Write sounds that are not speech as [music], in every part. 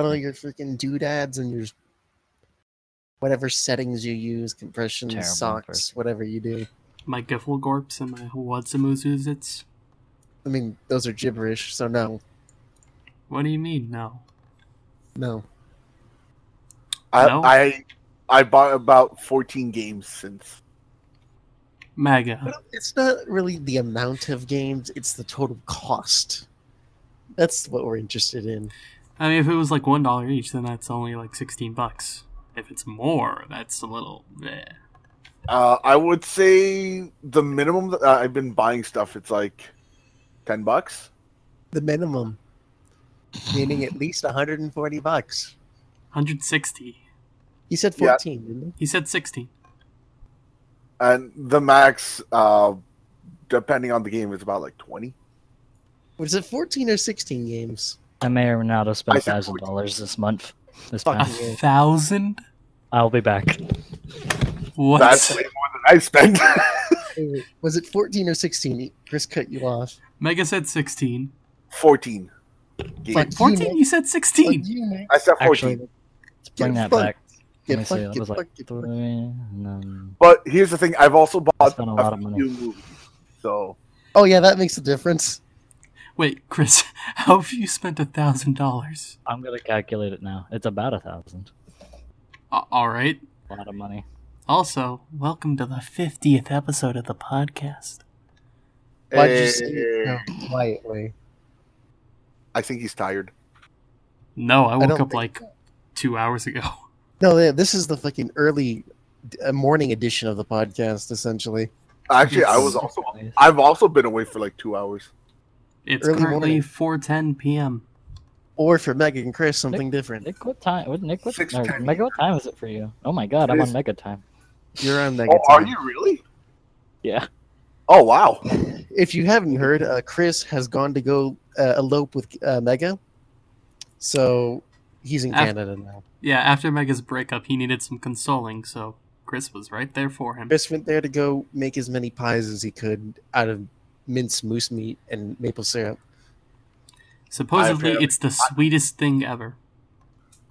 all your freaking doodads and your whatever settings you use, compression, Terrible socks, person. whatever you do. My Giffelgorps and my Whatsamuzuzits. I mean, those are gibberish, so no, What do you mean? No. no. I, No? I I bought about 14 games since. Mega. It's not really the amount of games; it's the total cost. That's what we're interested in. I mean, if it was like one dollar each, then that's only like sixteen bucks. If it's more, that's a little. Eh. Uh, I would say the minimum that I've been buying stuff, it's like 10 bucks. The minimum, meaning at least 140 bucks. 160. You said Yeah. 14, didn't you? He said 16. And the max, uh, depending on the game, is about like 20. Was it 14 or 16 games? I may or may not have spent said thousand dollars this month. This Fuck A past. Yeah. thousand? I'll be back. What? That's way more than I spent. Wait, [laughs] wait, Was it 14 or 16? Chris cut you off. Mega said 16. 14. games. 14? You said Fuck 16. you. I said 14. Actually, let's bring Get that fucked. back. Get Let me see. fucked, It get was like get three, fucked. and then But here's the thing I've also bought a a, lot of money. few movies. So, Oh, yeah, that makes a difference. Wait, Chris, [laughs] how have you spent a thousand dollars? I'm gonna calculate it now. It's about a thousand. All right. A lot of money. Also, welcome to the 50th episode of the podcast. Why did you say it so quietly? I think he's tired. No, I woke don't up think- like two hours ago. [laughs] No, yeah, this is the fucking early uh, morning edition of the podcast, essentially. Actually, I was also. I've also been away for like two hours. It's Early currently morning. 4:10 p.m. Or for Meg and Chris, something different. Nick, what time? What Nick? What, Six or, ten. Mega, what time is it for you? Oh my god, It I'm is- on Mega time. You're on Meg. Oh, are you really? Yeah. Oh, wow. [laughs] If you haven't heard, uh, Chris has gone to go uh, elope with uh, Mega. So he's in Af- Canada now. Yeah, after Mega's breakup, he needed some consoling, so Chris was right there for him. Chris went there to go make as many pies as he could out of minced moose meat and maple syrup. Supposedly, it's the sweetest thing ever.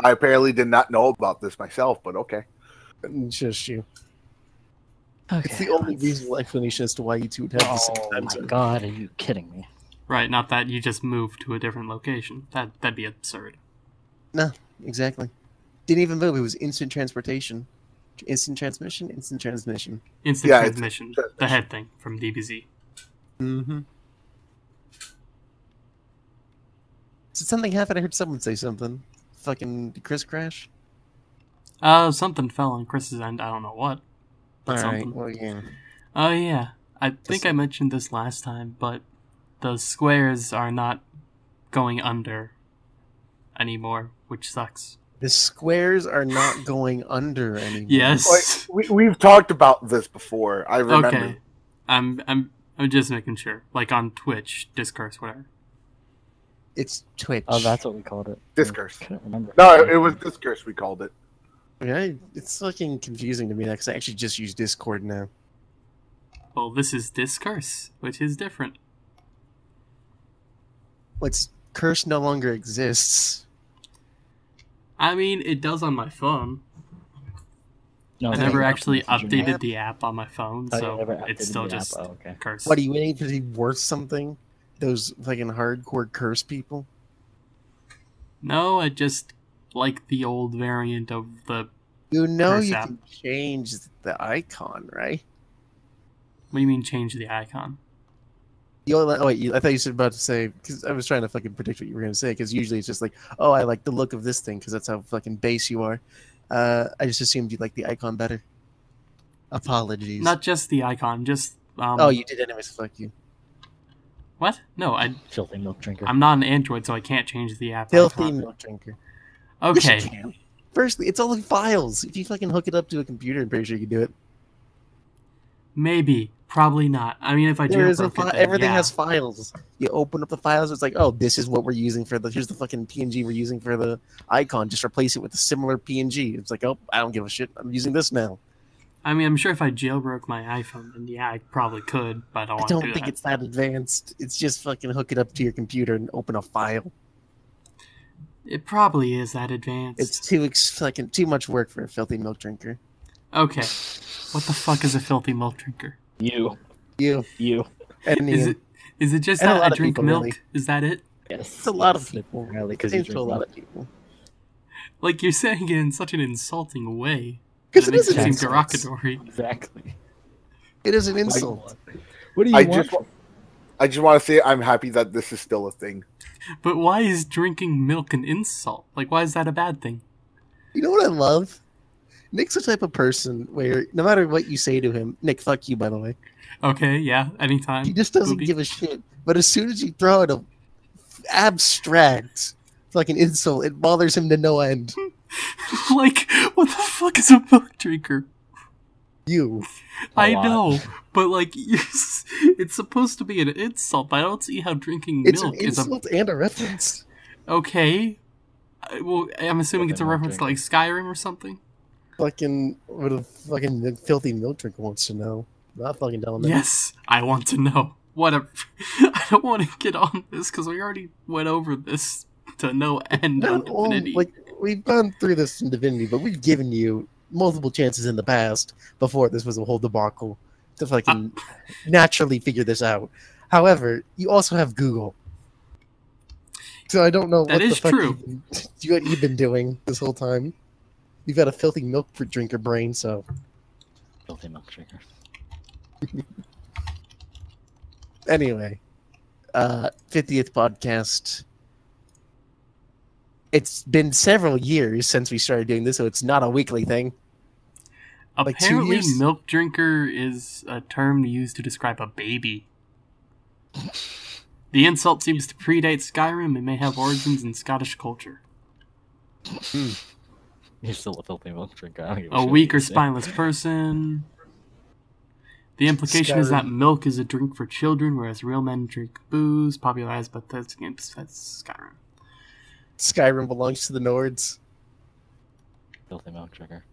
I apparently did not know about this myself, but okay. Just you. Okay. It's the only let's- reasonable explanation as to why you two would have the oh same Oh my zone. god, are you kidding me? Right, not that you just moved to a different location. That that'd be absurd. No, exactly. Didn't even move. It was instant transportation. Instant transmission? Instant transmission. Instant Yeah, it's- transmission, the head thing from DBZ. Mm-hmm. Did something happen? I heard someone say something. Fucking did Chris crash? Uh, something fell on Chris's end. I don't know what. But Alright, something. well, yeah. Oh yeah, I think I mentioned this last time, but the squares are not going under anymore, which sucks. The squares are not [laughs] going under anymore. Yes. Like, we, we've talked about this before. I remember. Okay. I'm I'm I'm just making sure. Like on Twitch, Discourse, whatever. It's Twitch. Oh, that's what we called it. Discourse. I couldn't remember. No, it was Discourse we called it. Yeah, it's fucking confusing to me because I actually just use Discord now. Well, this is Discourse, which is different. What's curse no longer exists. I mean, it does on my phone. No, I never actually Messenger. updated the app on my phone, Oh, so never it's still just Oh, okay. Curse. What are you waiting to be worth something? Those fucking hardcore curse people? No, I just like the old variant of the. You know Curse you app. can change the icon, right? What do you mean change the icon? You only, oh wait, you, I thought you were about to say because I was trying to fucking predict what you were going to say because usually it's just like, oh, I like the look of this thing because that's how fucking base you are. Uh, I just assumed you like the icon better. Apologies. Not just the icon, just um. oh, you did anyways. Fuck you. What? No, I Filthy milk drinker. I'm not an Android, so I can't change the app. Filthy icon. milk drinker. Okay. Firstly, it's all in files. If you fucking hook it up to a computer, I'm pretty sure you can do it. Maybe. Probably not. I mean, if I There is a fi- everything yeah. has files. You open up the files, it's like, oh, this is what we're using for the. Here's the fucking PNG we're using for the icon. Just replace it with a similar PNG. It's like, oh, I don't give a shit. I'm using this now. I mean, I'm sure if I jailbroke my iPhone, then yeah, I probably could, but I don't I don't do think that. it's that advanced. It's just fucking hook it up to your computer and open a file. It probably is that advanced. It's too fucking too much work for a filthy milk drinker. okay. What the fuck is a filthy milk drinker? You. You You. and Is Ian. it is it just And that I drink people, milk? really. Is that it? Yes. It's a lot of people. Apparently, because you drink a lot milk. of people. Like you're saying it in such an insulting way. Because that it makes is it an seem insult. derogatory. Exactly. It is an What do you insult. want? What do you I want? just, I just want to say I'm happy that this is still a thing. But why is drinking milk an insult? Like why is that a bad thing? You know what I love? Nick's the type of person where no matter what you say to him, Nick, fuck you, by the way, Okay, yeah, anytime. he just doesn't Booby. give a shit. But as soon as you throw out a abstract like an insult, it bothers him to no end. [laughs] like, what the fuck is a milk drinker? You. A I lot. know, but like, [laughs] it's supposed to be an insult. But I don't see how drinking It's milk an is a insult and a reference. okay. I- Well, I'm assuming it's a Milk reference to like Skyrim or something. Fucking what a fucking filthy milk drinker wants to know. Not fucking telling him. Yes, I want to know. Whatever. [laughs] I don't want to get on this because we already went over this to no end on Divinity. like we've gone through this in Divinity, but we've given you multiple chances in the past before this was a whole debacle to fucking uh, naturally figure this out. However, you also have Google, so I don't know That what is the fuck true. You've been, [laughs] what you've been doing this whole time. You've got a filthy milk drinker brain, so Filthy milk drinker. [laughs] anyway, uh, 50th podcast. It's been several years since we started doing this, so it's not a weekly thing. Apparently, years? milk drinker is a term used to describe a baby. The insult seems to predate Skyrim and may have origins in Scottish culture. You're still a filthy milk drinker. I don't give a, A shit weak or spineless person. The implication is that milk is a drink for children, whereas real men drink booze, popularized by Thirst Games that's Skyrim. Skyrim belongs to the Nords. Filthy milk drinker.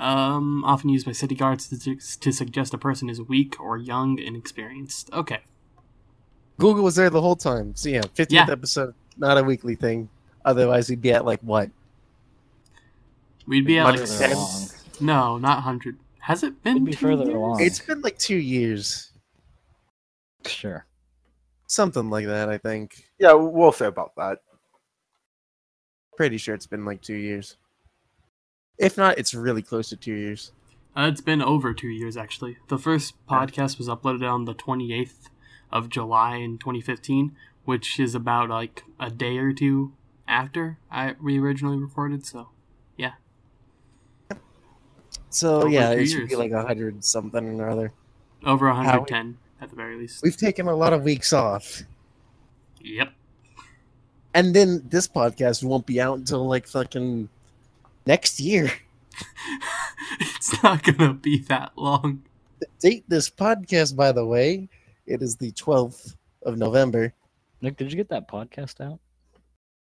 Um, often used by city guards to, to suggest a person is weak or young, inexperienced. Okay. Google was there the whole time. So yeah, 50th Yeah. episode, not a weekly thing. Otherwise, we'd be at like what? We'd be at like further Further six. along. No, not 100. Has it been It'd be two further years? along. It's been like two years, Sure. something like that. I think. Yeah, we'll say about that. Pretty sure it's been like two years. If not, it's really close to two years. Uh, it's been over two years, actually. The first podcast was uploaded on the 28th of July in 2015, which is about like a day or two after I we originally recorded. So, So Over yeah, two it should be like a hundred something or other. over How- 110 at the very least. We've taken a lot of weeks off, Yep. and then this podcast won't be out until like fucking next year. [laughs] it's not gonna be that long. Date this podcast, by the way. It is the twelfth of November. Nick, did you get that podcast out?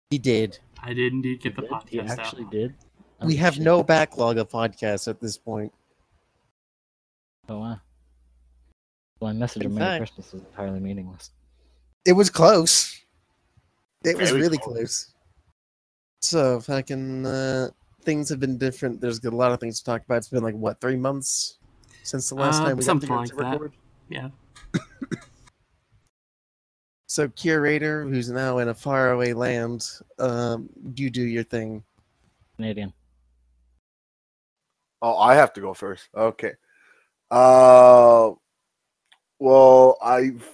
He did. I did indeed get the He did? He actually out. did. We Oh, have shit. no backlog of podcasts at this point. Oh wow. My message of Merry Christmas is entirely meaningless. It was close. It was Very really close. close. So fucking uh, things have been different. There's a lot of things to talk about. It's been like what three months since the last Uh, time we got something together like to that. Yeah. [coughs] So curator, who's now in a faraway land, um, you do your thing. Canadian. Oh, I have to go first. Okay. Uh, well, I've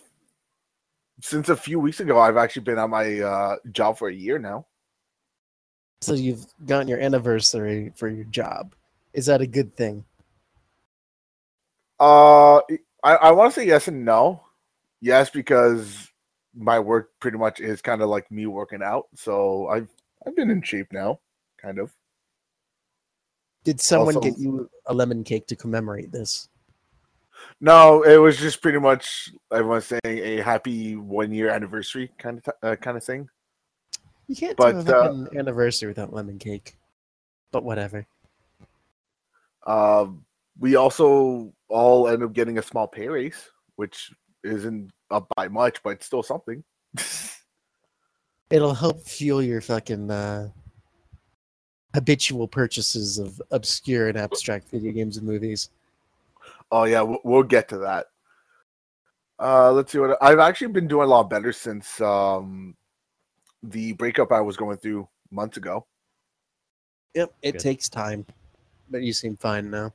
since a few weeks ago, I've actually been on my uh, job for a year now. So you've gotten your anniversary for your job. Is that a good thing? Uh, I, I want to say yes and no. Yes, because my work pretty much is kind of like me working out, so I've I've been in shape now, kind of. Did someone Also- get you a lemon cake to commemorate this? No, it was just pretty much everyone saying a happy one year anniversary kind of uh, kind of thing. You can't But, do a uh, anniversary without lemon cake. But whatever. Um, we also all end up getting a small pay raise, which isn't up by much, but it's still something. [laughs] It'll help fuel your fucking uh, habitual purchases of obscure and abstract video games and movies. Oh yeah, we'll, we'll get to that. Uh, let's see what I've actually been doing a lot better since um, the breakup I was going through months ago. Yep, it Good. takes time, but you seem fine now.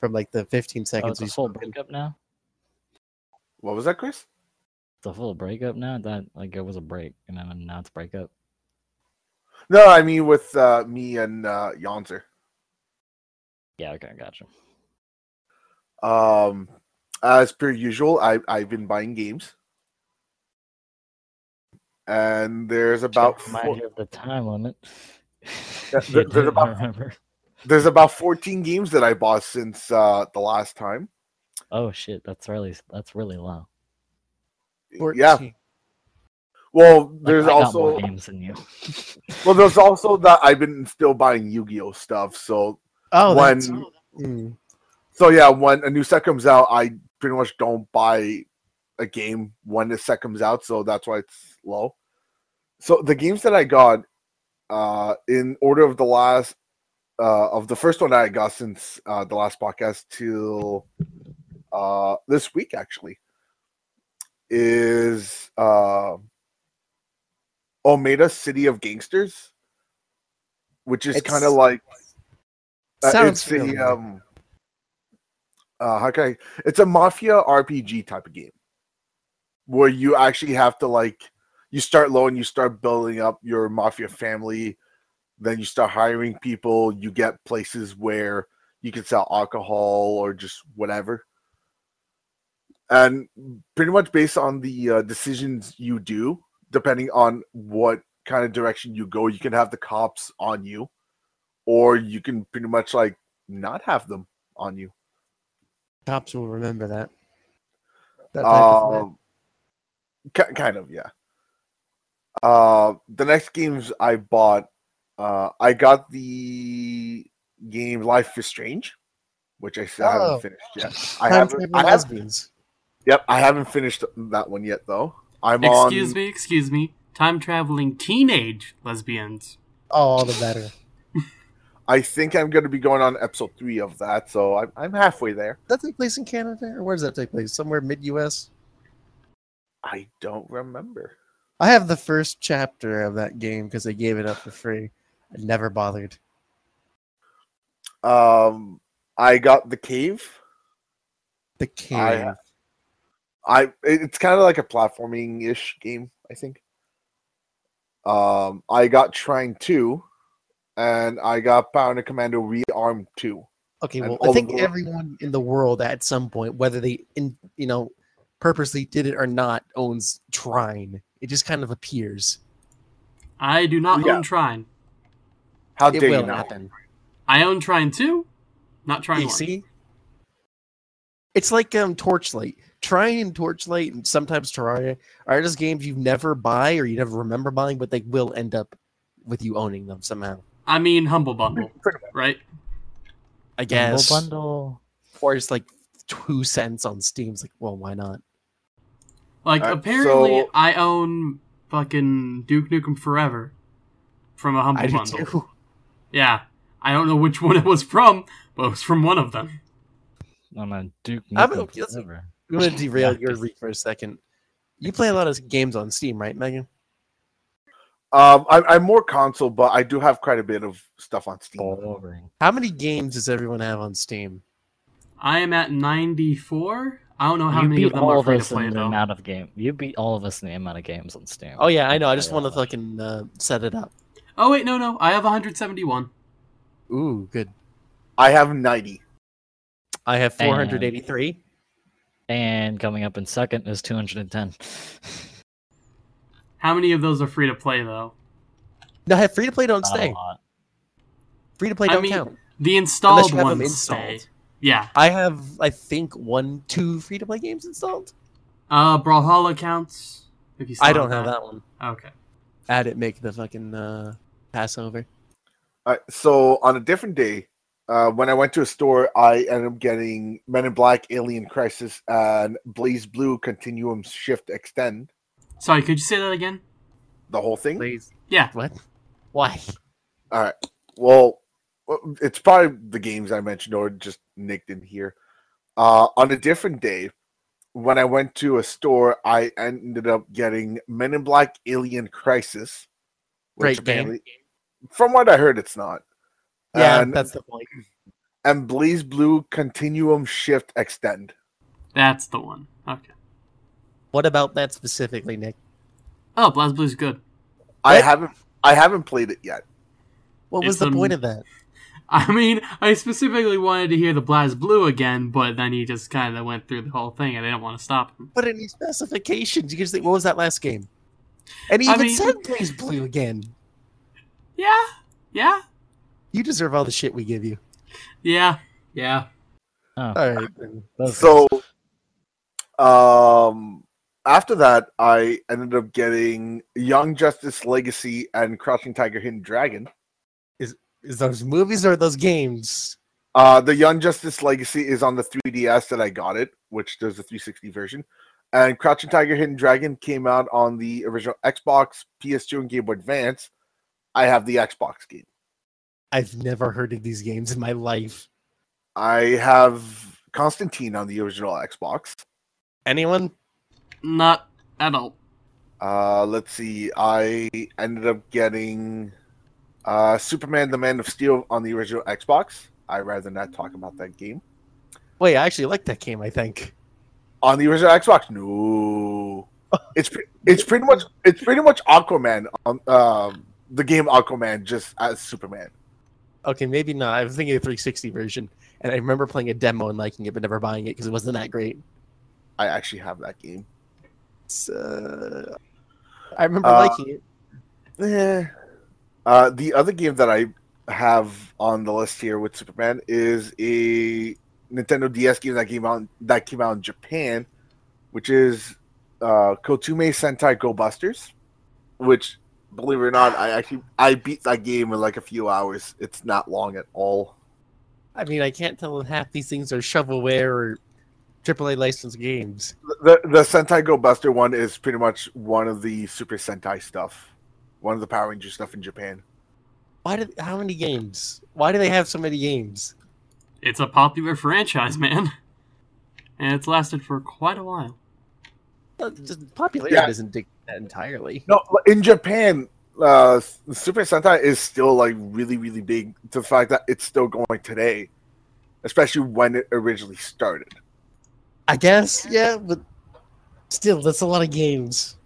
From like the 15 Oh, seconds it's a full spoke. breakup now. What was that, Chris? It's a full breakup now. That like it was a break, and then now it's breakup. No, I mean with uh, me and uh, Yonzer. Yeah, okay, gotcha. Um, as per usual, I I've been buying games, and there's about Check four, you of the time limit. [laughs] Yeah, [laughs] there- there's about- remember. there's about 14 games that I bought since uh, the last time. Oh shit, that's really that's really low. Yeah, 14. Well, there's I got more also games than you. [laughs] well, there's also that I've been still buying Yu-Gi-Oh stuff. So Oh, when that's... Mm. so yeah, when a new set comes out, I pretty much don't buy a game when the set comes out, so that's why it's low. So the games that I got, uh, in order of the last, uh, of the first one that I got since uh, the last podcast till uh, this week actually, is uh, Omerta City of Gangsters, which is kind of like uh, Sounds it's familiar. a um, uh, how can I? It's a mafia RPG type of game where you actually have to like you start low and you start building up your mafia family. Then you start hiring people. You get places where you can sell alcohol or just whatever. And pretty much based on the uh, decisions you do, depending on what kind of direction you go, you can have the cops on you, or you can pretty much like not have them on you. Cops will remember that. That of. Um, ki- kind of, yeah. Uh, the next games I bought, uh, I got the game Life is Strange, which I still Oh. haven't finished yet. [laughs] I haven't. I have, yep, I haven't finished that one yet though. I'm Excuse on. me, excuse me. Time traveling teenage lesbians. Oh, all the better. [laughs] I think I'm going to be going on episode three of that, so I'm, I'm halfway there. Does that take place in Canada, or where does that take place? Somewhere mid-U.S. I don't remember. I have the first chapter of that game because they gave it up for free. I never bothered. Um, I got the cave. The cave. I- I it's kind of like a platforming ish game, I think. Um, I got Trine two, and I got Power Commando Rearm two. okay, well, I think everyone in the world at some point, whether they in you know purposely did it or not, owns Trine. It just kind of appears. I do not Yeah. own Trine. How It dare you not? happen. I own Trine 2, not Trine You 1. see? It's like um Torchlight. Trine and Torchlight and sometimes Terraria are just games you never buy or you never remember buying, but they will end up with you owning them somehow. I mean Humble Bundle, [laughs] right? I Humble guess. bundle. Or it's like two cents on Steam. It's like, well, why not? Like Alright, apparently so- I own fucking Duke Nukem Forever from a Humble I do Bundle. too. Yeah. I don't know which one it was from, but it was from one of them. I'm a Duke I'm Nukem okay, let's- forever. I'm going [laughs] to derail Yeah, your just- read for a second. You play a lot of games on Steam, right, Megan? Um, I'm, I'm more console, but I do have quite a bit of stuff on Steam. Boring. How many games does everyone have on Steam? I am at 94. I don't know how you many beat of them all are of free to us play in the though. amount of game. You beat all of us in the amount of games on Steam. Oh, yeah, I know. I just play want to fucking uh, set it up. Oh wait, no, no. I have 171. Ooh, good. I have 90. I have 483. And coming up in second is 210. How many of those are free to play though? No, I have free to play don't Not stay. Free to play don't mean, count. The installed you have them ones stay. Yeah. I have, I think, one, two free to play games installed. Uh, Brawlhalla counts. If you I don't have that one. Okay. Add it, make the fucking uh, Passover. All right, so on a different day, uh, when I went to a store, I ended up getting Men in Black, Alien Crisis, and BlazBlue Continuum Shift Extend. Sorry, could you say that again? The whole thing. Please. Yeah. What? Why? All right. Well, it's probably the games I mentioned or just nicked in here. Uh, on a different day, when I went to a store, I ended up getting Men in Black Alien Crisis. which Great game. From what I heard, it's not. Yeah, And, that's the point. and BlazBlue Continuum Shift Extend. That's the one. Okay. What about that specifically, Nick? Oh, BlazBlue's good. I What? haven't I haven't played it yet. What was It's, the point of that? [laughs] I mean, I specifically wanted to hear the BlazBlue again, but then he just kind of went through the whole thing. and I didn't want to stop him. But any specifications? You can just think, what was that last game? And he I even mean- said Blaze Blue again. Yeah, yeah, You deserve all the shit we give you. yeah, yeah. Oh, All right. So um after that I ended up getting Young Justice Legacy and Crouching Tiger Hidden Dragon. Is is those movies or those games? Uh, the Young Justice Legacy is on the 3DS that I got it, which does the 360 version. And Crouching Tiger Hidden Dragon came out on the original Xbox, PS2, and Game Boy Advance. I have the Xbox game. I've never heard of these games in my life. I have Constantine on the original Xbox. Anyone? Not at all. Uh, let's see. I ended up getting uh, Superman: The Man of Steel on the original Xbox. I rather not talk about that game Wait, I actually like that game. I think. on the original Xbox. No, [laughs] it's pre- it's pretty much it's pretty much Aquaman on um, the game Aquaman just as Superman. Okay, maybe not. I was thinking of the 360 version, and I remember playing a demo and liking it, but never buying it because it wasn't that great. I actually have that game. Uh, I remember Uh, liking it. Eh. Uh, the other game that I have on the list here with Superman is a Nintendo DS game that came out that came out in Japan, which is uh, Kotume Sentai Go Busters. Which, believe it or not, I actually I beat that game in like a few hours. It's not long at all. I mean, I can't tell if half these things are shovelware or AAA licensed games. The the Sentai Go Buster one is pretty much one of the Super Sentai stuff, one of the Power Ranger stuff in Japan. Why did? How many games? Why do they have so many games? It's a popular franchise, man, and it's lasted for quite a while. Just popularity Yeah. doesn't dictate that entirely. No, in Japan, uh, Super Sentai is still like really, really big. To the fact that it's still going today, especially when it originally started. I guess, yeah, but still, that's a lot of games.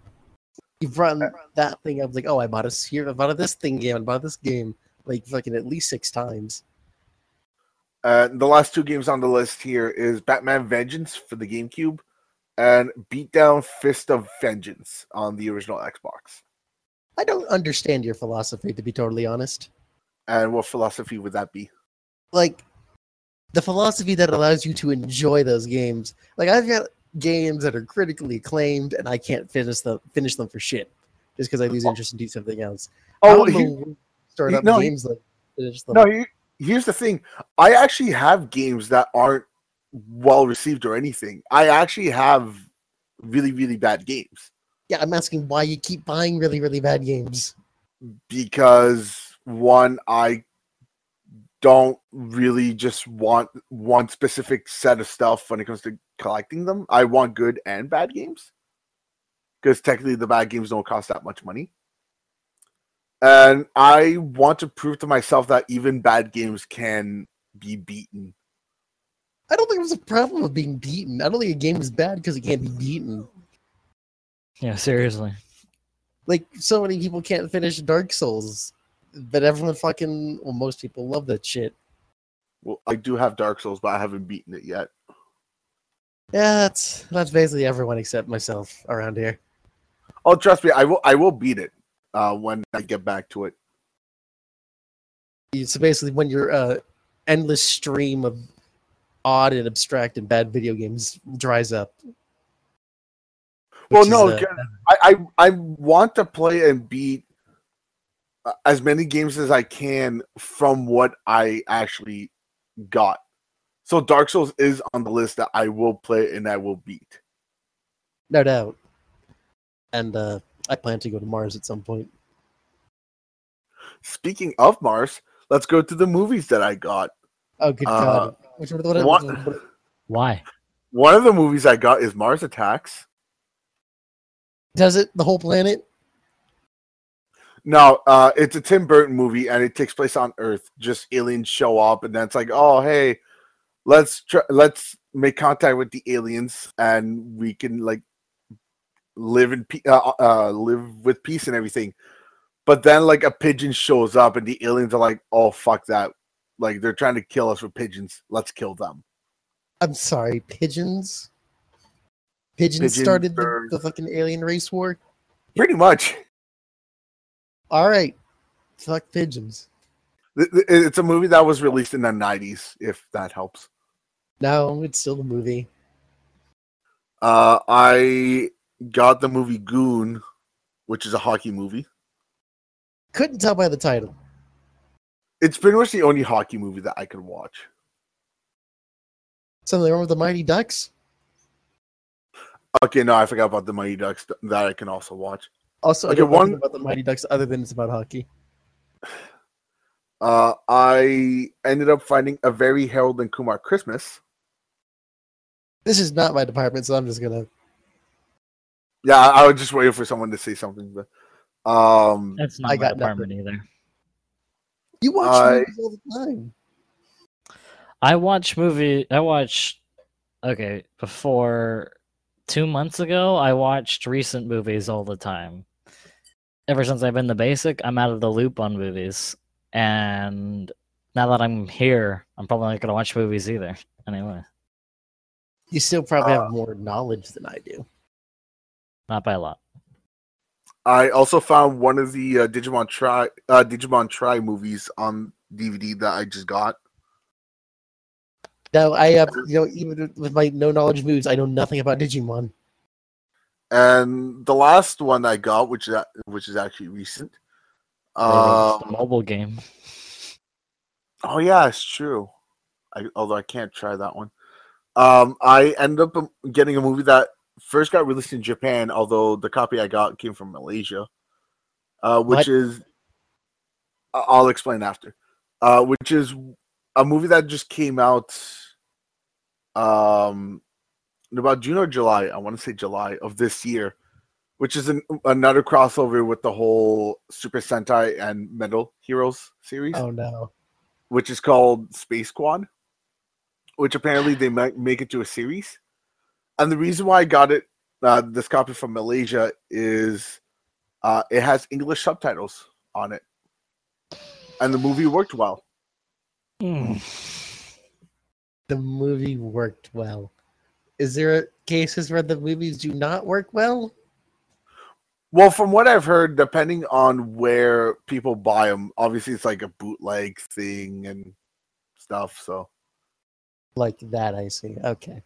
You've brought that thing up, like, oh, I bought a here, I bought this thing game, I bought this game, like fucking at least six times. Uh, the last two games on the list here is Batman Vengeance for the GameCube and Beatdown Fist of Vengeance on the original Xbox. I don't understand your philosophy, to be totally honest. And what philosophy would that be? Like, the philosophy that allows you to enjoy those games. Like, I've got games that are critically acclaimed, and I can't finish them finish them for shit, just because I lose oh. interest and do something else. Oh, he- start he- up no, games like finish them. no. he- Here's the thing. I actually have games that aren't well received or anything. I actually have really, really bad games. Yeah, I'm asking why you keep buying really, really bad games. because one i don't really just want one specific set of stuff when it comes to collecting them i want good and bad games because technically the bad games don't cost that much money and i want to prove to myself that even bad games can be beaten I don't think it was a problem of being beaten. I don't think a game is bad because it can't be beaten. Yeah, seriously. Like, so many people can't finish Dark Souls, but everyone fucking, well, most people love that shit. well i do have dark souls but i haven't beaten it yet Yeah, that's that's basically everyone except myself around here. oh trust me i will i will beat it uh when i get back to it So basically, when your uh, endless stream of odd and abstract and bad video games dries up. Well, no, 'cause I, I I want to play and beat uh, as many games as I can from what I actually got. So Dark Souls is on the list that I will play and I will beat. no doubt. And uh, I plan to go to Mars at some point. Speaking of Mars, let's go to the movies that I got. Oh, good Uh, God! Which one? Why? One of the movies I got is Mars Attacks. does it? The whole planet? No, uh, it's a Tim Burton movie, and it takes place on Earth. Just aliens show up, and then it's like, oh, hey, let's try, let's make contact with the aliens, and we can like live in pe- uh, uh, live with peace and everything. But then, like, a pigeon shows up, and the aliens are like, oh, fuck that! Like, they're trying to kill us with pigeons. Let's kill them. I'm sorry, pigeons. Pigeons, started the, the fucking alien race war. Pretty much. All right, fuck pigeons. It's a movie that was released in the '90s, if that helps. No, it's still the movie. Uh, I got the movie Goon, which is a hockey movie. Couldn't tell by the title. It's pretty much the only hockey movie that I could watch. Something wrong with the Mighty Ducks? Okay, no, I forgot about the Mighty Ducks that I can also watch. Also, I Okay, know one- about the Mighty Ducks other than it's about hockey. Uh, I ended up finding a very Harold and Kumar Christmas. This is not my department, so I'm just gonna. Yeah, I, I was just waiting for someone to say something, but um, That's not I my got department either. You watch I- movies all the time. I watch movie. I watch. Okay, before two months ago, I watched recent movies all the time. Ever since I've been the basic, I'm out of the loop on movies, and now that I'm here, I'm probably not gonna watch movies either. Anyway, You still probably Uh, have more knowledge than I do. not by a lot. I also found one of the uh, Digimon Tri uh, Digimon Tri movies on DVD that I just got. No, I have, you know, even with my no knowledge moves, I know nothing about Digimon. And the last one I got, which is which is actually recent. They released Um, a mobile game. Oh yeah, it's true. I, although I can't try that one. Um, I end up um, getting a movie that first got released in Japan, although the copy I got came from Malaysia, uh, which What? is I'll explain after. Uh, which is a movie that just came out um in about June or July. I want to say July of this year, which is an, another crossover with the whole Super Sentai and Metal Heroes series Oh no. which is called Space Squad, which apparently they might make it to a series. And the reason why I got it, uh, this copy from Malaysia, is uh, it has English subtitles on it, and the movie worked well. Hmm. The movie worked well. Is there cases where the movies do not work well? Well, from what I've heard, depending on where people buy them, obviously it's like a bootleg thing and stuff. So, Like that, I see. Okay.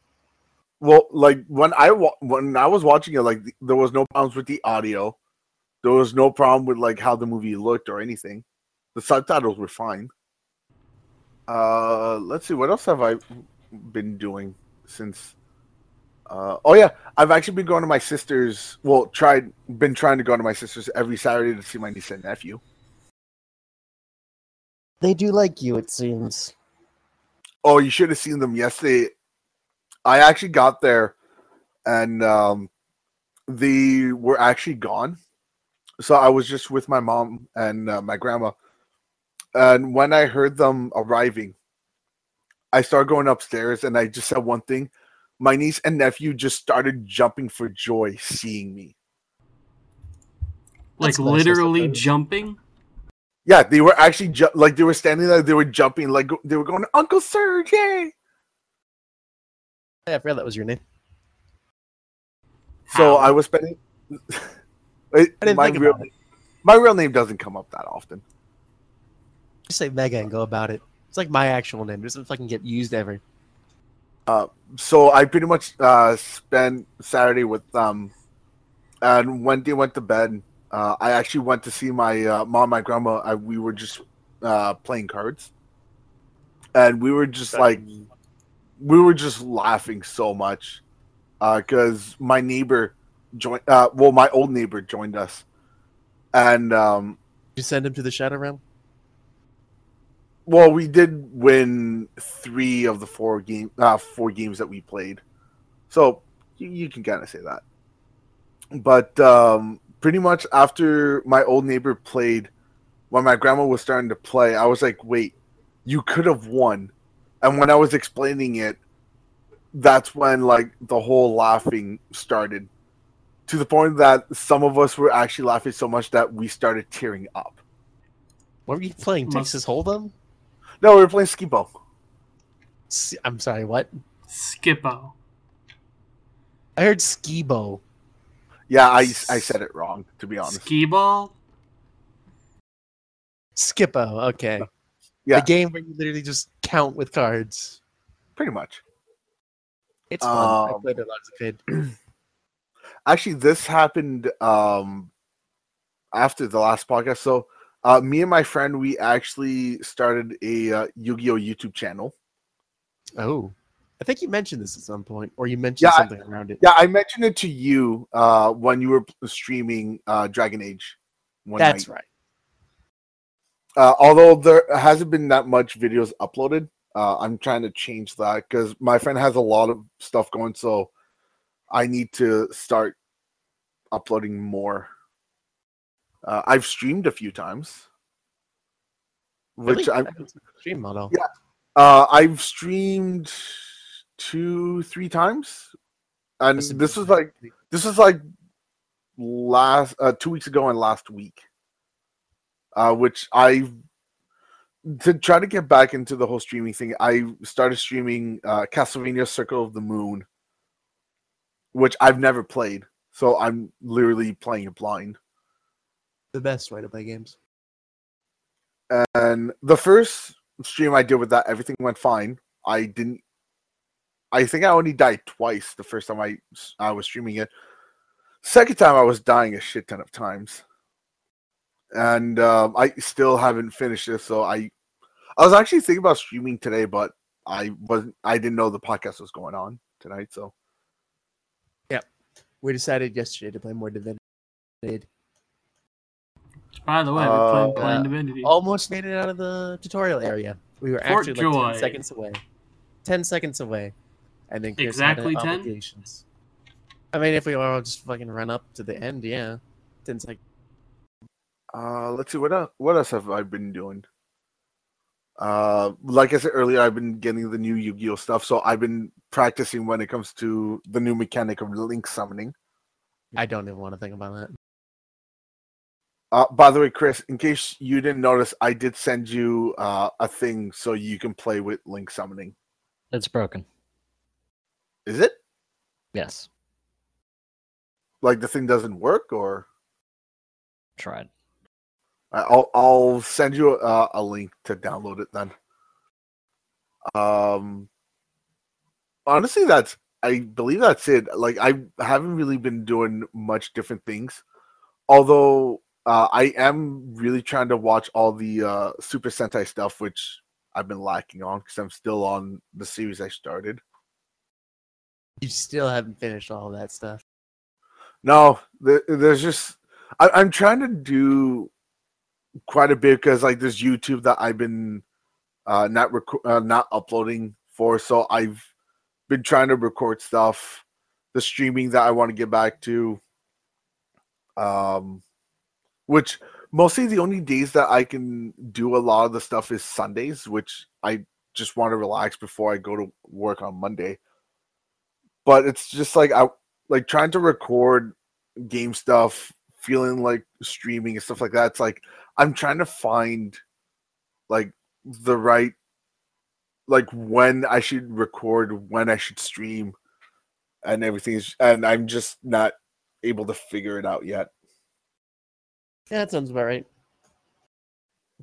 Well, like when I wa- when I was watching it, like there was no problems with the audio, there was no problem with like how the movie looked or anything. The subtitles were fine. Uh, let's see, what else have I been doing since? Uh, oh yeah, I've actually been going to my sister's. Well, tried been trying to go to my sister's every Saturday to see my niece and nephew. They do like you, it seems. Oh, you should have seen them yesterday. I actually got there, and um, they were actually gone. So I was just with my mom and uh, my grandma. And when I heard them arriving, I started going upstairs, and I just said one thing. My niece and nephew just started jumping for joy seeing me. Like That's literally suppose. jumping. Yeah, they were actually ju- like they were standing there. They were jumping, like they were going, "Uncle Serge!" yay!" Yeah, I forgot that was your name. So How? I was spending. It- [laughs] I didn't my think real, about it. my real name doesn't come up that often. Just say Mega and go about it. It's like my actual name. It doesn't fucking get used ever. Uh, So I pretty much uh, spent Saturday with them, and when they went to bed, uh, I actually went to see my uh, mom, my grandma. I, we were just uh, playing cards, and we were just like, we were just laughing so much because my neighbor joined. Uh, well, my old neighbor joined us, and um, you send him to the Shadow Realm? well, we did win three of the four game uh, four games that we played, so you, you can kind of say that. But um, pretty much after my old neighbor played, when my grandma was starting to play, I was like, "Wait, you could have won," and when I was explaining it, that's when like the whole laughing started, to the point that some of us were actually laughing so much that we started tearing up. What were you playing? Must- Texas Hold'em? No, we were playing Skibo. S- I'm sorry, what? Skip-Bo. I heard Skibo. Yeah, I, I said it wrong, to be honest. Skee ball? Skip-Bo, okay. Yeah. The game where you literally just count with cards. Pretty much. It's fun. I Um, played it a lot as a kid. [clears throat] Actually, this happened um, after the last podcast. So, uh, me and my friend, we actually started a uh, Yu-Gi-Oh YouTube channel. Oh. I think you mentioned this at some point, or you mentioned Yeah, I- something around it. Yeah, I mentioned it to you uh, when you were streaming uh, Dragon Age. One That's night. right. Uh, although there hasn't been that much videos uploaded, uh, I'm trying to change that because my friend has a lot of stuff going. So I need to start uploading more. Uh, I've streamed a few times, which Really? I'm I haven't seen the stream model. Yeah. uh, I've streamed two, three times, and this was like this was like last uh, two weeks ago and last week, uh, which I to try to get back into the whole streaming thing. I started streaming uh, Castlevania Circle of the Moon, which I've never played, so I'm literally playing it blind. the best way to play games. and the first stream I did with that, everything went fine. I didn't. I think I only died twice the first time I I was streaming it. Second time I was dying a shit ton of times, and um, I still haven't finished this. So I, I was actually thinking about streaming today, but I wasn't. I didn't know the podcast was going on tonight. So yeah, We decided yesterday to play more Divinity. By the way, Uh, we're playing, playing yeah. Divinity. Almost made it out of the tutorial area. We were Fort actually like 10 seconds away. 10 seconds away. And then Chris Exactly 10? I mean, if we all just fucking run up to the end, yeah. 10 seconds. Uh, let's see what else, what else have I been doing. Uh, like I said earlier, I've been getting the new Yu-Gi-Oh stuff, so I've been practicing when it comes to the new mechanic of link summoning. I don't even want to think about that. Uh, by the way, Chris, in case you didn't notice, I did send you uh, a thing so you can play with link summoning. It's broken. Is it Yes. like the thing doesn't work, or Tried. I'll I'll send you a, a link to download it then. Um, honestly, that's I believe that's it. Like I haven't really been doing much different things, although uh, I am really trying to watch all the uh, Super Sentai stuff, which I've been lacking on because I'm still on the series I started. You still haven't finished all that stuff. No, there, there's just I, I'm trying to do quite a bit because like there's YouTube that I've been uh, not rec- uh, not uploading for, so I've been trying to record stuff. The streaming that I want to get back to, um, which mostly the only days that I can do a lot of the stuff is Sundays, which I just want to relax before I go to work on Monday. But it's just like I like trying to record game stuff, feeling like streaming and stuff like that. It's like I'm trying to find like the right like when I should record, when I should stream, and everything is, and I'm just not able to figure it out yet. Yeah, that sounds about right.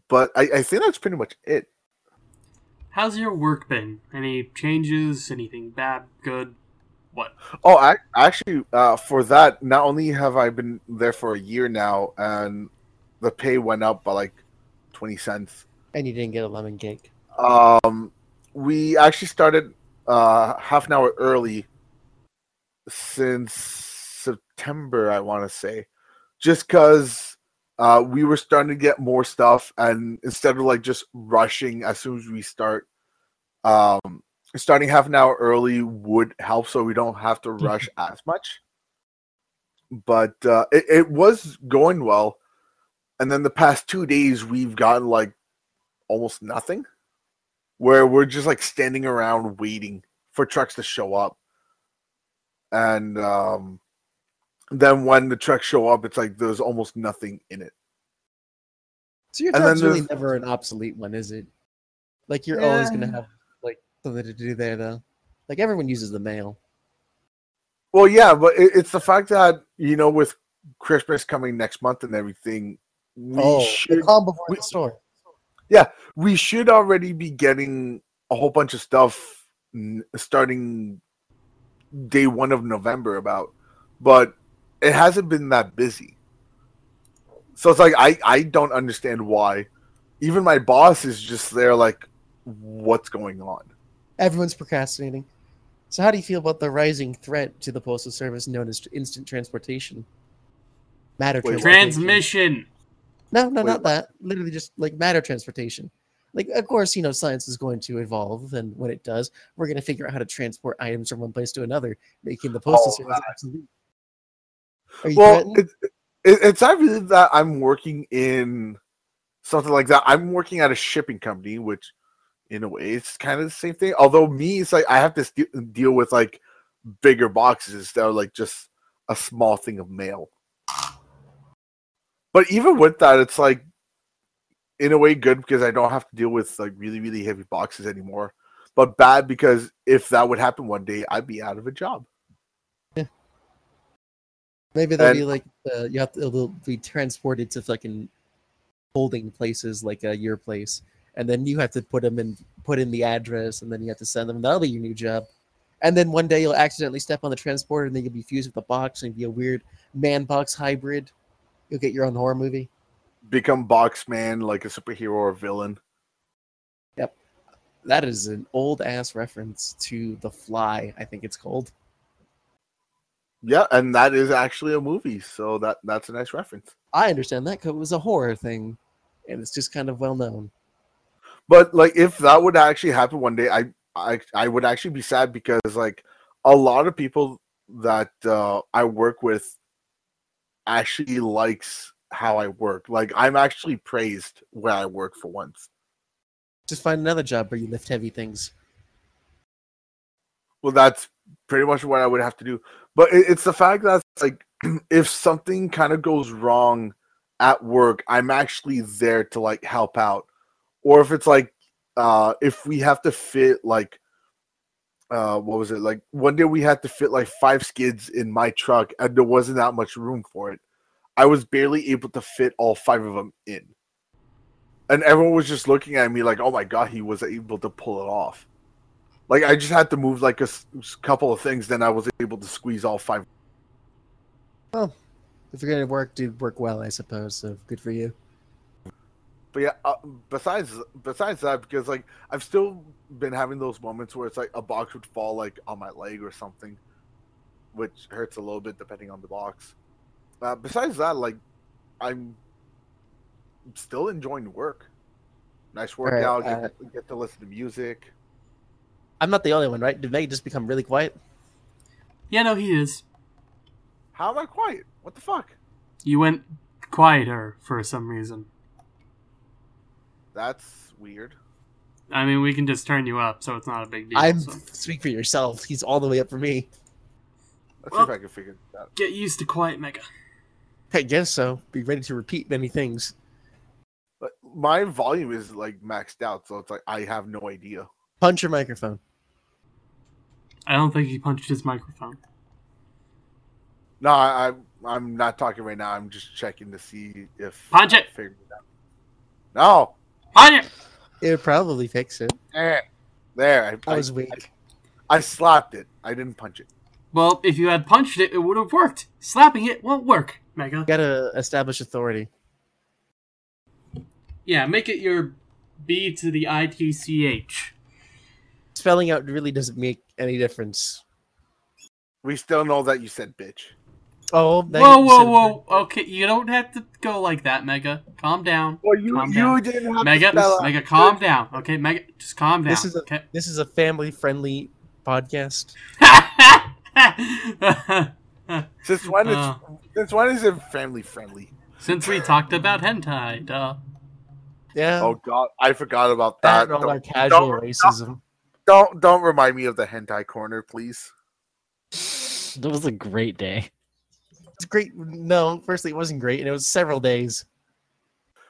But I, I think that's pretty much it. How's your work been? Any changes? Anything bad? Good? What? Oh, I, actually, uh, for that, not only have I been there for a year now, and the pay went up by like twenty cents. And you didn't get a lemon cake. Um, we actually started uh half an hour early since September, I want to say, just because uh, we were starting to get more stuff, and instead of like just rushing as soon as we start, um, starting half an hour early would help, so we don't have to [laughs] rush as much. But uh, it, it was going well, and then the past two days we've gotten like almost nothing, where we're just like standing around waiting for trucks to show up and um, then when the trucks show up, it's like there's almost nothing in it. So your job's really never an obsolete one, is it? Like you're always gonna have like something to do there, though. Like everyone uses the mail. Well, yeah, but it, it's the fact that you know, with Christmas coming next month and everything, we oh, the should calm before we- the storm. we should already be getting a whole bunch of stuff starting day one of November about, but it hasn't been that busy. So it's like I I don't understand why. Even my boss is just there, like, what's going on? Everyone's procrastinating. So how do you feel about the rising threat to the postal service known as instant transportation? Matter Wait, transportation. Transmission. No, no, Wait, not that. Literally just like matter transportation. Like, of course, you know, science is going to evolve, and when it does, we're going to figure out how to transport items from one place to another, making the postal Oh, service obsolete. Are you Well, it's it, it's not really that I'm working in something like that. I'm working at a shipping company, which in a way it's kind of the same thing. Although me, it's like I have to deal with like bigger boxes that are like just a small thing of mail. But even with that, it's like in a way good because I don't have to deal with like really really heavy boxes anymore. But bad because if that would happen one day, I'd be out of a job. Yeah. Maybe they'll and- be like uh, you have to it'll be transported to fucking holding places like uh, your place, and then you have to put them in put in the address, and then you have to send them. That'll be your new job. And then one day you'll accidentally step on the transporter, and then you'll be fused with the box, and be a weird man box hybrid. You'll get your own horror movie. Become Boxman, like a superhero or villain. Yep. That is an old ass reference to The Fly. I think it's called. Yeah, and that is actually a movie, so that that's a nice reference. I understand that because it was a horror thing, and it's just kind of well known. But like, if that would actually happen one day, I I I would actually be sad because like a lot of people that uh, I work with actually likes how I work. Like, I'm actually praised where I work for once. Just find another job where you lift heavy things. Well, that's pretty much what I would have to do. But it, it's the fact that like [clears throat] if something kind of goes wrong at work, I'm actually there to like help out. Or if it's like uh if we have to fit like uh what was it? Like one day we had to fit like five skids in my truck and there wasn't that much room for it. I was barely able to fit all five of them in. And everyone was just looking at me like, "Oh my god, he was able to pull it off." Like I just had to move like a s- couple of things, then I was able to squeeze all five. Well, If you're gonna work, do work well, I suppose. So good for you. But yeah, uh, besides besides that, because like I've still been having those moments where it's like a box would fall like on my leg or something, which hurts a little bit depending on the box. Uh, besides that, like I'm still enjoying work. Nice right, workout. uh, get, get to listen to music. I'm not the only one, right? Did Meg just become really quiet? Yeah, no, he is. How am I quiet? What the fuck? You went quieter for some reason. That's weird. I mean, we can just turn you up, so it's not a big deal. I'm so. speak for yourself. He's all the way up for me. Let's Well- see if I can figure that out. Get used to quiet mega. I guess so. Be ready to repeat many things. But my volume is like maxed out, so it's like I have no idea. Punch your microphone. I don't think he punched his microphone. No, I, I I'm not talking right now. I'm just checking to see if Punch I it! figured it out. No, Punch it! It would probably fix it. there, there. I, I, was weak. I slapped it. I didn't punch it. Well, if you had punched it, it would have worked. Slapping it won't work, Mega. Gotta establish authority. Yeah, make it your B to the I T C H. Spelling out really doesn't make any difference. We still know that you said bitch. Oh, Megan, Whoa, you whoa, said- whoa. Okay, you don't have to go like that, Mega. Calm down. Well, you Calm you down. didn't have Mega, to spell out- Mega, calm down. Okay, Mega, just calm down. This is a okay. this is a family friendly podcast. [laughs] Since when is Uh. since when is it family friendly? Since we talked about hentai, duh. Yeah, Oh God, I forgot about that that. and all our Don't, casual don't- racism. don't don't remind me of the hentai corner, please. That was a great day. It's great. No, firstly, it wasn't great, and it was several days.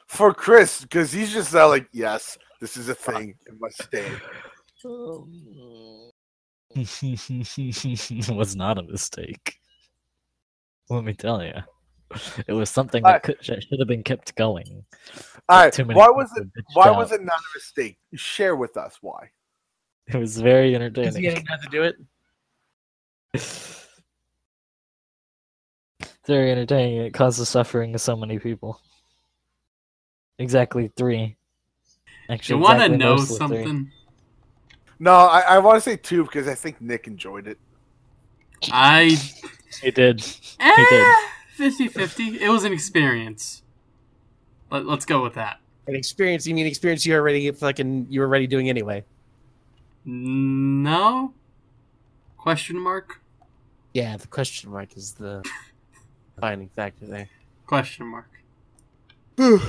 For Chris, because he's just uh, like, yes, this is a thing. It must stay. [laughs] it was not a mistake. Let me tell you, it was something I- that could, should have been kept going. All right, Too many why was it? Why out. was it not a mistake? Share with us why. It was very Because you entertaining. didn't have to do it. [laughs] It's very entertaining. It caused the suffering of so many people. Exactly three. Actually, You want to exactly know mostly three. something? No, I, I want to say two because I think Nick enjoyed it. I He did. eh, 50-50. It was an experience. Let, let's go with that. An experience. You mean experience you already fucking you were already doing anyway? No? Question mark? Yeah, the question mark is the defining factor there. Question mark. [sighs]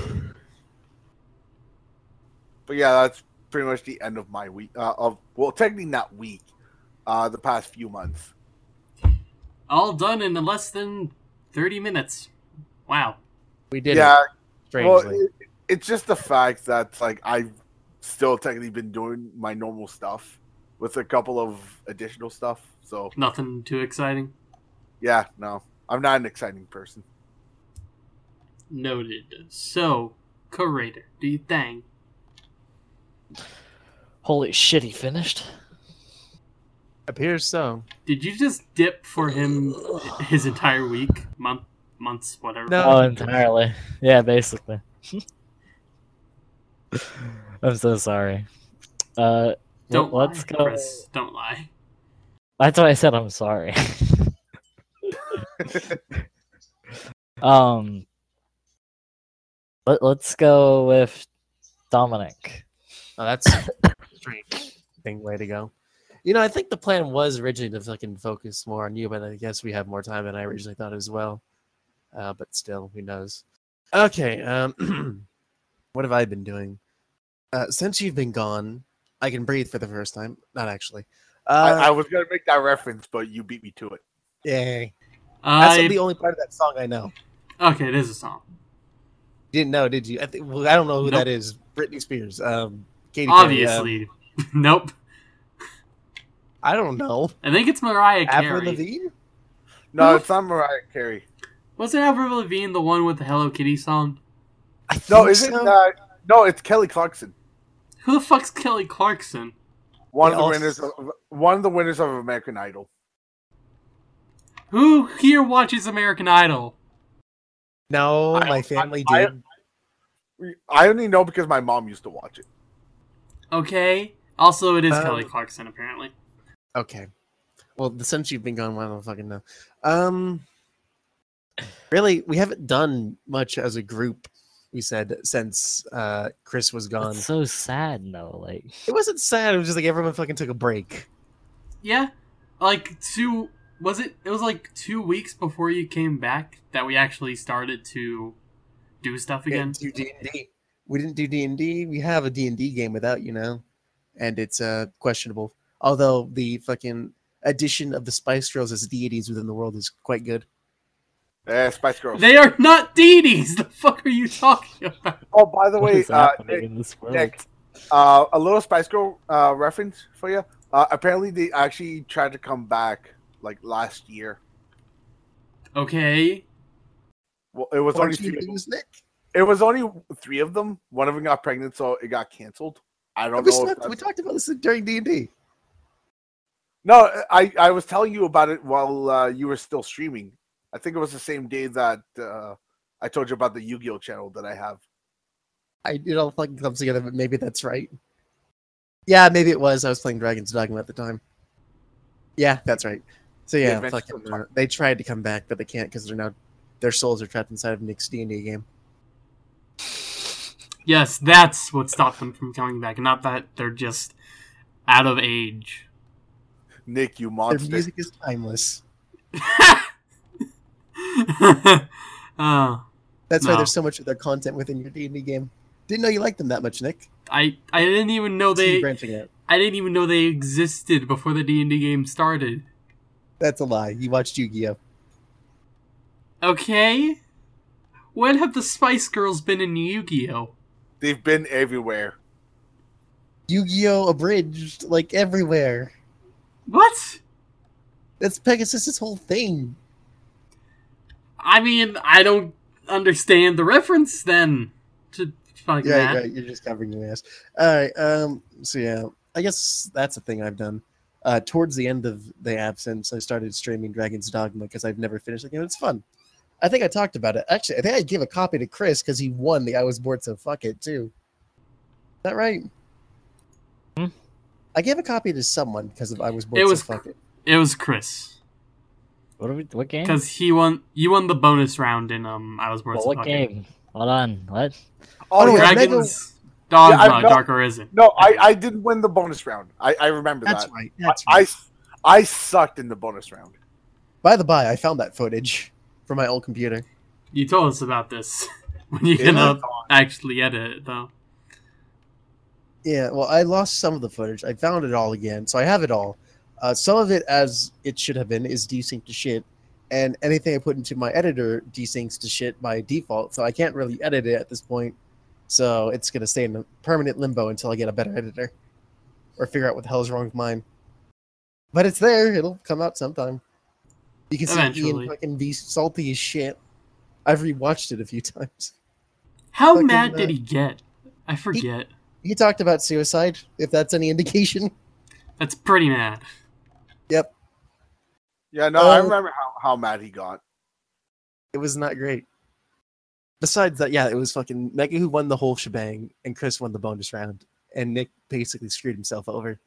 But yeah, that's pretty much the end of my week. Uh, of well, technically not week. Uh, the past few months. All done in less than 30 minutes. Wow. We did yeah, it. Strangely. well, it, it's just the fact that like I've still technically been doing my normal stuff with a couple of additional stuff. So Nothing too exciting. yeah, no, I'm not an exciting person. Noted. So, curator, do you think? Holy shit, he finished? Appears so. Did you just dip for him his entire week, month, months, whatever? No. Oh, entirely. Yeah, basically. [laughs] I'm so sorry. Uh, Don't let's lie, go. Chris. Don't lie. That's why I said I'm sorry. [laughs] um, let, let's go with Dominic. Oh, that's a strange thing way to go. You know, I think the plan was originally to fucking focus more on you, but I guess we have more time than I originally thought as well. Uh, but still, who knows? Okay, um, [clears throat] what have I been doing? Uh, since you've been gone, I can breathe for the first time. Not actually. Uh, I, I was gonna make that reference, but you beat me to it. yay. That's I, the only part of that song I know. okay, it is a song. Didn't know, did you? I think. Well, I don't know who Nope. that is. Britney Spears. Um, Katy Perry, um, Obviously. [laughs] nope. I don't know. I think it's Mariah Carey. Avril Carey. Lavigne. No, Who? it's not Mariah Carey. Wasn't Avril Lavigne the one with the Hello Kitty song? I No, think is it? so. Uh, no, it's Kelly Clarkson. Who the fuck's Kelly Clarkson? One They of the all- winners. Of, one of the winners of American Idol. Who here watches American Idol? No, I- my family I- did. I only know because my mom used to watch it. Okay. Also, it is Um, Kelly Clarkson, apparently. Okay. Well, the since you've been gone, I don't fucking know. Um, really, we haven't done much as a group. We said since uh Chris was gone. It's so sad, though. Like, It wasn't sad. It was just like everyone fucking took a break. Yeah. Like, two. Was it? It was like two weeks before you came back that we actually started to do stuff We again. didn't do D and D. We didn't do D and D. We have a D and D game without you now, and it's uh questionable. Although the fucking addition of the Spice Girls as deities within the world is quite good. Eh, Spice Girls. They are not deities! The fuck are you talking about? oh, by the way, uh, Nick, in this world? Nick, uh, a little Spice Girl uh, reference for you. Uh, apparently, they actually tried to come back like last year. Okay. Well, it was only Aren't you three. news, Nick? It was only three of them. One of them got pregnant, so it got canceled. I don't We, know. if talked, we talked about this during D and D. No, I, I was telling you about it while uh, you were still streaming. I think it was the same day that uh, I told you about the Yu-Gi-Oh channel that I have. I it all fucking comes together, but maybe that's right. Yeah, maybe it was. I was playing Dragon's Dogma at the time. Yeah, that's right. So yeah, Adventures fucking, uh, they tried to come back, but they can't because they're now their souls are trapped inside of Nick's D and D game. Yes, that's what stopped them from coming back, not that they're just out of age. Nick, you monster! Their monster. music is timeless. [laughs] uh, That's why there's so much of their content within your D and D game. Didn't know you liked them that much, Nick. I I didn't even know they branching out. I didn't even know they existed before the D and D game started. That's a lie. You watched Yu-Gi-Oh. Okay, when have the Spice Girls been in Yu-Gi-Oh? They've been everywhere. Yu-Gi-Oh abridged like everywhere. What? That's Pegasus's whole thing. I mean, I don't understand the reference then to fucking Yeah, that. yeah, you're just covering your ass. All right. Um. So yeah, I guess that's a thing I've done. Uh, towards the end of the absence, I started streaming Dragon's Dogma because I've never finished the game. It's fun. I think I talked about it. Actually, I think I gave a copy to Chris because he won the I Was Bored So Fuck It too. Is that right? Hmm? I gave a copy to someone because of I Was Bored It So was Fuck It. It was Chris What are we? What game? because he won. You won the bonus round in um. I was born. Well, what game? Hold on. What? Oh, no, yeah, Mega- Dragons. Dogma, Yeah, I- no. Dark Arisen. no, I, I didn't win the bonus round. I, I remember That's that. right. That's I, right. I, I sucked in the bonus round. By the by, I found that footage from my old computer. You told us about this [laughs] when you Yeah. can uh, actually edit it though. Yeah, well, I lost some of the footage. I found it all again, so I have it all. Uh, some of it, as it should have been, is desynced to shit, and anything I put into my editor desyncs to shit by default. So I can't really edit it at this point. So it's gonna stay in a permanent limbo until I get a better editor, or figure out what the hell is wrong with mine. But it's there. It'll come out sometime. You can see Eventually. Ian fucking be salty as shit. I've rewatched it a few [laughs] times. How Fucking, mad uh, did he get? I forget. He talked about suicide, if that's any indication. [laughs] That's pretty mad. Yep, Yeah, no, I Uh, remember how, how mad he got. it was not great. Besides that, yeah, it was fucking Mega who won the whole shebang, and Chris won the bonus round, and Nick basically screwed himself over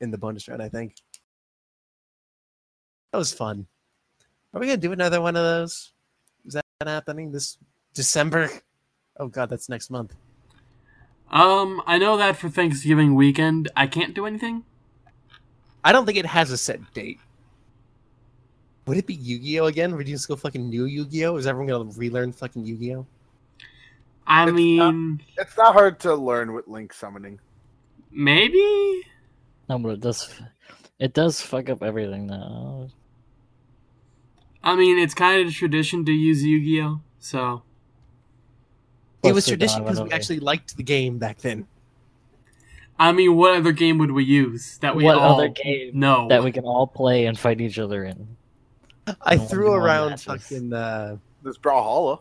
in the bonus round. I think that was fun. Are we gonna do another one of those? Is that happening this December? Oh god, that's next month. Um, I know that for Thanksgiving weekend, I can't do anything. I don't think it has a set date. Would it be Yu-Gi-Oh again? Would you just go fucking new Yu-Gi-Oh? Is everyone gonna relearn fucking Yu-Gi-Oh? I It's mean, It's not hard to learn with link summoning. maybe. No, but it does. It does fuck up everything though. I mean, it's kind of a tradition to use Yu-Gi-Oh. So It was tradition because we actually liked the game back then. I mean, what other game would we use that we what all other game know? that we can all play and fight each other in? I No threw around fucking uh, This Brawlhalla.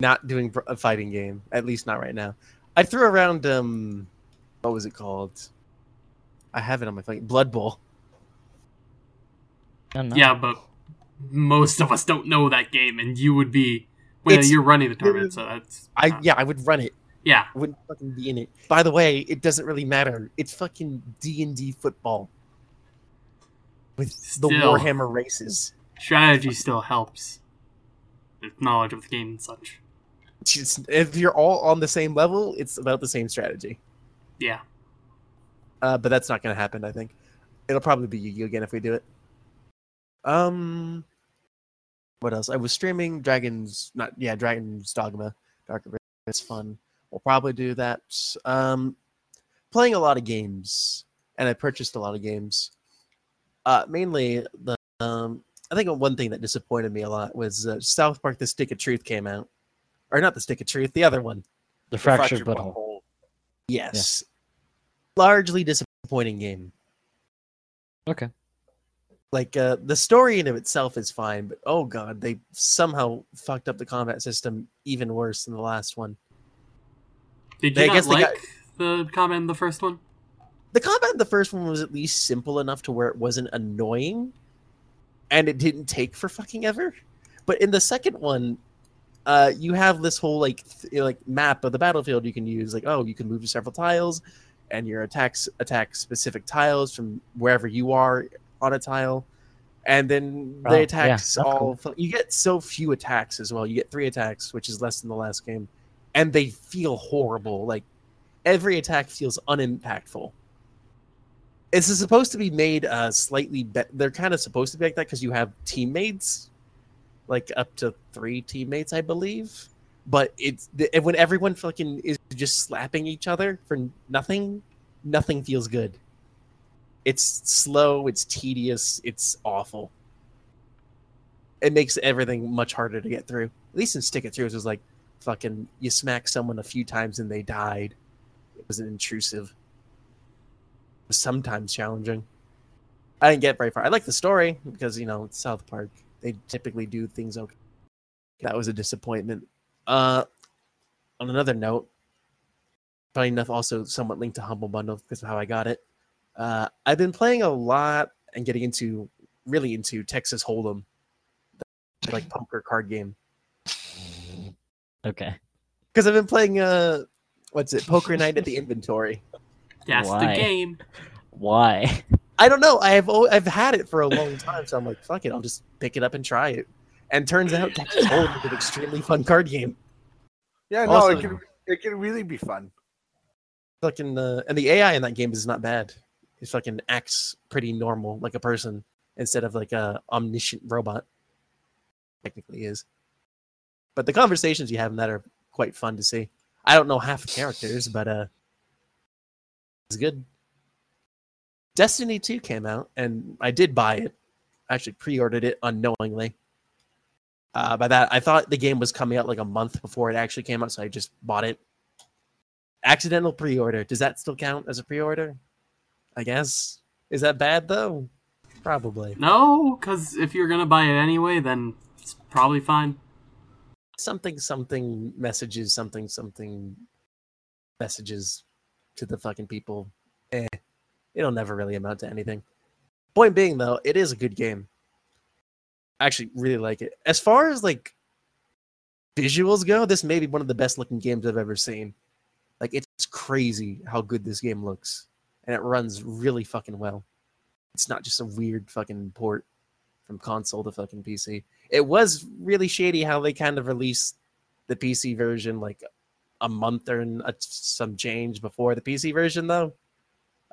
Not doing a fighting game, at least not right now. I threw around um, what was it called? I have it on my phone. Blood Bowl. I don't know. Yeah, but most of us don't know that game, and you would be. Well, It's- you're running the tournament, [laughs] so that's. I yeah, I would run it. yeah. I wouldn't fucking be in it. By the way, it doesn't really matter. It's fucking D and D football with the Warhammer races. Strategy still helps. With knowledge of the game and such. Just- if you're all on the same level, it's about the same strategy. Yeah. Uh, but that's not going to happen. I think it'll probably be Yu-Gi-Oh again if we do it. Um, what else? I was streaming Dragons, not yeah, Dragons Dogma, Dark Arisen. It's fun. We'll probably do that. Um, playing a lot of games, and I purchased a lot of games. Uh, mainly the um, I think one thing that disappointed me a lot was uh, South Park: The Stick of Truth came out, or not the Stick of Truth, the other one. the The fractured butthole. Yes, largely disappointing game. Okay. like uh the story in of itself is fine but oh god they somehow fucked up the combat system even worse than the last one Did They- you I not guess like got- the combat in the first one? the combat in the first one was at least simple enough to where it wasn't annoying and it didn't take for fucking ever but in the second one uh you have this whole like th- like map of the battlefield you can use like oh you can move to several tiles and your attacks attack specific tiles from wherever you are on a tile and then Oh, the yeah, attacks that's all cool. you get so few attacks as well. You get three attacks, which is less than the last game, and they feel horrible. Like every attack feels unimpactful. It's supposed to be made uh, slightly better. They're kind of supposed to be like that because you have teammates, like up to three teammates, I believe. But it's when everyone fucking is just slapping each other for nothing, nothing feels good. It's slow, it's tedious, it's awful. It makes everything much harder to get through. At least in Stick of Truth, it was like fucking you smack someone a few times and they died. It was an intrusive. It was sometimes challenging. I didn't get very far. I like the story because you know it's South Park. They typically do things okay. That was a disappointment. Uh, on another note, funny enough, also somewhat linked to Humble Bundle because of how I got it. Uh, I've been playing a lot and getting into really into Texas Hold'em, like poker card game. Okay. Because I've been playing uh, what's it, Poker Night at the Inventory. That's Why? the game. Why? [laughs] I don't know. I have I've had it for a long time, so I'm like, fuck it, I'll just pick it up and try it. And turns out is an extremely fun card game. Yeah, no, Also- it can it can really be fun. Fucking uh, and the AI in that game is not bad. It fucking acts pretty normal, like a person, instead of like a omniscient robot. Technically is. But the conversations you have in that are quite fun to see. I don't know half the characters, but uh, it's good. Destiny 2 came out, and I did buy it. I actually pre-ordered it unknowingly. Uh, by that, I thought the game was coming out like a month before it actually came out, so I just bought it. Accidental pre-order. Does that still count as a pre-order? I guess. Is that bad though? Probably. No, because if you're gonna buy it anyway, then it's probably fine. Something something messages something something messages to the fucking people. Eh. It'll never really amount to anything. Point being though, it is a good game. I actually really like it. As far as like visuals go, this may be one of the best looking games I've ever seen. Like it's crazy how good this game looks. And it runs really fucking well. It's not just a weird fucking port from console to fucking PC. It was really shady how they kind of released the PC version like a month or uh, some change before the PC version though.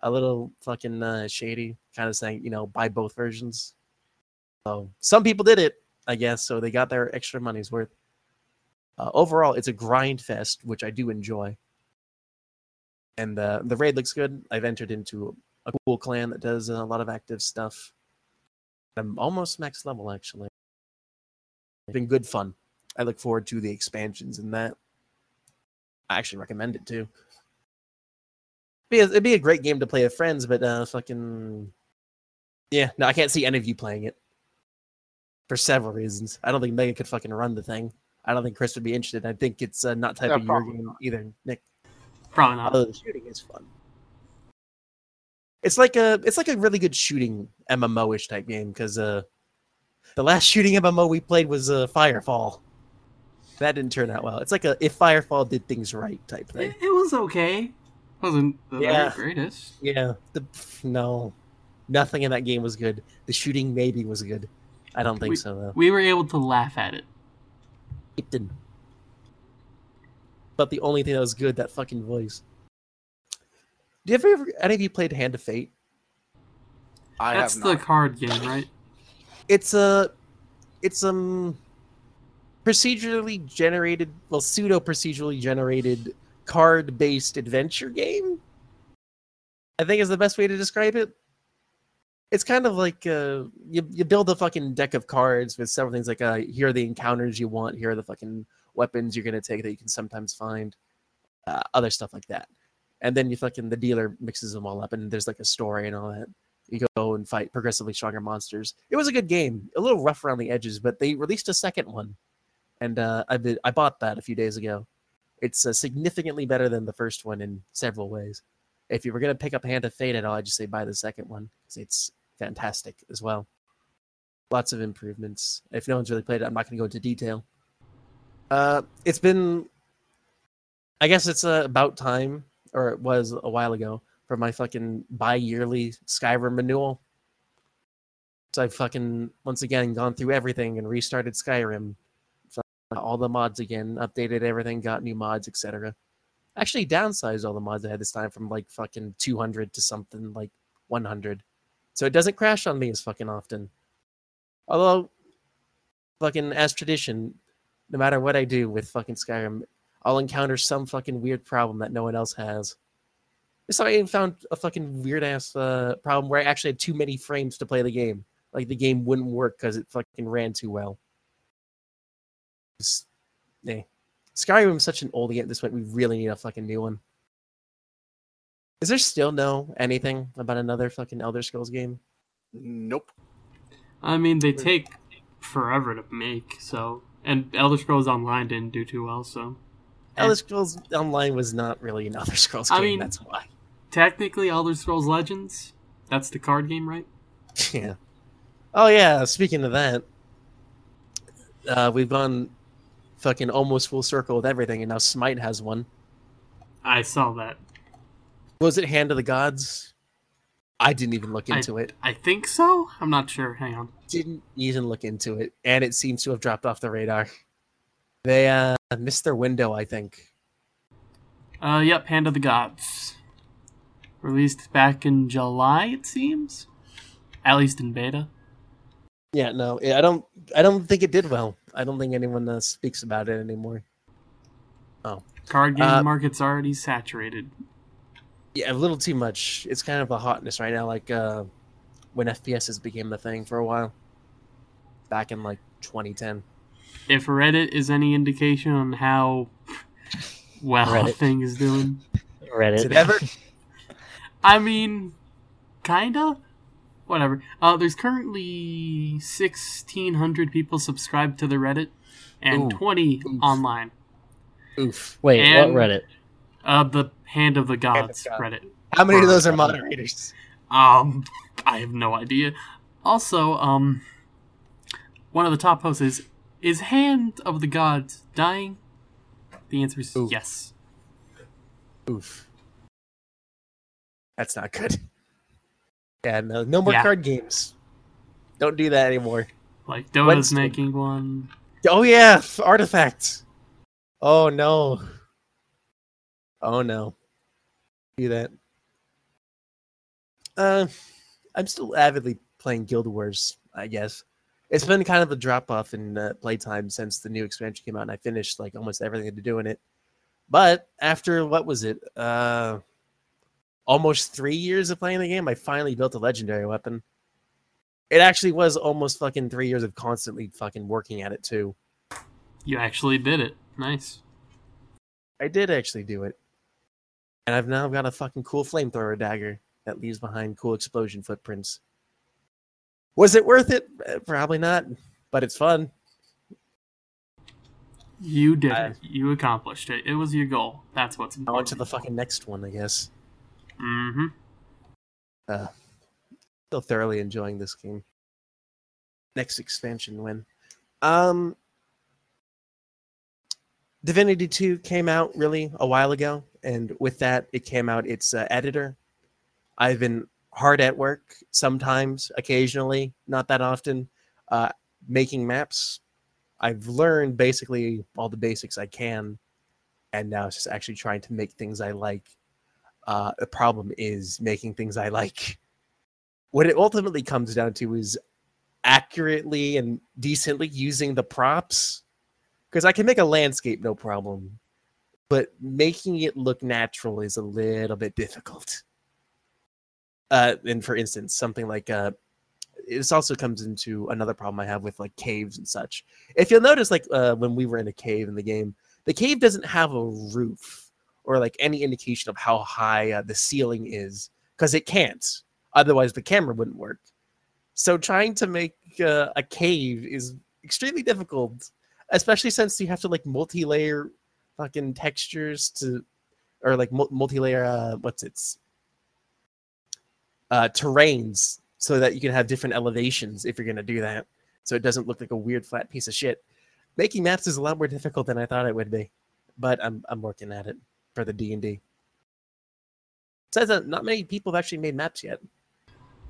A little fucking uh, shady, kind of saying, you know, buy both versions. So some people did it, I guess, so they got their extra money's worth. Uh, overall, it's a grind fest, which I do enjoy. And uh, the raid looks good. I've entered into a cool clan that does a lot of active stuff. I'm almost max level, actually. It's been good fun. I look forward to the expansions in that. I actually recommend it too. Be a- It'd be a great game to play with friends, but uh, fucking yeah, no, I can't see any of you playing it for several reasons. I don't think Mega could fucking run the thing. I don't think Chris would be interested. I think it's uh, not type Yeah, of your game not. either, Nick. Probably not. Although the shooting is fun. It's like a it's like a really good shooting MMO-ish type game because uh, the last [laughs] shooting MMO we played was uh, Firefall. That didn't turn out well. It's like a if Firefall did things right type thing. It, it was okay. Wasn't the very Yeah. greatest. Yeah, the no, nothing in that game was good. The shooting maybe was good. I don't think We- so though. We were able to laugh at it. It didn't. But the only thing that was good, that fucking voice. Do you ever, any of you played Hand of Fate? I That's have the card game, right? it's a it's um procedurally generated well pseudo procedurally generated card based adventure game? I think is the best way to describe it. It's kind of like uh you, you build a fucking deck of cards with several things like uh here are the encounters you want here are the fucking weapons you're to take that you can sometimes find uh, other stuff like that. And then you fucking the dealer mixes them all up and there's like a story and all that. You go and fight progressively stronger monsters. It was a good game, a little rough around the edges, but they released a second one, and uh, I I bought that a few days ago. It's uh, significantly better than the first one in several ways. If you were gonna pick up Hand of Fate at all, I'd just say buy the second one because it's fantastic as well. Lots of improvements. If no one's really played it, I'm not gonna go into detail. Uh, it's been, I guess it's uh, about time, or it was a while ago, for my fucking bi-yearly Skyrim renewal. So I've fucking once again gone through everything and restarted Skyrim, all the mods again, updated everything, got new mods, etc. Actually, downsized all the mods I had this time from like fucking 200 to something like 100, so it doesn't crash on me as fucking often. Although, fucking as tradition, no matter what I do with fucking Skyrim, I'll encounter some fucking weird problem that no one else has. So I found a fucking weird ass uh, problem where I actually had too many frames to play the game. Like the game wouldn't work because it fucking ran too well. Just, eh. Skyrim is such an old game at this point. We really need a fucking new one. Is there still no anything about another fucking Elder Scrolls game? Nope. I mean, they take forever to make, so and Elder Scrolls Online didn't do too well, so. Elder Scrolls Online was not really an Elder Scrolls game. I mean- that's why. Technically, Elder Scrolls Legends, that's the card game, right? [laughs] yeah. Oh yeah. Speaking of that, uh, we've gone fucking almost full circle with everything, and now Smite has one. I saw that. Was it Hand of the Gods? I didn't even look into it. I think so. I'm not sure. Hang on. Didn't even look into it, and it seems to have dropped off the radar. They uh, missed their window, I think. Uh, yep, Hand of the Gods. Released back in July, it seems. At least in beta. Yeah, no, I don't. I don't think it did well. I don't think anyone uh, speaks about it anymore. Oh, card game Uh, market's already saturated. Yeah, a little too much. It's kind of a hotness right now, like uh, when FPSs became the thing for a while. Back in like 2010. If Reddit is any indication on how well Reddit. thing is doing, Reddit. Is it ever? I mean, kinda. Whatever. Uh, there's currently 1,600 people subscribed to the Reddit, and Ooh. 20 Oof. online. Oof. Wait, and- what Reddit? Uh, the Hand of the Gods God. Reddit. How many of those are moderators? Um, [laughs] I have no idea. Also, um, one of the top posts is: Is Hand of the Gods dying? The answer is Oof. yes. Oof. That's not good. Yeah, no, no more Yeah. card games. Don't do that anymore. Like Dota's Winston. making one. Oh yeah, artifact. Oh no. Oh no. Do that. Uh, I'm still avidly playing Guild Wars. I guess it's been kind of a drop off in uh, playtime since the new expansion came out, and I finished like almost everything to do in it. But after what was it? Uh, almost three years of playing the game, I finally built a legendary weapon. It actually was almost fucking three years of constantly fucking working at it too. You actually did it. Nice. I did actually do it. And I've now got a fucking cool flamethrower dagger that leaves behind cool explosion footprints. Was it worth it? Eh, Probably not, but it's fun. You did I- it. You accomplished it. It was your goal. That's what's On important. to the fucking next one, I guess. Mm-hmm. Uh, still thoroughly enjoying this game. Next expansion win. Um, Divinity 2 came out really a while ago, and with that, it came out its uh, editor. I've been hard at work sometimes, occasionally, not that often, uh, making maps. I've learned basically all the basics I can, and now it's just actually trying to make things I like. Uh, the problem is making things I like. What it ultimately comes down to is accurately and decently using the props. Because I can make a landscape no problem, but making it look natural is a little bit difficult. Uh, and for instance, something like uh, this also comes into another problem I have with like caves and such. If you'll notice, like uh, when we were in a cave in the game, the cave doesn't have a roof or like any indication of how high uh, the ceiling is because it can't. Otherwise, the camera wouldn't work. So trying to make uh, a cave is extremely difficult, especially since you have to like multi-layer fucking textures to, or like multi-layer uh, what's its uh, terrains so that you can have different elevations if you're gonna do that, so it doesn't look like a weird flat piece of shit. Making maps is a lot more difficult than I thought it would be, but I'm I'm working at it for the D and D. Says that not many people have actually made maps yet.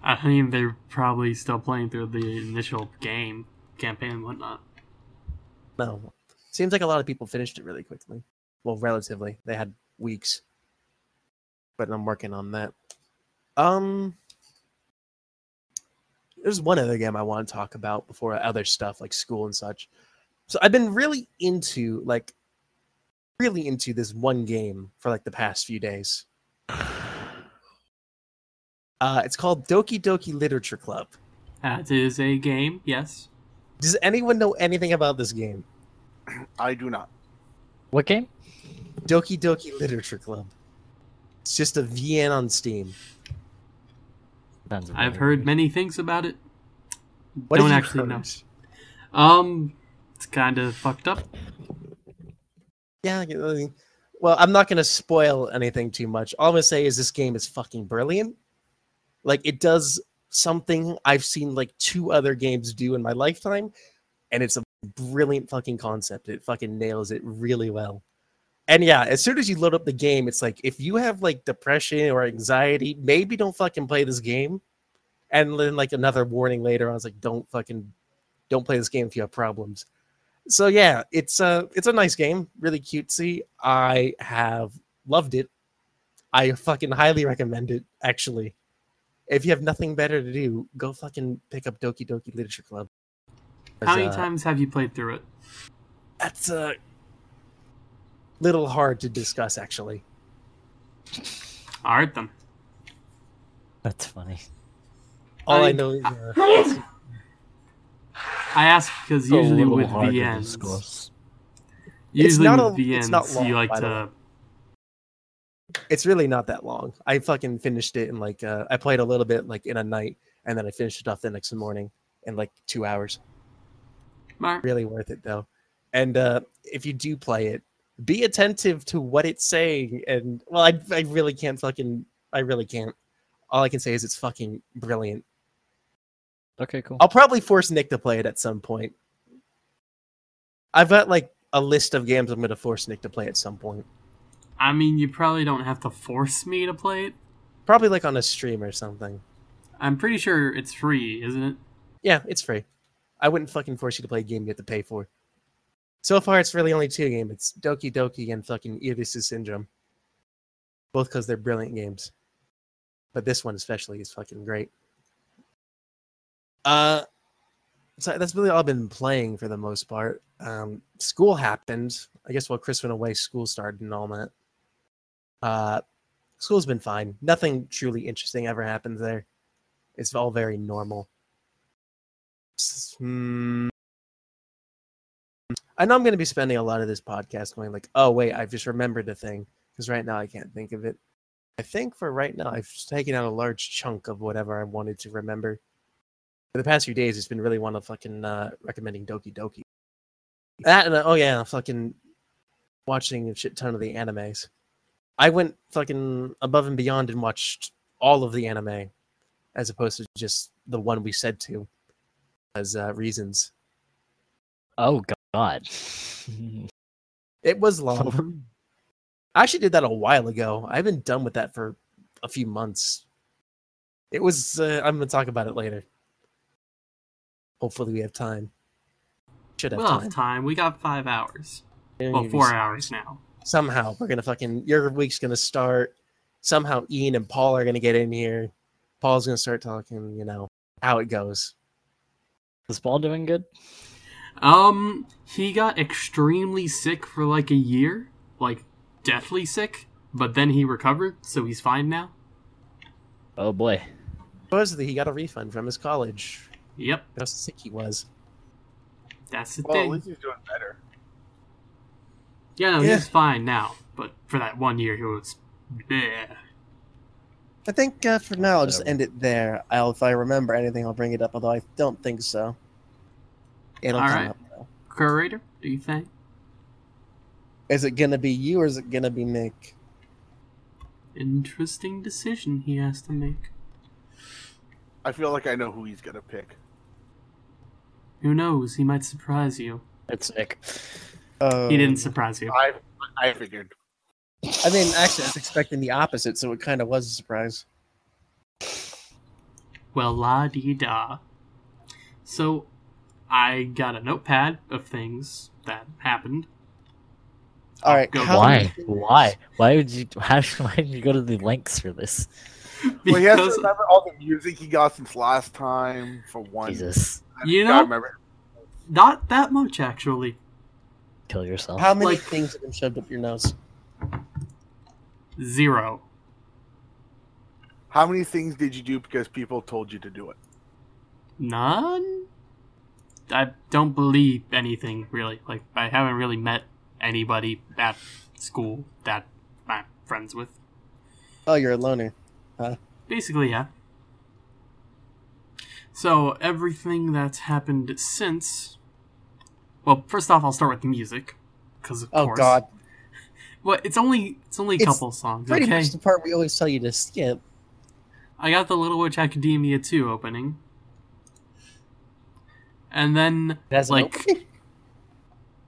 I mean, they're probably still playing through the initial game campaign and whatnot. No. Seems like a lot of people finished it really quickly. Well, relatively. They had weeks. But I'm working on that. Um There's one other game I want to talk about before other stuff like school and such. So I've been really into like really into this one game for like the past few days. [sighs] Uh, it's called Doki Doki Literature Club. That is a game, yes. Does anyone know anything about this game? I do not. What game? Doki Doki Literature Club. It's just a VN on Steam. I've heard many things about it. What Don't have you actually know. Um, it's kind of fucked up. Yeah. Well, I'm not going to spoil anything too much. All I'm going to say is this game is fucking brilliant. Like, it does something I've seen like two other games do in my lifetime, and it's a brilliant fucking concept. It fucking nails it really well. And yeah, as soon as you load up the game, it's like if you have like depression or anxiety, maybe don't fucking play this game. And then like another warning later, I was like, don't fucking don't play this game if you have problems. So yeah, it's a it's a nice game, really cutesy. I have loved it. I fucking highly recommend it. Actually, if you have nothing better to do, go fucking pick up Doki Doki Literature Club. How many Uh, times have you played through it? That's a little hard to discuss, actually. All right then. That's funny. All I, I- know is uh, [laughs] I ask because usually with VNs, discuss. usually not with a- it's not VNs, long, you like to. it's really not that long. I fucking finished it in like uh, I played a little bit like in a night, and then I finished it off the next morning in like two hours. Mark, really worth it though. And uh, if you do play it, be attentive to what it's saying. And well, I I really can't fucking I really can't. All I can say is it's fucking brilliant. Okay, cool. I'll probably force Nick to play it at some point. I've got like a list of games I'm gonna force Nick to play at some point. I mean, you probably don't have to force me to play it. Probably like on a stream or something. I'm pretty sure it's free, isn't it? Yeah, it's free. I wouldn't fucking force you to play a game you have to pay for. So far, it's really only two games. It's Doki Doki and fucking Irisu Syndrome. Both because they're brilliant games. But this one especially is fucking great. Uh, so that's really all I've been playing for the most part. Um, school happened. I guess while Chris went away, school started and all that. Uh, school's been fine. Nothing truly interesting ever happens there. It's all very normal. Hmm. I know I'm going to be spending a lot of this podcast going like, oh wait, I've just remembered a thing because right now I can't think of it. I think for right now I've taken out a large chunk of whatever I wanted to remember. For the past few days, it's been really one of fucking uh, recommending Doki Doki. That and uh, oh yeah, fucking watching a shit ton of the animes. I went fucking above and beyond and watched all of the anime, as opposed to just the one we said to, as uh, reasons. Oh God. [laughs] It was long. I actually did that a while ago. I've been done with that for a few months. It was. Uh, I'm gonna talk about it later. Hopefully, we have time. Should have We'll time. have time. We got five hours. Well, four hours now. Somehow, we're gonna fucking. Your week's gonna start. Somehow, Ian and Paul are gonna get in here. Paul's gonna start talking. You know how it goes. Is Paul doing good? Um, he got extremely sick for like a year, like deathly sick, but then he recovered, so he's fine now. Oh boy. Supposedly, he got a refund from his college. Yep, How sick he was. that's the Well, at thing. least he's doing better. Yeah, no, Yeah. he's fine now, but for that one year, he was. Bleh. I think uh, for now I'll just end it there. I'll, if I remember anything, I'll bring it up. Although I don't think so. It'll All come right. up though. Curator, do you think? Is it gonna be you or is it gonna be Nick? Interesting decision he has to make. I feel like I know who he's gonna pick. Who knows? He might surprise you. It's Nick. Uh, He didn't surprise you. I I figured. I mean, actually, I was expecting the opposite, so it kind of was a surprise. Well, la di da. So, I got a notepad of things that happened. All right. Go- Why? Why? Why would you? How, [laughs] why did you go to the links for this? Well, he has to remember all the music he got since last time for one. Jesus, you know, remember. not that much actually. kill yourself. How many Like- things have been shoved up your nose? Zero. How many things did you do because people told you to do it? None? I don't believe anything really. Like I haven't really met anybody at school that I'm friends with. Oh, you're a loner. Huh? Basically, yeah. So everything that's happened since. Well, first off, I'll start with the music, because of Oh course. God. [laughs] Well, it's only it's only a It's couple songs. Pretty okay, much the part we always tell you to skip. I got the Little Witch Academia 2 opening, and then that's like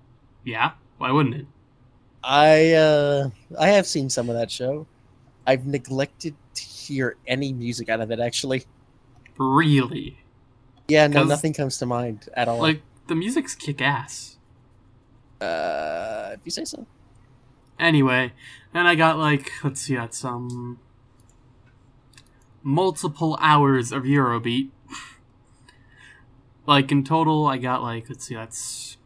[laughs] yeah, why wouldn't it? I uh I have seen some of that show. I've neglected to hear any music out of it actually. Really? Yeah, no, nothing comes to mind at all. Like the music's kick ass. uh, if you say so. Anyway, and I got like let's see, that's um multiple hours of Eurobeat. like in total, I got like let's see, that's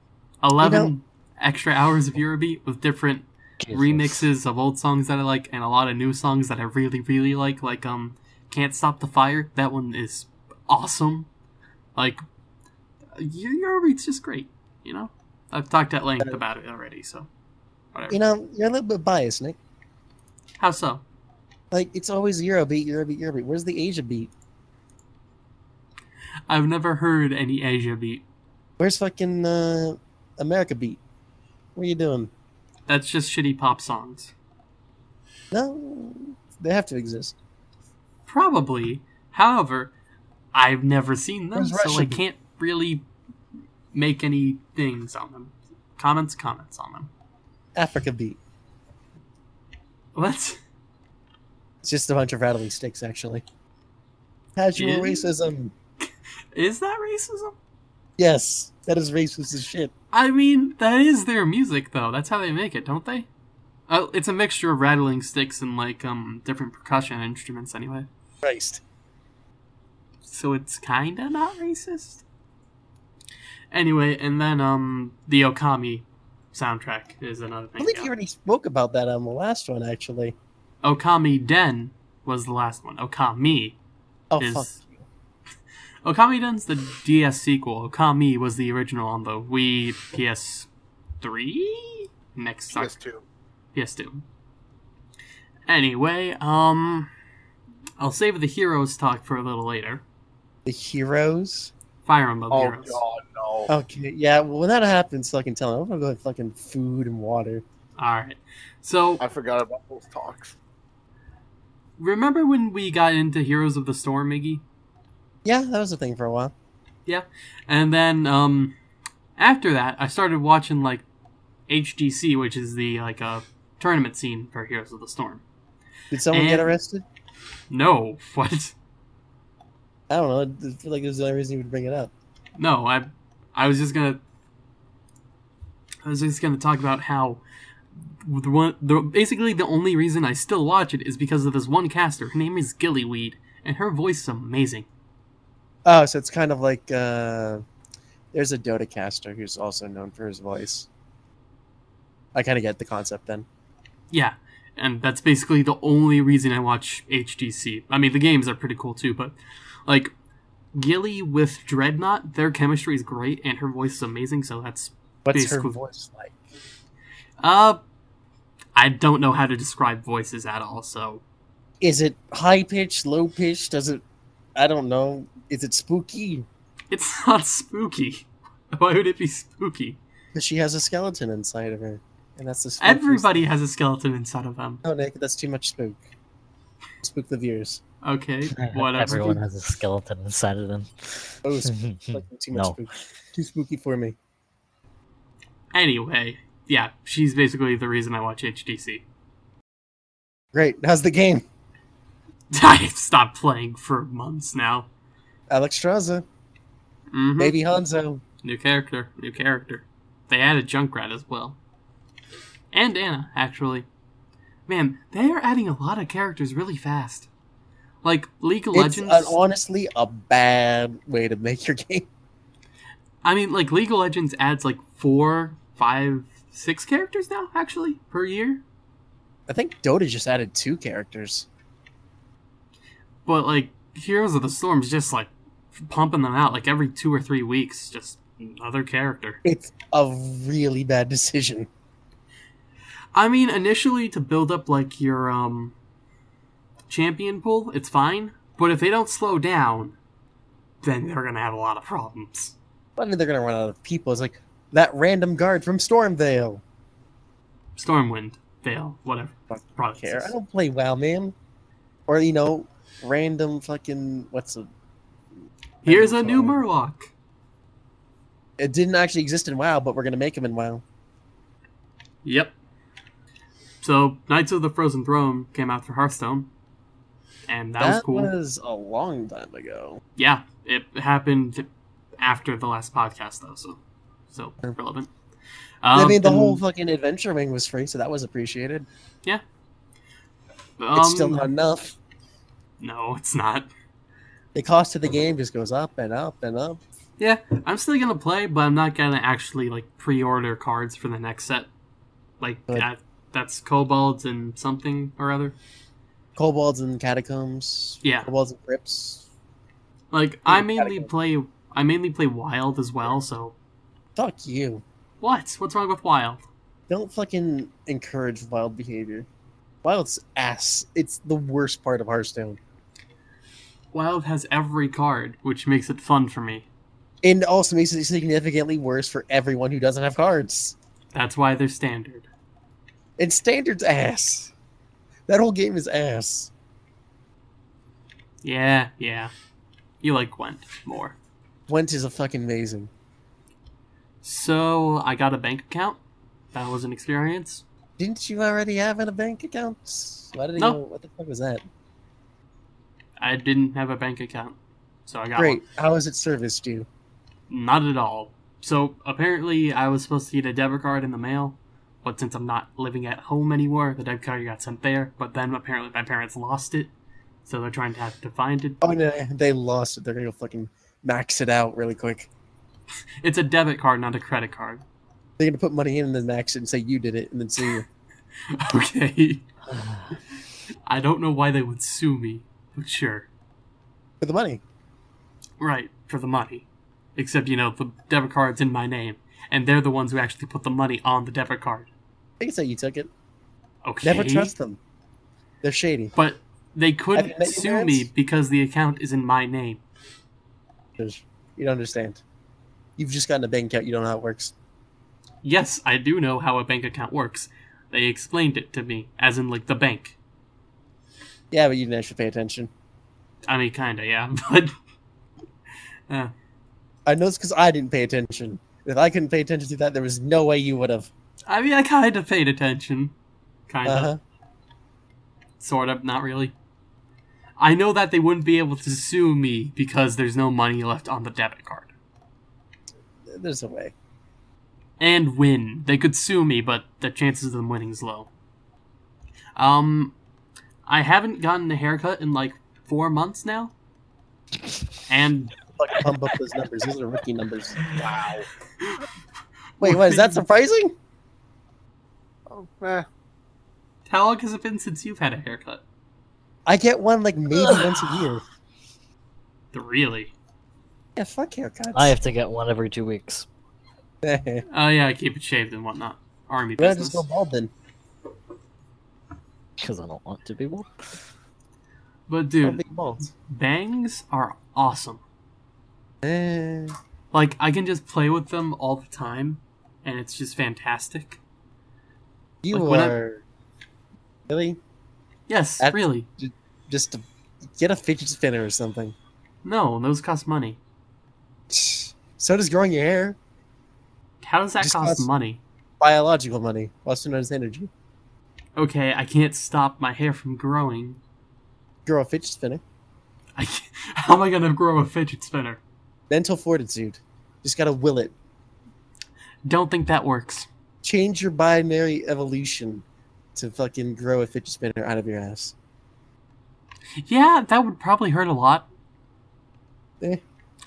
eleven extra hours of Eurobeat with different Jesus. remixes of old songs that I like and a lot of new songs that I really really like. Like um, "Can't Stop the Fire." That one is awesome. Like, your Eurobeat's just great. You know, I've talked at length about it already. So, whatever. You know, you're a little bit biased, Nick. How so? Like it's always Eurobeat, Eurobeat, Eurobeat. Where's the Asia beat? I've never heard any Asia beat. Where's fucking uh, America beat? What are you doing? That's just shitty pop songs. No, they have to exist. Probably. However, I've never seen them, so I Russian can't really make any things on them. Comments, comments on them. Africa beat. What? It's just a bunch of rattling sticks, actually. Casual racism. [laughs] Is that racism? Yes, that is racist as shit. I mean, that is their music, though. That's how they make it, don't they? Uh, it's a mixture of rattling sticks and like um different percussion instruments, anyway. Christ. So it's kinda not racist. Anyway, and then um the Okami soundtrack is another I thing. think yeah. you already spoke about that on the last one, actually. Okamiden was the last one. Okami. Oh, Is- fuck you. Okamiden's the DS sequel. Okami was the original on the Wii PS3? Next PS2. PS2. Anyway, um I'll save the heroes talk for a little later. The heroes? Fire Emblem Oh Heroes. god, no. Okay, yeah, well, when that happens, fucking tell me. I'm gonna go with fucking food and water. Alright. So I forgot about those talks. remember when we got into Heroes of the Storm, Miggy? Yeah, that was a thing for a while. Yeah, and then um after that I started watching like HGC, which is the like uh tournament scene for Heroes of the Storm. Did someone get arrested? No, [laughs] what? I don't know. I feel like it was the only reason you would bring it up. No, I I was just gonna I was just gonna talk about how the one the basically the only reason I still watch it is because of this one caster. Her name is Gillyweed, and her voice is amazing. Oh, so it's kind of like uh, there's a Dota caster who's also known for his voice. I kind of get the concept then. Yeah, and that's basically the only reason I watch HGC. I mean, the games are pretty cool too, but like Gilly with Dreadnought, their chemistry is great, and her voice is amazing. So that's What's her voice like? uh, I don't know how to describe voices at all. So Is it high pitched, low pitched? Does it? I don't know. Is it spooky? it's [laughs] not spooky. [laughs] Why would it be spooky? Because she has a skeleton inside of her, and that's the spookiest- Everybody has a skeleton inside of them. No, Nick, that's too much spook. Spook the viewers. Okay, [laughs] whatever. Everyone has a skeleton inside of them. Oh, it's [laughs] too much no. spook. Too spooky for me. Anyway, yeah, she's basically the reason I watch HGC. Great. How's the game? [laughs] I've stopped playing for months now. Alexstrasza, Mhm. maybe Hanzo. New character, new character. They added Junkrat as well. And Ana, actually. Man, they are adding a lot of characters really fast. Like League of It's Legends. an, honestly a bad way to make your [laughs] game. I mean, like League of Legends adds like four, five, six characters now, actually, per year. I think Dota just added two characters. But like Heroes of the Storm is just like pumping them out like every two or three weeks, just another character. It's a really bad decision. I mean, initially to build up like your um champion pool, it's fine. But if they don't slow down, then they're gonna have a lot of problems. I mean, they're gonna run out of people. It's like that random guard from Stormvale. Stormwind, Vale, whatever. Product Care? I don't play WoW, man. Or you know, random fucking what's a? Here's a new Murloc. It didn't actually exist in WoW, but we're gonna make him in WoW. Yep. So Knights of the Frozen Throne came out for Hearthstone, and that, was cool. That was a long time ago. Yeah, it happened after the last podcast though, so so relevant. I Um, mean, the and, whole fucking adventure wing was free, so that was appreciated. Yeah. It's still um, not enough. No, it's not. The cost of the game just goes up and up and up. Yeah, I'm still gonna play, but I'm not gonna actually like pre-order cards for the next set. Like that, that's kobolds and something or other. Kobolds and catacombs. Yeah. Kobolds and crypts. Like I mainly Catacomb. play, I mainly play wild as well. So Fuck you. what? What's wrong with wild? Don't fucking encourage wild behavior. Wild's ass. It's the worst part of Hearthstone. Wild has every card, which makes it fun for me. And also makes it significantly worse for everyone who doesn't have cards. That's why they're standard. And standard's ass. That whole game is ass. Yeah, yeah. You like Gwent more. Gwent is a fucking amazing. So I got a bank account. That was an experience. Didn't you already have a bank account? Why did No. know? What the fuck was that? I didn't have a bank account, so I got Great. one. How has it serviced you? Not at all. So apparently, I was supposed to get a debit card in the mail, but since I'm not living at home anymore, the debit card got sent there. But then apparently, my parents lost it, so they're trying to have to find it. Oh no, they lost it. They're gonna go fucking max it out really quick. [laughs] It's a debit card, not a credit card. They're gonna put money in and then max it and say you did it and then sue you. [laughs] Okay. [sighs] I don't know why they would sue me, but sure. for the money. Right, for the money. Except, you know, the debit card's in my name, and they're the ones who actually put the money on the debit card. I think it's how you took it. Okay. Never trust them. They're shady. But they couldn't sue me because the account is in my name. You don't understand. You've just gotten a bank account. You don't know how it works. Yes, I do know how a bank account works. They explained it to me, as in, like, the bank. Yeah, but you didn't actually pay attention. I mean, kinda, yeah, [laughs] but. Uh, I know it's because I didn't pay attention. If I couldn't pay attention to that, there was no way you would have. I mean, I kinda paid attention. Kinda. Uh huh. Sort of, not really. I know that they wouldn't be able to sue me because there's no money left on the debit card. There's a way. and win. They could sue me, but the chances of them winning is low. Um, I haven't gotten a haircut in like four months now, and Fuck, pump up those numbers. These are rookie numbers. Wow. Wait, what? Is that [laughs] surprising? Oh, eh. how long has it been since you've had a haircut? I get one like maybe [sighs] once a year. Really? Yeah, fuck haircuts. I have to get one every two weeks. Oh yeah, I keep it shaved and whatnot. Army not business. just go bald then? Because I don't want to be bald. But Don't dude, be bald. bangs are awesome. Eh, Like I can just play with them all the time, and it's just fantastic. you Like, are really Yes, That's- really. just to get a fidget spinner or something. No, those cost money. [sighs] So does growing your hair. How does that cost money? Biological money, also known as energy. Okay, I can't stop my hair from growing. Grow a fidget spinner. I [laughs] how am I gonna grow a fidget spinner? Mental fortitude. Just gotta will it. Don't think that works. Change your binary evolution to fucking grow a fidget spinner out of your ass. Yeah, that would probably hurt a lot. Eh.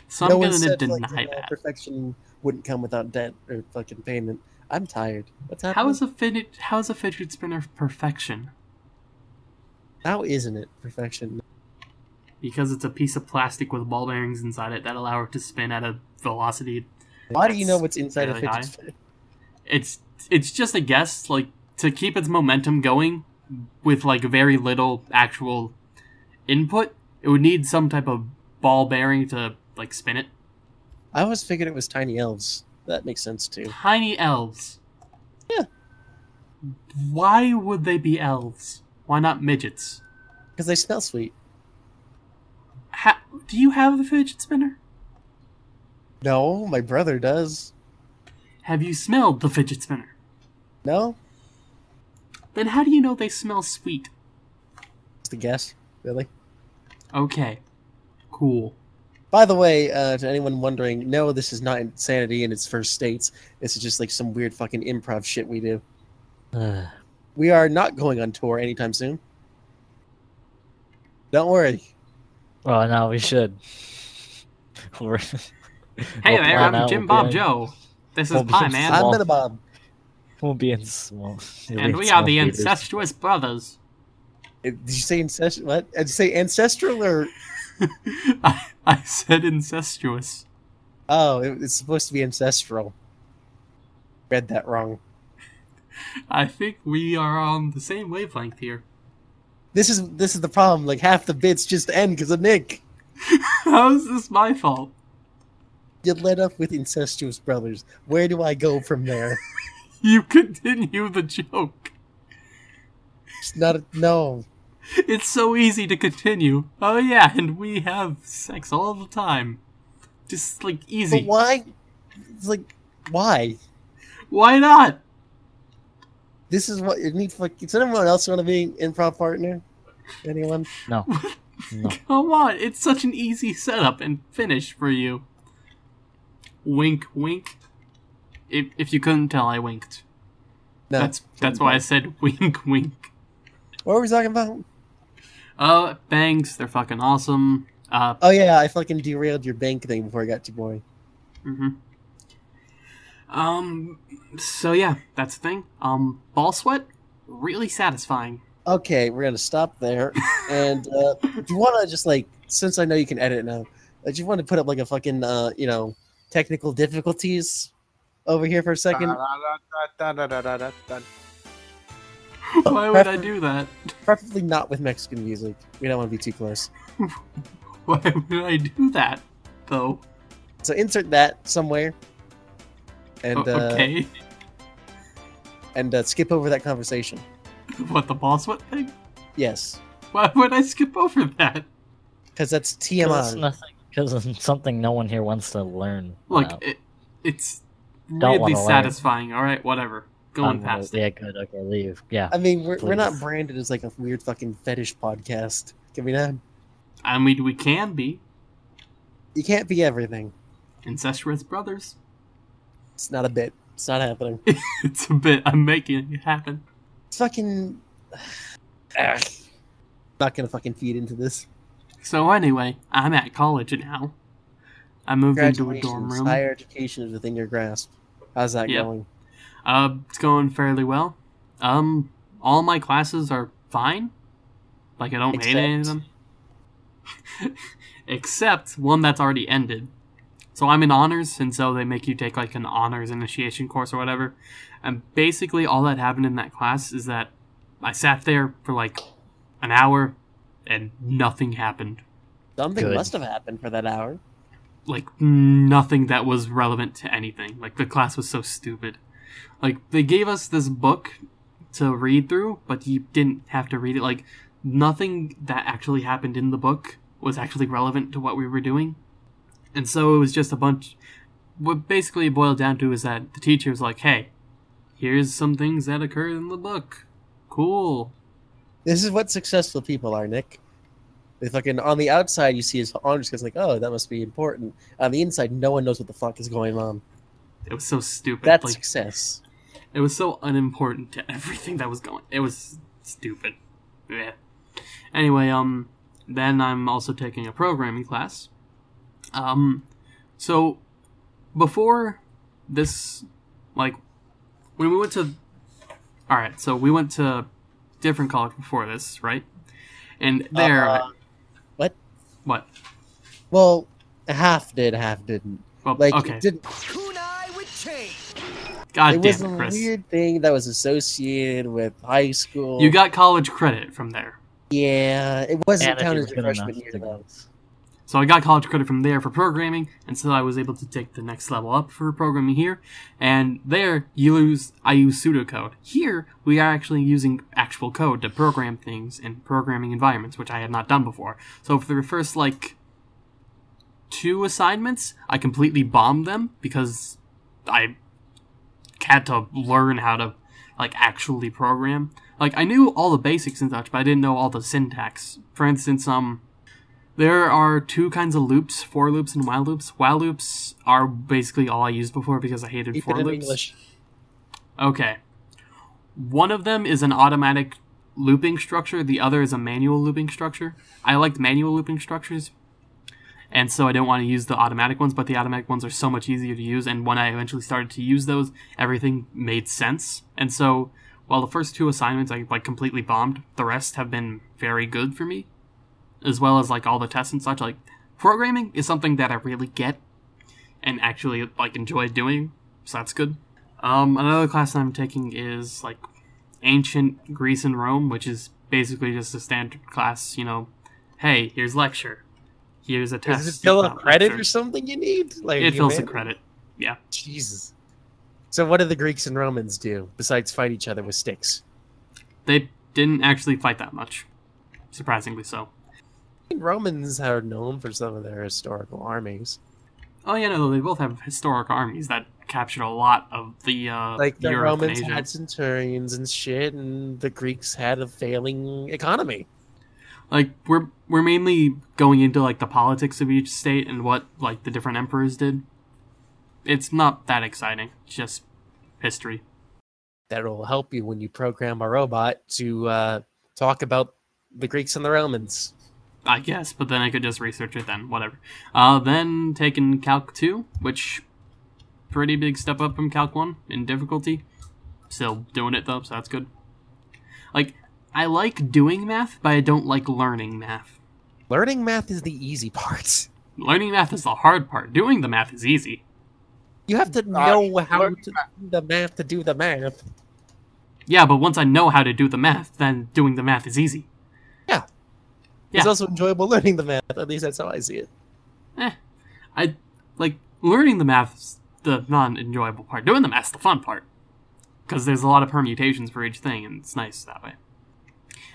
So No I'm gonna said, deny like, that. Perfection wouldn't come without debt or fucking payment. I'm tired. What's happening? How is a fidget? How is a fidget spinner perfection? How isn't it perfection? Because it's a piece of plastic with ball bearings inside it that allow it to spin at a velocity. Why do you know what's inside a fairly fidget spinner? It's it's just a guess. Like to keep its momentum going with like very little actual input, it would need some type of ball bearing to like spin it. I always figured it was tiny elves. That makes sense too. Tiny elves. Yeah. Why would they be elves? Why not midgets? Because they smell sweet. Ha- do you have a fidget spinner? No, my brother does. Have you smelled the fidget spinner? No? Then how do you know they smell sweet? Just a guess. Really? Okay. Cool. By the way, uh, to anyone wondering, no, this is not insanity in its first states. This is just like some weird fucking improv shit we do. [sighs] We are not going on tour anytime soon. Don't worry. Oh no, we should. [laughs] We're- Hey we'll there, I'm out, Jim Bob be in- Joe. This is we'll be Pie in Man, I'm Small. Bob. We'll be in small. and we are the theaters. incestuous brothers. Uh, Did you say ancestral? What? Did you say ancestral or? [laughs] I, I said incestuous. Oh, it, it's supposed to be ancestral. Read that wrong. [laughs] I think we are on the same wavelength here. This is this is the problem. Like half the bits just end because of Nick. [laughs] How is this my fault? You led up with incestuous brothers. Where do I go from there? [laughs] You continue the joke. It's not a, no. It's so easy to continue. Oh yeah, and we have sex all the time. Just like But easy. why? It's like why? Why not? This is what you need. For, does anyone else want to be an improv partner? Anyone? No, [laughs] no. Come on, it's such an easy setup and finish for you. Wink, wink. If if you couldn't tell, I winked. No. That's that's why I said wink, wink. What were we talking about? Uh, bangs, they're fucking awesome. Uh, Oh yeah, I fucking derailed your bank thing before I got too boring. hmm Um, so yeah, that's the thing. Um, ball sweat, really satisfying. Okay, we're gonna stop there. [laughs] and uh, do you want to just like, since I know you can edit now, I just want to put up like a fucking, uh, you know, technical difficulties over here for a second? Why would I do that? Preferably not with Mexican music. We don't want to be too close. [laughs] Why would I do that, though? So insert that somewhere, and O- uh, okay, [laughs] and uh, skip over that conversation. [laughs] what the ball What thing? Yes, Why would I skip over that? because that's Because it's nothing. Because it's something no one here wants to learn. Look, about. it, it's Don't really wanna learn. satisfying. All right, whatever. Going Um, past Yeah, it. good. Okay, leave. Yeah. I mean, we're, we're not branded as like a weird fucking fetish podcast. Can we not? I mean, we can be You can't be everything. incestuous brothers. It's not a bit. It's not happening. [laughs] it's a bit. I'm making it happen. It's fucking. [sighs] Ugh. Not gonna fucking feed into this. So anyway, I'm at college now. I moved into a dorm room. Higher education is within your grasp. How's that Yep. going? Uh, it's going fairly well. Um, all my classes are fine. Like I don't hate any of them. [laughs] Except one that's already ended. So I'm in honors, and so they make you take like an honors initiation course or whatever. And basically, all that happened in that class is that I sat there for like an hour, and nothing happened. Something Good. must have happened for that hour. like nothing that was relevant to anything. Like the class was so stupid. Like they gave us this book to read through, but you didn't have to read it. Like nothing that actually happened in the book was actually relevant to what we were doing. And so it was just a bunch what basically it boiled down to is that the teacher was like, "Hey, here's some things that occur in the book. Cool." This is what successful people are, Nick. They fucking on the outside, you see his arms because like, oh, that must be important. On the inside, no one knows what the fuck is going on. It was so stupid. That's like success. it was so unimportant to everything that was going. It was stupid. Yeah. Anyway, um, then I'm also taking a programming class. Um, so before this, like, when we went to, all right, so we went to different college before this, right? And there, Uh, what? what? Well, half did, half didn't. Well, Like, okay, it, did, Kunai with chain. God it was a it, Chris. weird thing that was associated with high school. You got college credit from there. yeah, it wasn't And counted as your freshman enough year though. So I got college credit from there for programming, and so I was able to take the next level up for programming here. And there, you use I use pseudocode. Here, we are actually using actual code to program things in programming environments, which I had not done before. So for the first like two assignments, I completely bombed them because I had to learn how to like actually program. Like I knew all the basics and such, but I didn't know all the syntax. For instance, um there are two kinds of loops, for loops and while loops. While loops are basically all I used before because I hated Keep for loops. English. Okay. One of them is an automatic looping structure, the other is a manual looping structure. I liked manual looping structures, and so I didn't want to use the automatic ones, but the automatic ones are so much easier to use, and when I eventually started to use those, everything made sense. And so, while the first two assignments I like completely bombed, the rest have been very good for me. As well as like all the tests and such. Like programming is something that I really get and actually like enjoy doing, so that's good. Um, another class that I'm taking is like ancient Greece and Rome, which is basically just a standard class. You know, hey, here's lecture, here's a test. Is it still a credit lecture. or something you need? Like It fills a credit. Yeah, Jesus. So what did the Greeks and Romans do besides fight each other with sticks? they didn't actually fight that much, surprisingly so. Romans are known for some of their historical armies. Oh yeah, no, they both have historic armies that captured a lot of the uh, Like the Europe Romans had centurions and shit, and the Greeks had a failing economy. like we're we're mainly going into like the politics of each state and what like the different emperors did. It's not that exciting. It's just history. That'll help you when you program a robot to uh, talk about the Greeks and the Romans. I guess, but then I could just research it then, whatever. Uh, then taking Calc 2, which pretty big step up from Calc 1 in difficulty. Still doing it though, so that's good. Like, I like doing math, but I don't like learning math. Learning math is the easy part. [laughs] Learning math is the hard part. Doing the math is easy. You have to Uh, know how to do the math to do the math. Yeah, but once I know how to do the math, then doing the math is easy. It's also enjoyable learning the math. At least that's how I see it. Eh. I like learning the math's the non-enjoyable part. Doing the math's the fun part because there's a lot of permutations for each thing, and it's nice that way.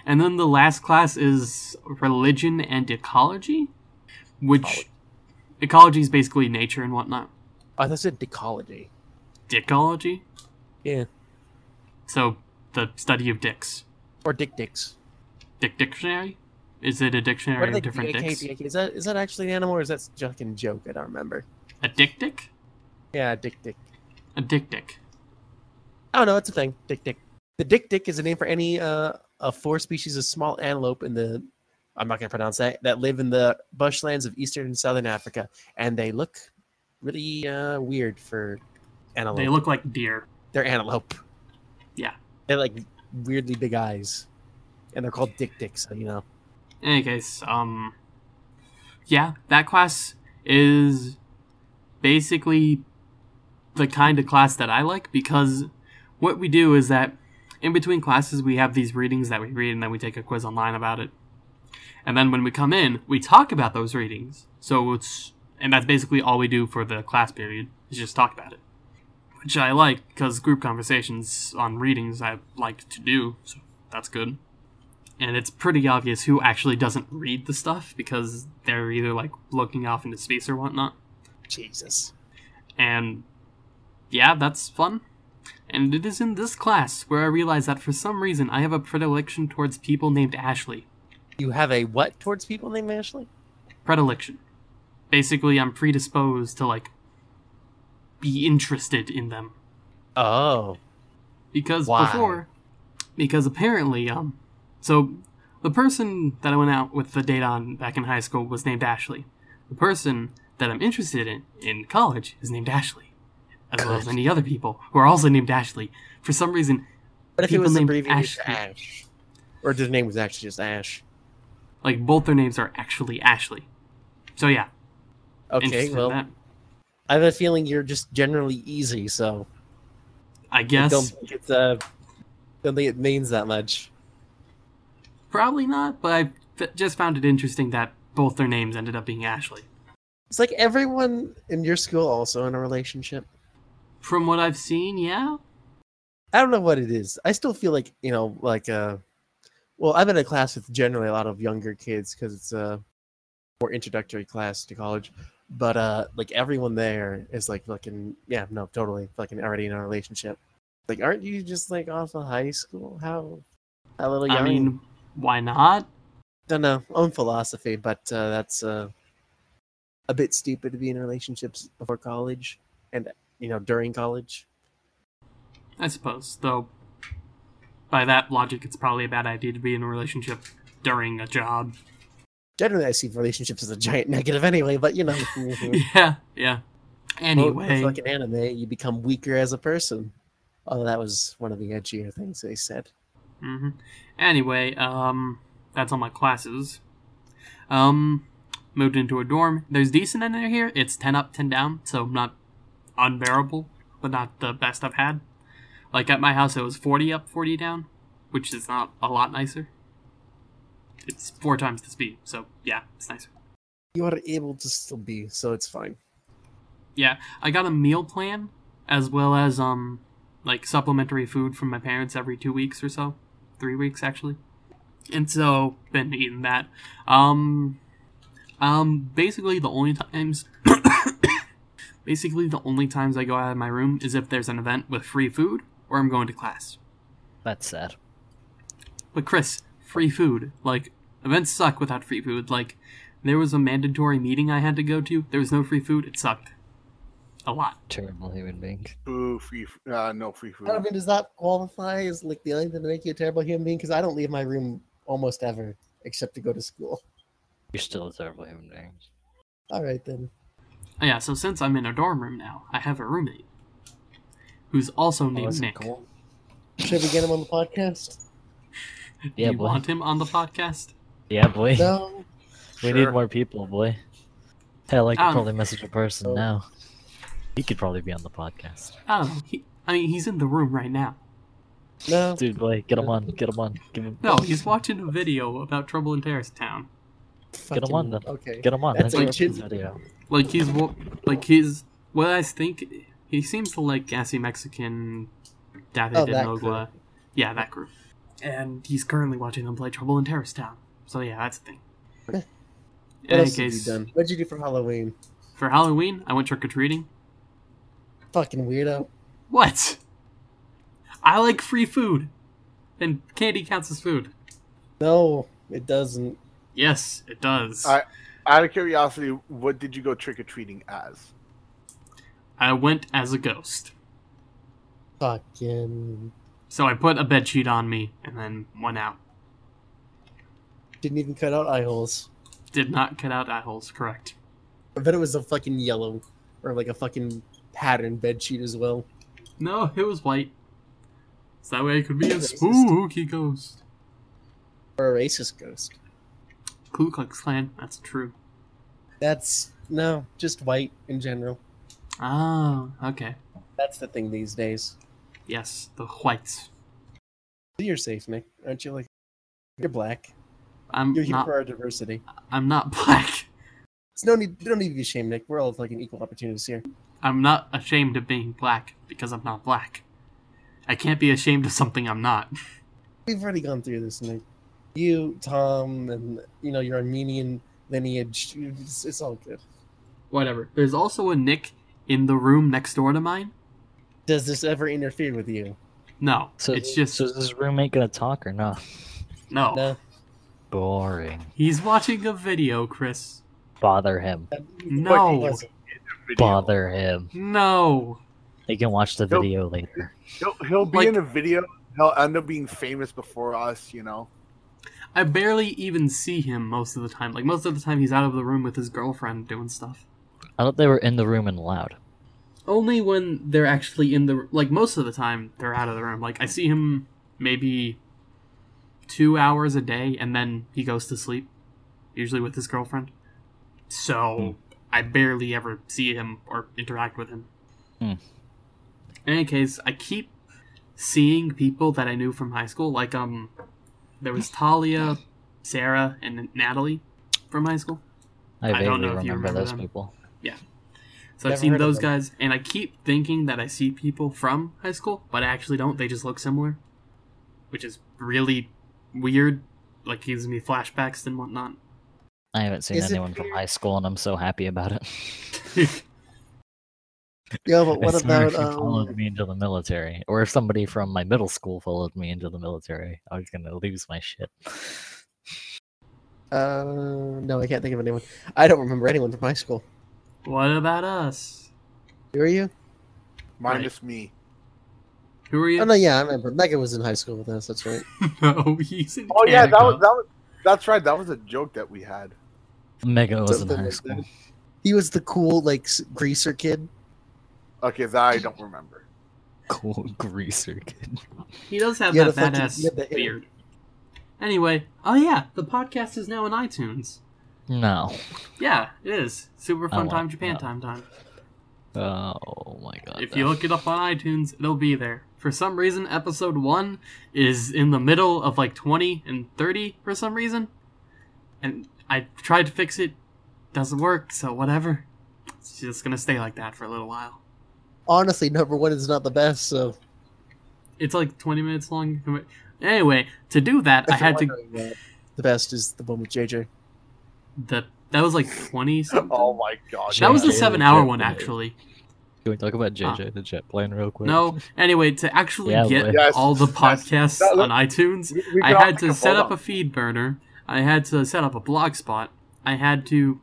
And then the last class is religion and ecology, which Ecology. ecology is basically nature and whatnot. I thought it. Ecology. Dicology, Yeah. so the study of dicks. Or dick dicks. Dick dictionary. Is it a dictionary of different dicks? Is that is that actually an animal or is that just a joke? I don't remember. A dick dick? Yeah, dick dick. A dick dick. Oh no, it's a thing. Dick dick. The dick dick is a name for any uh of four species of small antelope in the I'm not gonna pronounce that that live in the bushlands of eastern and southern Africa, and they look really uh weird for antelope. They look like deer. They're antelope. Yeah. They're like weirdly big eyes, and they're called dick dicks. So you know. In any case, um, yeah, that class is basically the kind of class that I like because what we do is that in between classes we have these readings that we read and then we take a quiz online about it. And then when we come in, we talk about those readings. So it's and that's basically all we do for the class period is just talk about it. Which I like because group conversations on readings I like to do, so that's good and it's pretty obvious who actually doesn't read the stuff because they're either like looking off into space or whatnot. Jesus. And yeah, that's fun. And it is in this class where I realize that for some reason I have a predilection towards people named Ashley. You have a what towards people named Ashley? Predilection. Basically, I'm predisposed to like be interested in them Oh. because Why? before, because apparently, um, so the person that I went out with the date on back in high school was named Ashley. The person that I'm interested in in college is named Ashley, as well as many other people who are also named Ashley. For some reason, What if it was named Ashley. Ash? Or the name was actually just Ash? like both their names are actually Ashley. So yeah, Okay, well. I have a feeling you're just generally easy, so I I guess don't think it's uh, don't think it means that much. Probably not, but I f- just found it interesting that both their names ended up being Ashley. It's like everyone in your school also in a relationship. From what I've seen, yeah. I don't know what it is. I still feel like you know, like uh, well, I'm in a class with generally a lot of younger kids because it's a more introductory class to college. But uh, like everyone there is like fucking yeah, no, totally fucking already in a relationship. Like, aren't you just like off of high school? How how little young? I mean, why not? don't know, own philosophy, but uh, that's uh, a bit stupid to be in relationships before college and you know during college. I suppose, though. By that logic, it's probably a bad idea to be in a relationship during a job. Generally, I see relationships as a giant negative anyway, but you know, [laughs] yeah, yeah. Well, Anyway, with like an anime, you become weaker as a person. Oh, that was one of the edgier things they said. Hmm anyway, um, that's all my classes. Um, moved into a dorm. There's decent in there here. It's ten up, ten down, so not unbearable, but not the best I've had. Like at my house, it was forty up, forty down, which is not a lot nicer. It's four times the speed, so yeah, it's nicer. You are able to still be, so it's fine. Yeah, I got a meal plan as well as um like supplementary food from my parents every two weeks or so, three weeks actually, and so been eating that. Um, um, basically the only times, [coughs] basically the only times I go out of my room is if there's an event with free food or I'm going to class. That's sad. But Chris, free food like events suck without free food. Like there was a mandatory meeting I had to go to. There was no free food. It sucked. A lot. Terrible human being. Boo, free, f- uh, no free food. I don't mean, does that qualify as like the only thing to make you a terrible human being? Because I don't leave my room almost ever, except to go to school. You're still a terrible human being. All right then. Oh, yeah, so since I'm in a dorm room now, I have a roommate who's also Oh, named isn't Nick. cool? Should we get him on the podcast? Do Yeah, you boy. want him on the podcast? Yeah, boy. No. We Sure. need more people, boy. Hell, I could Um, probably message a person Oh. now. He could probably be on the podcast. I don't know. He, I mean, he's in the room right now. No. Dude, boy, get him on. Get him on. Give him. No, he's watching a video about trouble in Terrorist Town. Get him on, Fucking- then. Okay. Get him on. That's That's like like his video. Like he's wo- like he's what I think he seems to like gassy Mexican David Oh, and that Nogla. Yeah, that group. And he's currently watching them play Trouble in Terrorist Town. So yeah, that's a thing. Okay. In What any else have you case, done? What'd you do for Halloween? for Halloween, I went trick or treating. Fucking weirdo. What? I like free food. And candy counts as food. No, it doesn't. Yes, it does. I- Out of curiosity, what did you go trick or treating as? I went as a ghost. Fucking. So I put a bed sheet on me and then went out. Didn't even cut out eye holes. Did not cut out eye holes, correct. I bet it was a fucking yellow or like a fucking pattern bed sheet as well. No, it was white. So that way I could be a spooky ghost. Or a racist ghost. Ku Klux Klan, that's true. That's no, just white in general. Oh, okay. That's the thing these days. Yes, the whites. You're safe, Nick, aren't you? Like, you're black. I'm You're here not. for our diversity. I'm not [laughs] black. There's no need. Don't need to be ashamed, Nick. We're all like an equal opportunities here. I'm not ashamed of being black because I'm not black. I can't be ashamed of something I'm not. We've already gone through this, Nick. You, Tom, and you know your Armenian lineage. It's, it's all good. Whatever. There's also a Nick in the room next door to mine. Does this ever interfere with you? No, So it's just So is his roommate gonna talk or not? no. No. Boring. He's watching a video, Chris. Bother him. No. Video. Bother him. No. He can watch the Nope. video later. He'll, he'll be Like- in a video. He'll end up being famous before us, you know. I barely even see him most of the time. Like most of the time he's out of the room with his girlfriend doing stuff. I thought they were in the room and loud. Only when they're actually in the like most of the time they're out of the room. Like I see him maybe 2 hours a day and then he goes to sleep usually with his girlfriend. So hmm. I barely ever see him or interact with him. Hmm. In any case, I keep seeing people that I knew from high school. Like um, there was Talia, Sarah, and Natalie from high school. I I don't know if you remember, those them. people. Yeah. So I've seen those guys, and I keep thinking that I see people from high school, but I actually don't. They just look similar, which is really weird. Like gives me flashbacks and whatnot. I haven't seen Is it anyone from high school, and I'm so happy about it. [laughs] Yeah, but what about if you followed um? me into the military, or if somebody from my middle school followed me into the military, I was gonna lose my shit. Uh, no, I can't think of anyone. I don't remember anyone from high school. what about us? Who are you? Minus me. Who are you? Oh no, yeah, I remember. Mega was in high school with us. That's right. [laughs] no, he's in Oh yeah, that was that was. That's right. That was a joke that we had. Mega was in high school. He was the cool like greaser kid. Okay, that I don't remember. Cool [laughs] greaser kid. He does have You had that a fucking- badass you had the hair. beard. Anyway, oh yeah, the podcast is now on iTunes. No. Yeah, it is. Super fun Oh, time Japan no. time time. Oh my god. If you look it up on iTunes, it'll be there. For some reason, episode 1 is in the middle of like 20 and 30 for some reason. And I tried to fix it, doesn't work, so whatever. It's just gonna stay like that for a little while. Honestly, number one is not the best. So It's like 20 minutes long. Anyway, to do that, I If you're had to. The best is the one with JJ. The, that was like 20 something. Oh my god. that was the 7 hour one, Plane. actually. Can we talk about ah. JJ the jet plane real quick? No, anyway, to actually Yeah, get Yes, all the yes. podcasts That- on iTunes, We- we I had to set photo. up a feed burner. I had to set up a blog spot. I had to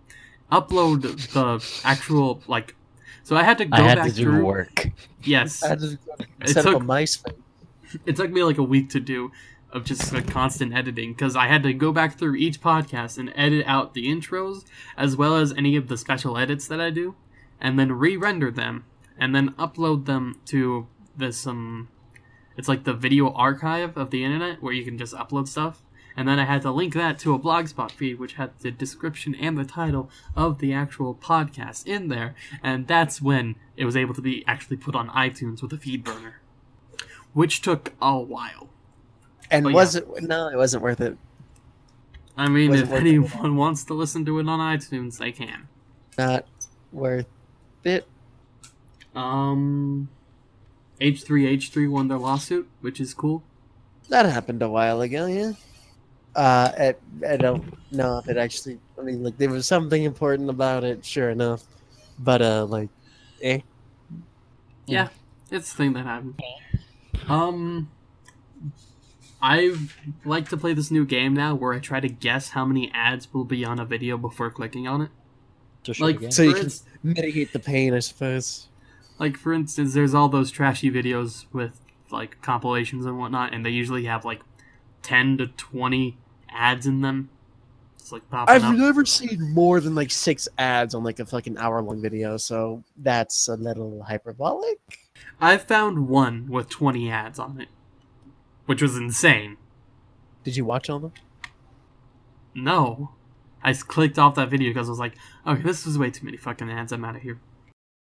upload the actual like. So I had to go I had back to do through. work. Yes, I had to It set took- up a MySpace. it took me like a week to do of just like constant editing because I had to go back through each podcast and edit out the intros as well as any of the special edits that I do, and then re-render them and then upload them to this um, it's like the video archive of the internet where you can just upload stuff. And then I had to link that to a blogspot feed, which had the description and the title of the actual podcast in there. And that's when it was able to be actually put on iTunes with a feed burner which took a while. And But yeah. was it? No, it wasn't worth it. I mean, if anyone wants to listen to it on iTunes, they can. Not worth it. Um, H3H3 won their lawsuit, which is cool. That happened a while ago. Yeah. Uh, I, I don't know if it actually. I mean, like there was something important about it, sure enough, but uh, like, eh. Yeah, it's the thing that happened. Um, I like to play this new game now where I try to guess how many ads will be on a video before clicking on it. Like. So you can mitigate the pain, I suppose. Like for instance, there's all those trashy videos with like compilations and whatnot, and they usually have like ten to twenty ads in them. It's like popping I've up. never seen more than like six ads on like a fucking hour long video, so that's a little hyperbolic. I found one with 20 ads on it, which was insane. Did you watch all of them? No. I clicked off that video because I was like, okay, this is way too many fucking ads. I'm out of here.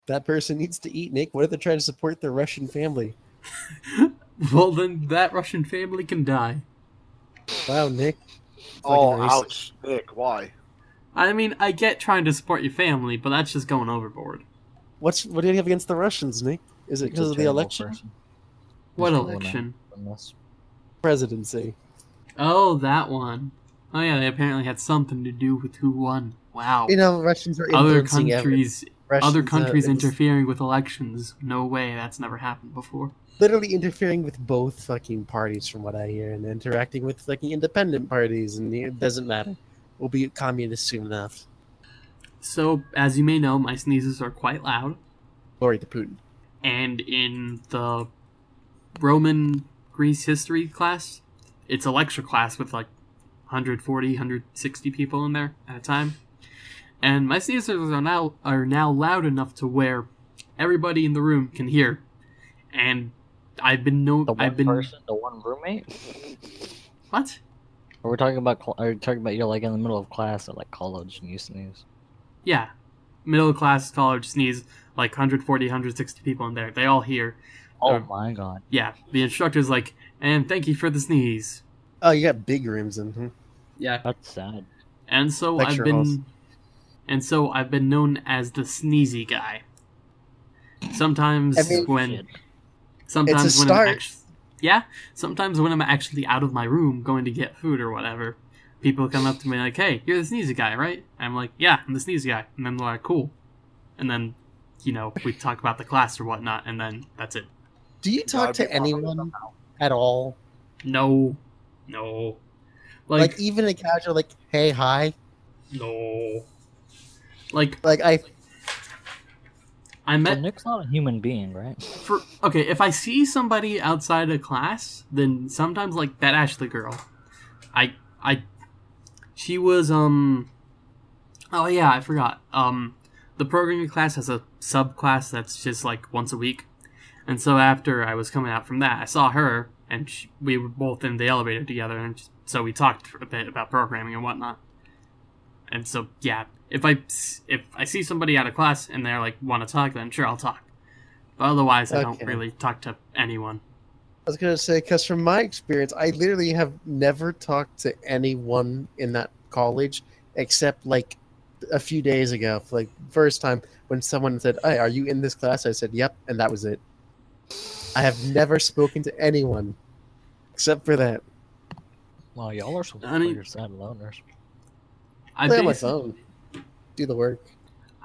That person needs to eat, Nick. What if they're trying to support their Russian family? [laughs] well, then that Russian family can die. Wow, Nick. Oh, ouch, Nick. Why? I mean, I get trying to support your family, but that's just going overboard. What's what do you have against the Russians, Nick? Is it because of the election? person. What election? not from this. Presidency. Oh, that one. Oh yeah, they apparently had something to do with who won. Wow. You know, Russians are Other influencing every- countries other uh, countries it's interfering with elections. No way, that's never happened before. literally interfering with both fucking parties, from what I hear, and interacting with fucking independent parties, and it doesn't matter. We'll be communist soon enough. So, as you may know, my sneezes are quite loud, Glory to Putin. and in the Roman Greece history class, it's a lecture class with like 140, 160 people in there at a time. And my sneezes are now are now loud enough to where everybody in the room can hear. And I've been known The one I've been person, the one roommate. what? Or we're talking about, cl- are we talking about you're like in the middle of class at like college and you sneeze? Yeah. Middle class college sneeze like 140, 160 people in there. They all hear. Oh Um, my god. Yeah, the instructor's like, and thank you for the sneeze. Oh, you got big rooms in. Hmm? Yeah. That's sad. And so Lecture I've been halls. And so I've been known as the sneezy guy. Sometimes I mean- when Shit. sometimes when start. I'm actually yeah, sometimes when I'm actually out of my room going to get food or whatever, people come up to me like, "Hey, you're the sneezy guy, right?" I'm like, "Yeah, I'm the sneezy guy," and then they're like, "Cool," and then you know we talk about the class or whatnot, and then that's it. Do you talk Gotta to be possible anyone at all? No, no, Like, like, even a casual, like, hey, hi? no, like Like, I I So met Nick's not a human being, right? for okay if i see somebody outside of class then sometimes like that ashley girl. I i she was um oh yeah i forgot. Um the programming class has a subclass that's just like once a week. And so after i was coming out from that i saw her and she, we were both in the elevator together and so we talked a bit about programming and whatnot. And so yeah if i if i see somebody out of class and they're like want to talk then sure i'll talk but otherwise, I don't really talk to anyone. I was gonna say, because from my experience, I literally have never talked to anyone in that college except like a few days ago. For like first time when someone said, "Hey, are you in this class?" I said, "Yep," and that was it. I have never spoken to anyone except for that. Wow, y'all are some I mean- sad loners. I, Play on my basi- phone, do the work.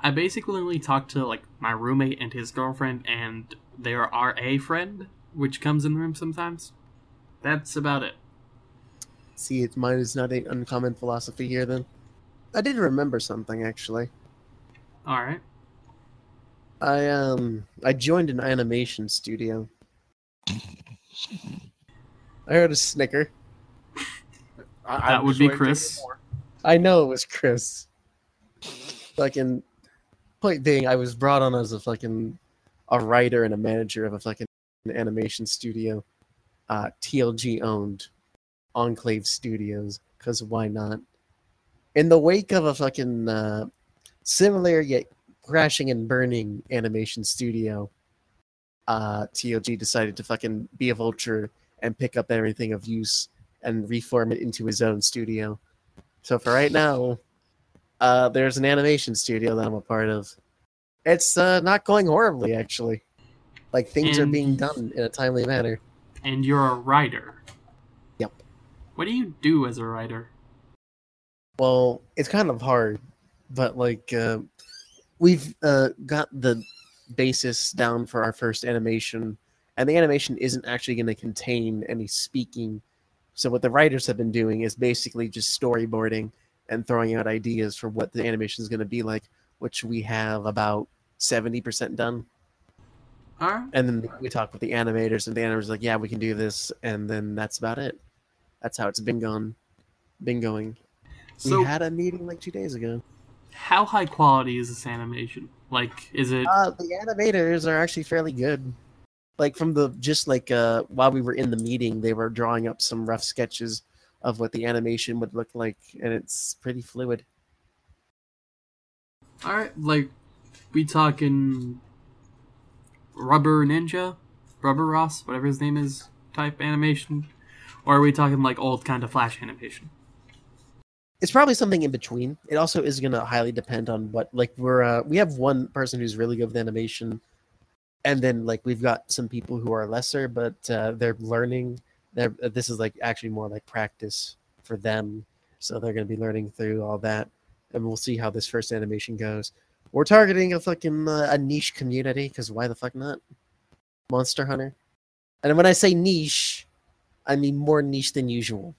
I basically only talk to like my roommate and his girlfriend and their RA friend, which comes in the room sometimes. That's about it. See, it's mine is not an uncommon philosophy here. Then I did remember something actually. All right. I um I joined an animation studio. I heard a snicker. I, That I'm would be Chris. I know it was Chris. Fucking point being, I was brought on as a fucking a writer and a manager of a fucking animation studio, uh, TLG owned, Enclave Studios. Because why not? In the wake of a fucking uh, similar yet crashing and burning animation studio, uh, TLG decided to fucking be a vulture and pick up everything of use and reform it into his own studio. So for right now, uh, there's an animation studio that I'm a part of. It's uh, not going horribly, actually. Like things are being done in a timely manner. And you're a writer. Yep. What do you do as a writer? Well, it's kind of hard, but like uh, we've uh, got the basis down for our first animation, and the animation isn't actually going to contain any speaking. So what the writers have been doing is basically just storyboarding and throwing out ideas for what the animation is going to be like, which we have about seventy percent done. All right. And then we talk with the animators, and the animators are like, "Yeah, we can do this," and then that's about it. That's how it's been gone, been going. So, we had a meeting like two days ago. how high quality is this animation? Like, is it? Uh, the animators are actually fairly good. Like from the just like uh, while we were in the meeting, they were drawing up some rough sketches of what the animation would look like, and it's pretty fluid. All right. Like, we talking Rubber Ninja, Rubber Ross, whatever his name is, type animation, or are we talking like old kind of Flash animation? It's probably something in between. It also is going to highly depend on what like we're uh, we have one person who's really good with animation, and then like we've got some people who are lesser, but uh, they're learning. They're uh, this is like actually more like practice for them, so they're going to be learning through all that, and we'll see how this first animation goes. We're targeting a fucking uh, a niche community because why the fuck not? Monster Hunter. And when I say niche, I mean more niche than usual.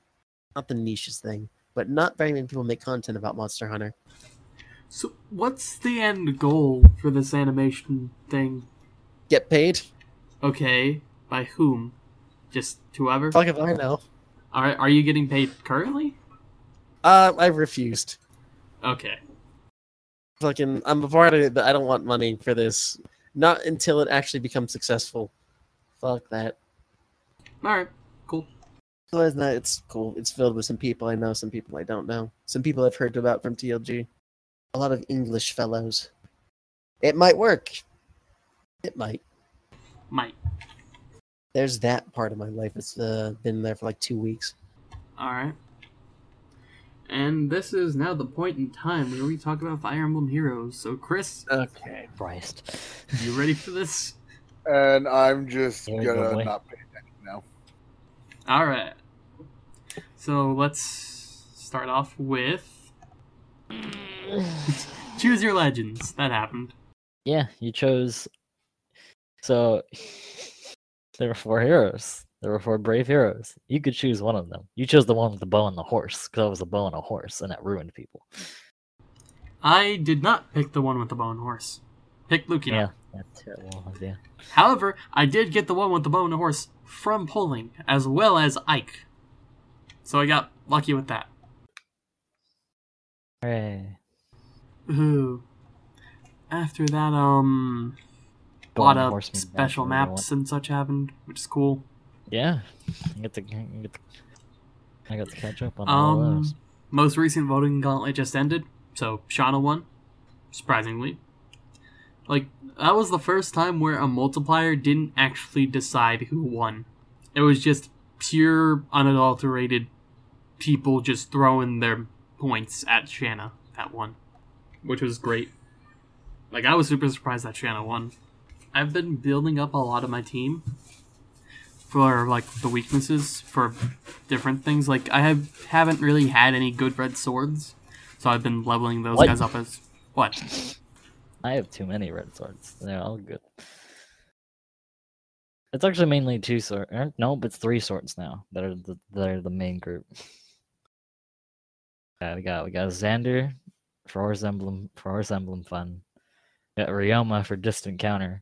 Not the nichest thing, but not very many people make content about Monster Hunter. So, what's the end goal for this animation thing? Get paid? Okay, by whom? Just whoever? Fuck if I know. Are are you getting paid currently? Uh, I refused. Okay. Fucking, I'm a part of it, but I don't want money for this. Not until it actually becomes successful. Fuck that. All right. Cool. Otherwise, than that, it's cool. It's filled with some people I know, some people I don't know. Some people I've heard about from TLG. A lot of English fellows. It might work. It might. Might. There's that part of my life. It's uh, been there for like two weeks. All right. And this is now the point in time where we talk about Fire Emblem Heroes. So, Chris, Okay. Christ. you ready for this? And I'm just Here gonna boy. not pay attention now. All right. So let's start off with [sighs] choose your legends. That happened. Yeah, you chose. So there were four heroes. There were four brave heroes. You could choose one of them. You chose the one with the bow and the horse because it was a bow and a horse, and that ruined people. I did not pick the one with the bow and horse. Pick Lucina. Yeah, that's terrible idea. However, I did get the one with the bow and the horse from polling, as well as Ike. So I got lucky with that. Hooray! Ooh. After that, um, a lot of special that's what I maps and such happened, which is cool. Yeah, I get to. I get to, I got to catch up on all Um, those. most recent voting gauntlet just ended, so Shanna won, surprisingly. Like that was the first time where a multiplier didn't actually decide who won. It was just pure, unadulterated people just throwing their points at Shanna that won, which was great. Like I was super surprised that Shanna won. I've been building up a lot of my team for like the weaknesses for different things. Like I have haven't really had any good red swords, so I've been leveling those What? guys up as what? I have too many red swords. They're all good. It's actually mainly two swords. Er, nope, it's three swords now that are the that are the main group. Yeah, we got we got Xander for Horse Emblem for Horse Emblem fun. Got Ryoma for distant counter,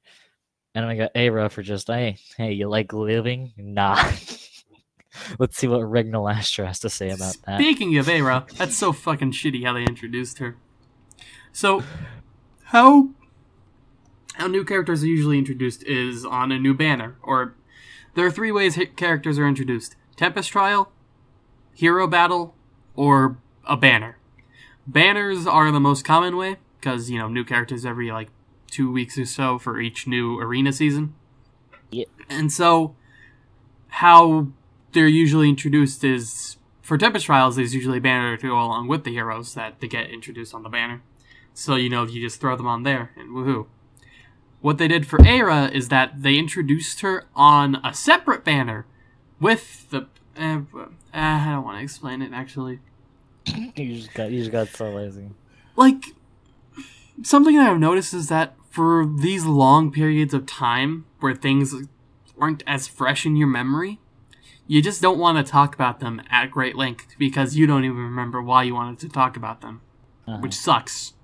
and I got Aira for just hey hey you like living? Nah. [laughs] Let's see what Regnal Astra has to say about that. Speaking of Aira, that's so fucking shitty how they introduced her. So, how how new characters are usually introduced is on a new banner, or there are three ways characters are introduced: Tempest Trial, Hero Battle, or a banner. Banners are the most common way because you know new characters every like two weeks or so for each new arena season. Yep. And so, how they're usually introduced is for Tempest Trials, there's usually a banner to go along with the heroes that they get introduced on the banner. So you know if you just throw them on there and woohoo. What they did for Aira is that they introduced her on a separate banner with the. Uh, uh, I don't want to explain it actually. you just got you just got so lazy. Like something that I've noticed is that for these long periods of time where things aren't as fresh in your memory, you just don't want to talk about them at great length because you don't even remember why you wanted to talk about them, Uh-huh. which sucks.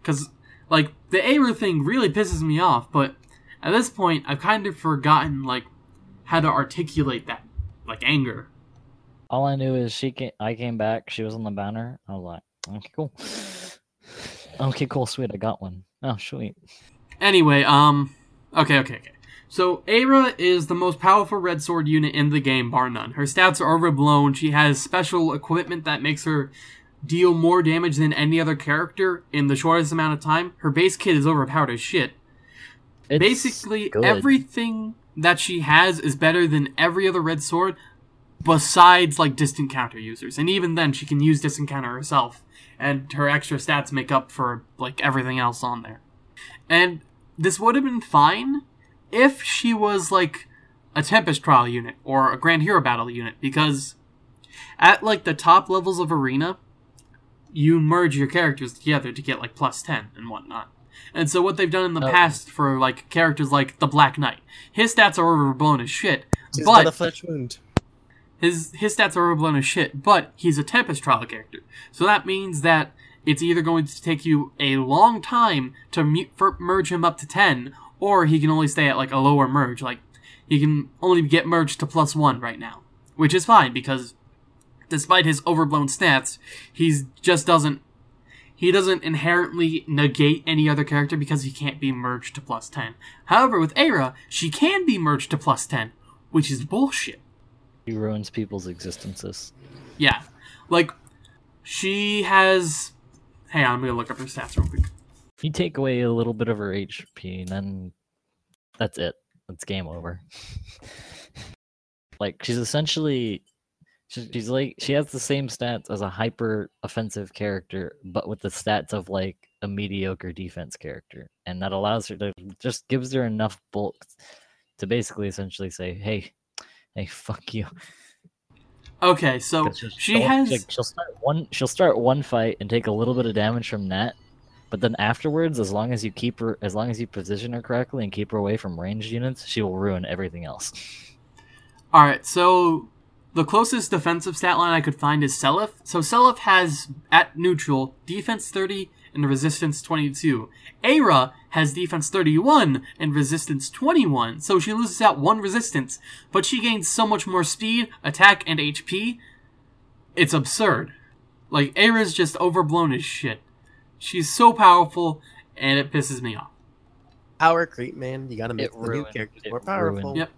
Because like the Aira thing really pisses me off, but at this point I've kind of forgotten like how to articulate that like anger. All I knew is she came. I came back. She was on the banner. I was like, okay, cool. Okay, cool, sweet. I got one. Oh, sweet. Anyway, um, okay, okay, okay. So Aira is the most powerful red sword unit in the game, bar none. Her stats are overblown. She has special equipment that makes her deal more damage than any other character in the shortest amount of time. Her base kit is overpowered as shit. It's Basically, good. everything that she has is better than every other red sword, besides like distant counter users. And even then, she can use distant counter herself, and her extra stats make up for like everything else on there. And this would have been fine if she was like a Tempest Trial unit or a Grand Hero Battle unit, because at like the top levels of Arena, you merge your characters together to get like plus 10 and whatnot. And so what they've done in the Oh. past for like characters like the Black Knight, his stats are overblown as shit. He's got a But flesh wound. His his stats are overblown as shit. But he's a Tempest trial character, so that means that it's either going to take you a long time to mu- for, merge him up to ten, or he can only stay at like a lower merge. Like he can only get merged to plus one right now, which is fine because despite his overblown stats, he's just doesn't he doesn't inherently negate any other character because he can't be merged to plus 10. However, with Aira, she can be merged to plus 10, which is bullshit. He ruins people's existences. Yeah. Like, she has. On, I'm gonna look up her stats real quick. You take away a little bit of her HP, and then that's it. It's game over. [laughs] like she's essentially, she's, she's like she has the same stats as a hyper offensive character, but with the stats of like a mediocre defense character, and that allows her to just gives her enough bulk to basically essentially say, "Hey, hey, fuck you." Okay, so she'll- has. like, she'll start one she'll start one fight and take a little bit of damage from that but then afterwards as long as you keep her as long as you position her correctly and keep her away from ranged units she will ruin everything else [laughs] Alright, so the closest defensive stat line I could find is Seliph. So Seliph has, at neutral, defense 30 and resistance 22. Aira has defense 31 and resistance 21, so she loses out one resistance, but she gains so much more speed, attack, and HP. It's absurd. Like, Aira's just overblown as shit. She's so powerful, and it pisses me off. Power creep, man. You gotta make It the new characters it more powerful. ruined- Yep.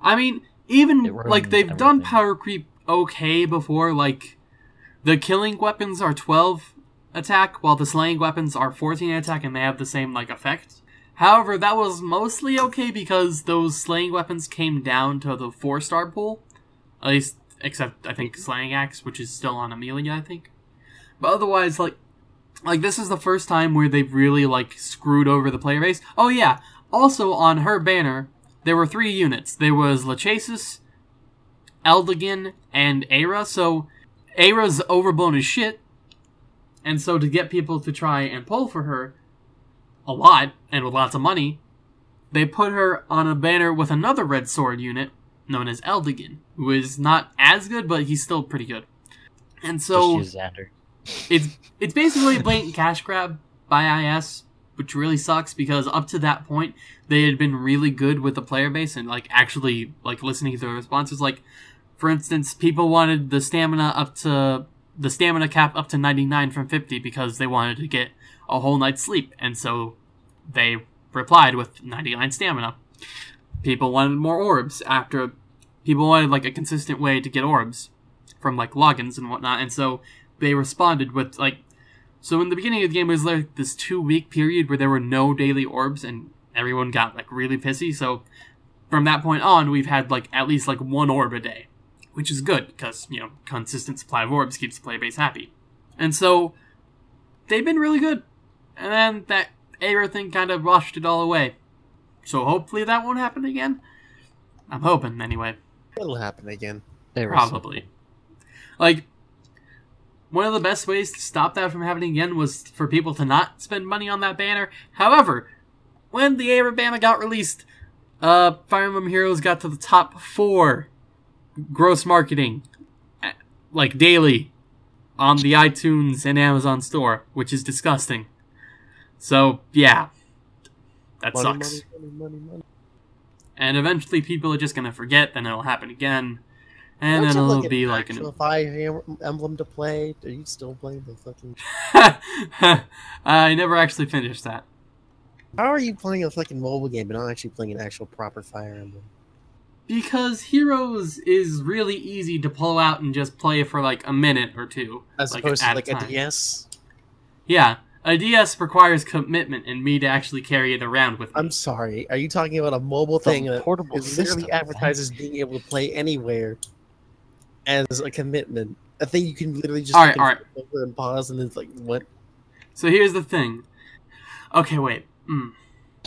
I mean, even like they've done power creep okay before. Like the killing weapons are twelve attack, while the slaying weapons are fourteen attack, and they have the same like effect. However, that was mostly okay because those slaying weapons came down to the four star pool, at least except I think slaying axe, which is still on Amelia, I think. But otherwise, like, like this is the first time where they've really like screwed over the player base. Oh yeah, also on her banner there were three units. There was Lachesis, Eldigan, and Aira. So Aira's overblown as shit. And so to get people to try and pull for her a lot and with lots of money, they put her on a banner with another red sword unit known as Eldigan, who is not as good, but he's still pretty good. And so it's it's basically a blatant cash grab by IS, which really sucks because up to that point they had been really good with the player base and like actually like listening to the responses. Like for instance, people wanted the stamina up to the stamina cap up to 99 from 50 because they wanted to get a whole night's sleep, and so they replied with 99 stamina. People wanted more orbs after people wanted like a consistent way to get orbs from like logins and whatnot, and so they responded with like so in the beginning of the game it was like this two week period where there were no daily orbs and everyone got like really pissy so from that point on we've had like at least like one orb a day which is good because you know consistent supply of orbs keeps the player base happy. And so they've been really good. And then that Aira thing kind of washed it all away. So hopefully that won't happen again. I'm hoping anyway. It'll happen again. They were so- Probably. Like, one of the best ways to stop that from happening again was for people to not spend money on that banner. However, when the Aira banner got released, uh, Fire Emblem Heroes got to the top four gross marketing, uh, like daily, on the iTunes and Amazon store, which is disgusting. So, yeah. That Money, sucks. money, money. And eventually people are just gonna forget, then it'll happen again. And Don't then it'll look be like an Fire Emblem to play. Are you still playing the fucking? [laughs] I never actually finished that. How are you playing a fucking mobile game but not actually playing an actual proper Fire Emblem? Because Heroes is really easy to pull out and just play for like a minute or two. As like, opposed to like a time. DS. Yeah, a DS requires commitment and me to actually carry it around with me. I'm sorry. Are you talking about a mobile The thing that portable is literally system, advertises being able to play anywhere as a commitment? A thing you can literally just all right, all right. over and pause and it's like what? So here's the thing. Okay, wait. Mm.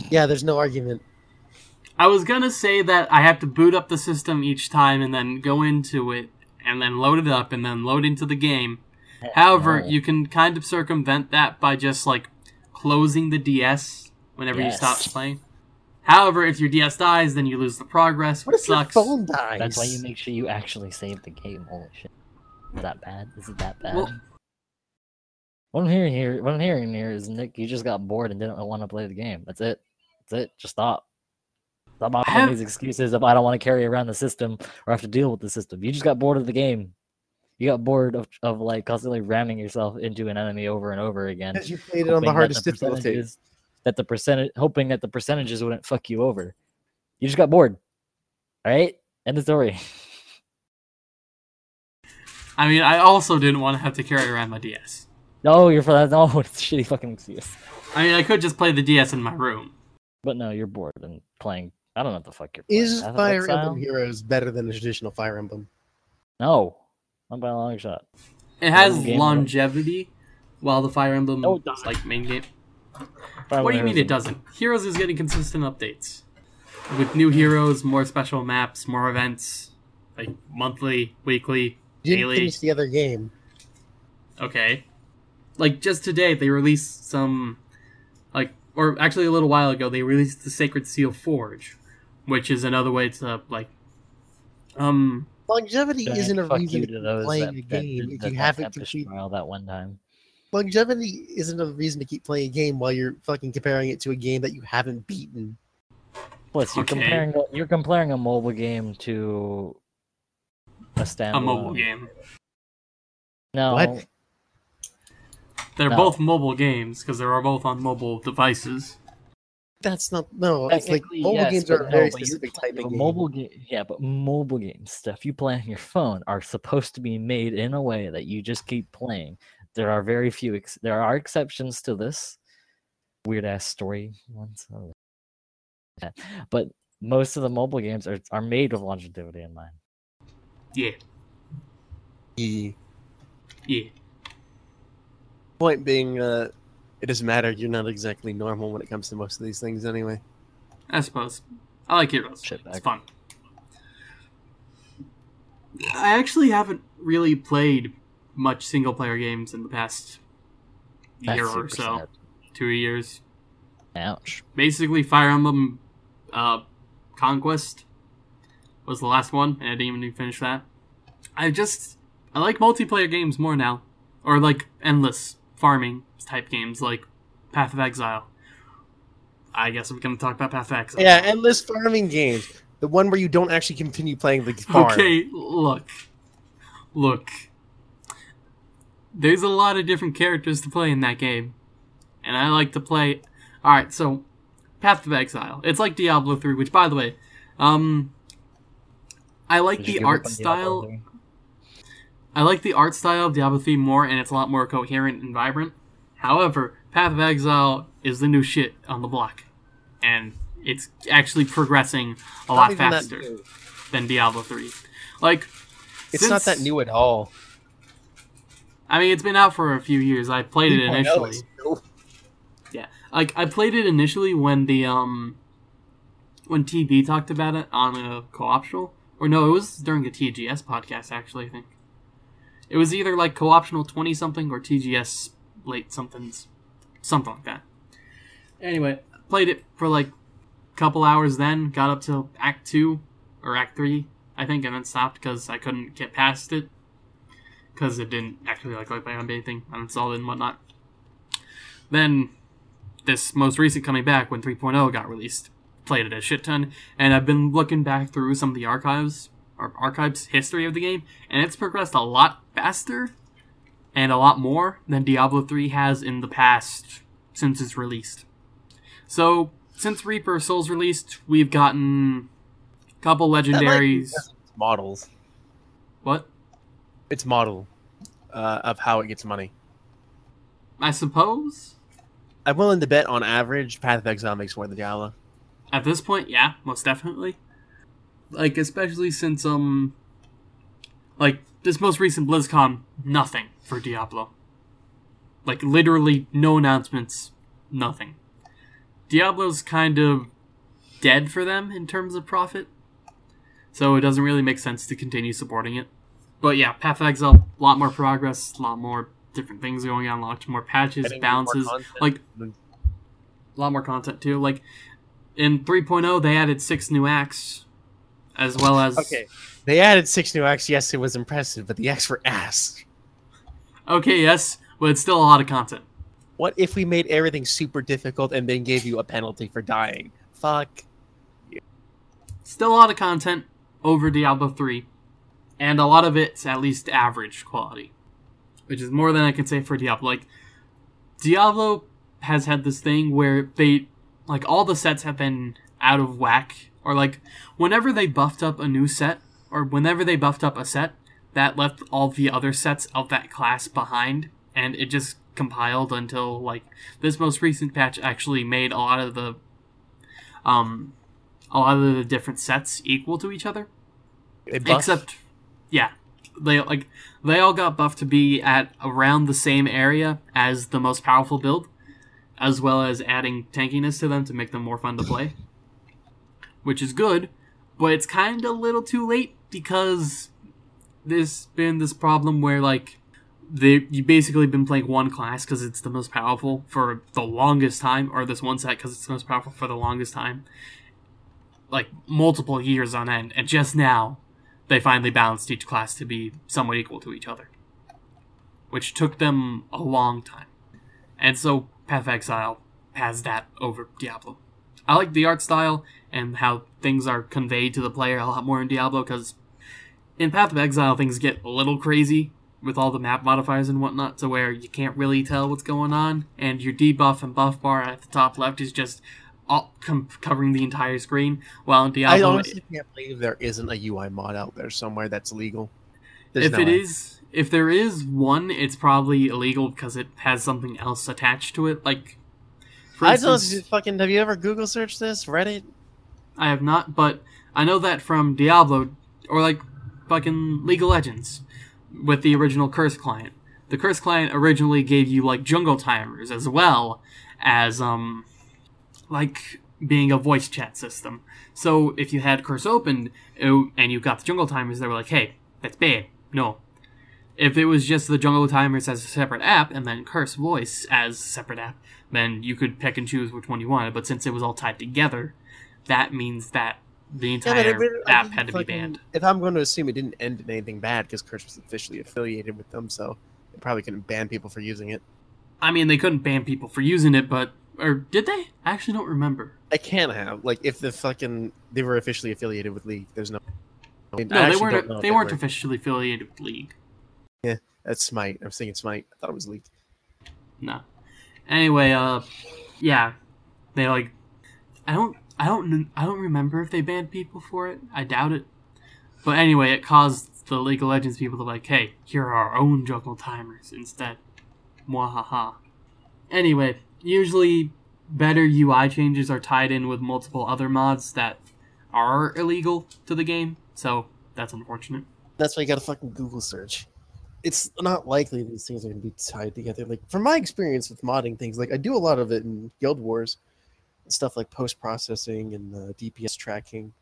Yeah, there's no argument. I was gonna say that I have to boot up the system each time and then go into it and then load it up and then load into the game. However, No. you can kind of circumvent that by just like closing the DS whenever you stop playing. However, if your DS dies, then you lose the progress, What which if your sucks. phone dies? That's why you make sure you actually save the game. Holy shit. Is that bad? Is it that bad? Well- what I'm hearing here, what I'm hearing here is Nick, you just got bored and didn't want to play the game. That's it. That's it. Just stop. Stop offering have- these excuses of I don't want to carry around the system or have to deal with the system. You just got bored of the game. You got bored of, of like constantly ramming yourself into an enemy over and over again. Because you played it on the hoping that hardest difficulty. percentages- That the percentage, hoping that the percentages wouldn't fuck you over. You just got bored. All right, end the story. I mean, I also didn't want to have to carry around my DS. No, you're for that. No, [laughs] it's a shitty fucking excuse. I mean, I could just play the DS in my room. But no, you're bored and playing. I don't know what the fuck you're playing. Is Path Fire Emblem Heroes better than a traditional Fire Emblem? No, not by a long shot. It has Game mode. longevity, while the Fire Emblem No, it is doesn't. like main game. Fire What do you mean it doesn't? Heroes is getting consistent updates with new heroes, more special maps, more events, like monthly, weekly, You Did you finish the other game. Okay. Like just today, they released some, like, or actually a little while ago, they released the Sacred Seal Forge, which is another way to like, um, Longevity Go isn't a reason to to keep those playing that, a game did if that you haven't Epic complete. That one time. Longevity isn't a reason to keep playing a game while you're fucking comparing it to a game that you haven't beaten. Plus, you're Okay. comparing a- you're comparing a mobile game to a standalone. a mobile game. No, What? They're No. both mobile games because they are both on mobile devices. That's not no. It's like mobile yes, games are a no, very specific type of but game. Mobile game, yeah, but mobile games stuff you play on your phone are supposed to be made in a way that you just keep playing. There are very few. Ex- there are exceptions to this weird ass story ones, oh, yeah. but most of the mobile games are are made with longevity in mind. Yeah, The yeah. point being, uh, it doesn't matter. You're not exactly normal when it comes to most of these things, anyway. I suppose. I like Heroes. Shit It's fun. I actually haven't really played much single player games in the past That's year or so. sad. Two years. Ouch. Basically, Fire Emblem uh, Conquest was the last one, and I didn't even finish that. I just. I like multiplayer games more now. Or like endless farming type games like Path of Exile. I guess I'm gonna talk about Path of Exile. Yeah, endless farming games. The one where you don't actually continue playing the farm. Okay, look. Look. There's a lot of different characters to play in that game. And I like to play. Alright, so. Path of Exile. It's like Diablo 3, which, by the way, um. I like Did the art style. 3? I like the art style of Diablo 3 more, and it's a lot more coherent and vibrant. However, Path of Exile is the new shit on the block. And it's actually progressing a lot faster than Diablo 3. Like, It's not that new at all. I mean, it's been out for a few years. I played it initially. Yeah, like I played it initially when the um when TB talked about it on a co-optional, or no, it was during a TGS podcast. Actually, I think it was either like co-optional twenty something or TGS late somethings, something like that. Anyway, played it for like a couple hours. Then got up to Act Two or Act Three, I think, and then stopped because I couldn't get past it because it didn't actually like like on anything uninstalled and whatnot. Then this most recent coming back when 3.0 got released, played it a shit ton, and I've been looking back through some of the archives or archives history of the game, and it's progressed a lot faster and a lot more than Diablo 3 has in the past since it's released. So since Reaper Souls released, we've gotten a couple That might be legendaries. models. What? It's model uh, of how it gets money. I suppose. I'm willing to bet on average, Path of Exile makes more than Diablo. At this point, yeah, most definitely. Like, especially since, um, like, this most recent BlizzCon, nothing for Diablo. Like, literally no announcements, nothing. Diablo's kind of dead for them in terms of profit, so it doesn't really make sense to continue supporting it. But yeah, Path of Exile, a lot more progress, a lot more different things going on, a lot more patches, more balances. content. Like, a lot more content too. Like in 3.0, they added six new acts, as well as Okay, they added six new acts. Yes, it was impressive, but the acts were ass. Okay, yes, but it's still a lot of content. What if we made everything super difficult and then gave you a penalty for dying? Fuck. Still a lot of content over Diablo 3, and a lot of it's at least average quality, which is more than I can say for Diablo. Like, Diablo has had this thing where they, like, all the sets have been out of whack, or like, whenever they buffed up a new set, or whenever they buffed up a set, that left all the other sets of that class behind, and it just compiled until, like, this most recent patch actually made a lot of the, um, a lot of the different sets equal to each other. Except, yeah, they like they all got buffed to be at around the same area as the most powerful build, as well as adding tankiness to them to make them more fun to play, which is good. But it's kind of a little too late because there's been this problem where like they you basically been playing one class because it's the most powerful for the longest time, or this one set because it's the most powerful for the longest time, like multiple years on end, and just now they finally balanced each class to be somewhat equal to each other, which took them a long time. And so Path Exile has that over Diablo. I like the art style and how things are conveyed to the player a lot more in Diablo because in Path of Exile things get a little crazy with all the map modifiers and whatnot to where you can't really tell what's going on and your debuff and buff bar at the top left is just all com- covering the entire screen while in I Diablo honestly can't believe there isn't a UI mod out there somewhere that's legal. There's if no it way. is, if there is one, it's probably illegal because it has something else attached to it. Like, for I don't fucking. Have you ever Google searched this? Reddit? I have not, but I know that from Diablo or like fucking League of Legends with the original Curse client. The Curse client originally gave you like jungle timers as well as um like being a voice chat system. So if you had Curse opened it- and you got the jungle timers, they were like, "Hey, that's bad. No." If it was just the jungle timers as a separate app and then Curse voice as a separate app, then you could pick and choose which one you wanted. But since it was all tied together, that means that the Yeah, entire it really- I app had to be banned. If I'm going to assume it didn't end in anything bad because Curse was officially affiliated with them, so they probably couldn't ban people for using it. I mean, they couldn't ban people for using it, but or did they? I actually don't remember. I can't have like if the fucking they were officially affiliated with League. There's no. I mean, I No, they weren't. if They weren't were. officially affiliated with League. Yeah, that's Smite. I was thinking Smite. I thought it was League. No. Anyway, uh, yeah, they like. I don't. I don't. I don't remember if they banned people for it. I doubt it. But anyway, it caused the League of Legends people to like, hey, here are our own jungle timers instead. Mwahaha. Anyway, usually better UI changes are tied in with multiple other mods that are illegal to the game, so that's unfortunate. That's why you got to fucking Google search. It's not likely these things are to be tied together. Like from my experience with modding things, like I do a lot of it in Guild Wars, stuff like post processing and the DPS tracking,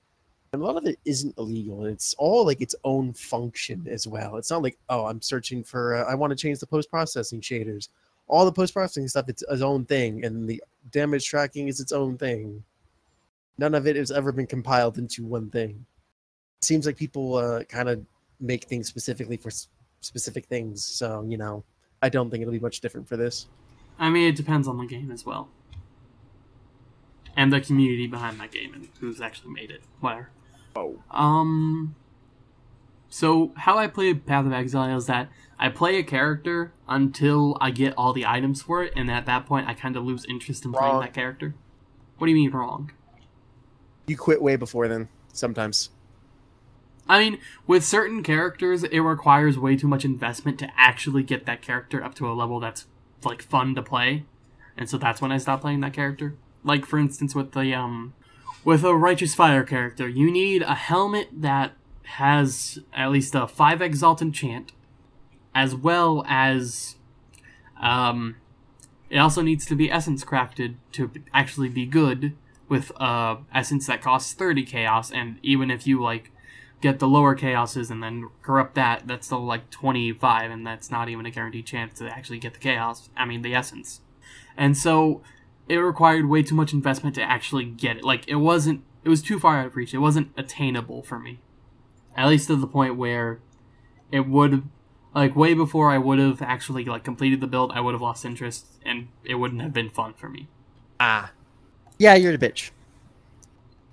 and a lot of it isn't illegal. It's all like its own function as well. It's not like oh, I'm searching for uh, I want to change the post processing shaders. All the post processing stuff it's its own thing, and the damage tracking is its own thing. None of it has ever been compiled into one thing. It seems like people uh, kind of make things specifically for specific things. So, you know, I don't think it'll be much different for this. I mean, it depends on the game as well. And the community behind that game and who's actually made it. Whatever. Oh. Um. So, how I play Path of Exile is that I play a character until I get all the items for it, and at that point, I kind of lose interest in playing Wrong. that character. What do you mean wrong? You quit way before then, sometimes. I mean, with certain characters, it requires way too much investment to actually get that character up to a level that's like fun to play, and so that's when I stopped playing that character. Like for instance, with the um, with a righteous fire character, you need a helmet that has at least a five exaltant chant, as well as um, it also needs to be essence crafted to actually be good with uh essence that costs 30 chaos and even if you like get the lower chaoses and then corrupt that, that's still like 25, and that's not even a guaranteed chance to actually get the chaos. I mean, the essence. And so, it required way too much investment to actually get it. Like it wasn't it was too far out of reach. It wasn't attainable for me. At least to the point where it would like way before I would have actually like completed the build, I would have lost interest and it wouldn't have been fun for me. Ah. Yeah, you're the bitch.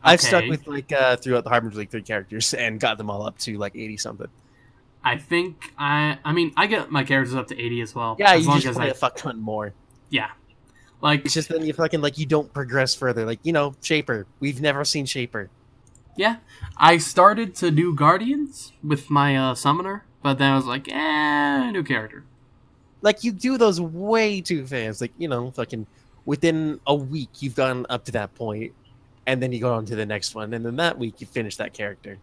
I've stuck with like uh throughout the Harbinger League three characters [laughs] and got them all up to like eighty something. I think I I mean I get my characters up to 80 as well. Yeah, as you long just as play I a fuck ton more. yeah. Like It's just then you fucking like you don't progress further. Like you know, Shaper. We've never seen Shaper. Yeah, I started to do Guardians with my uh, summoner, but then I was like, eh, new character. Like you do those way too fast. Like you know, fucking within a week you've gone up to that point, and then you go on to the next one, and then that week you finish that character.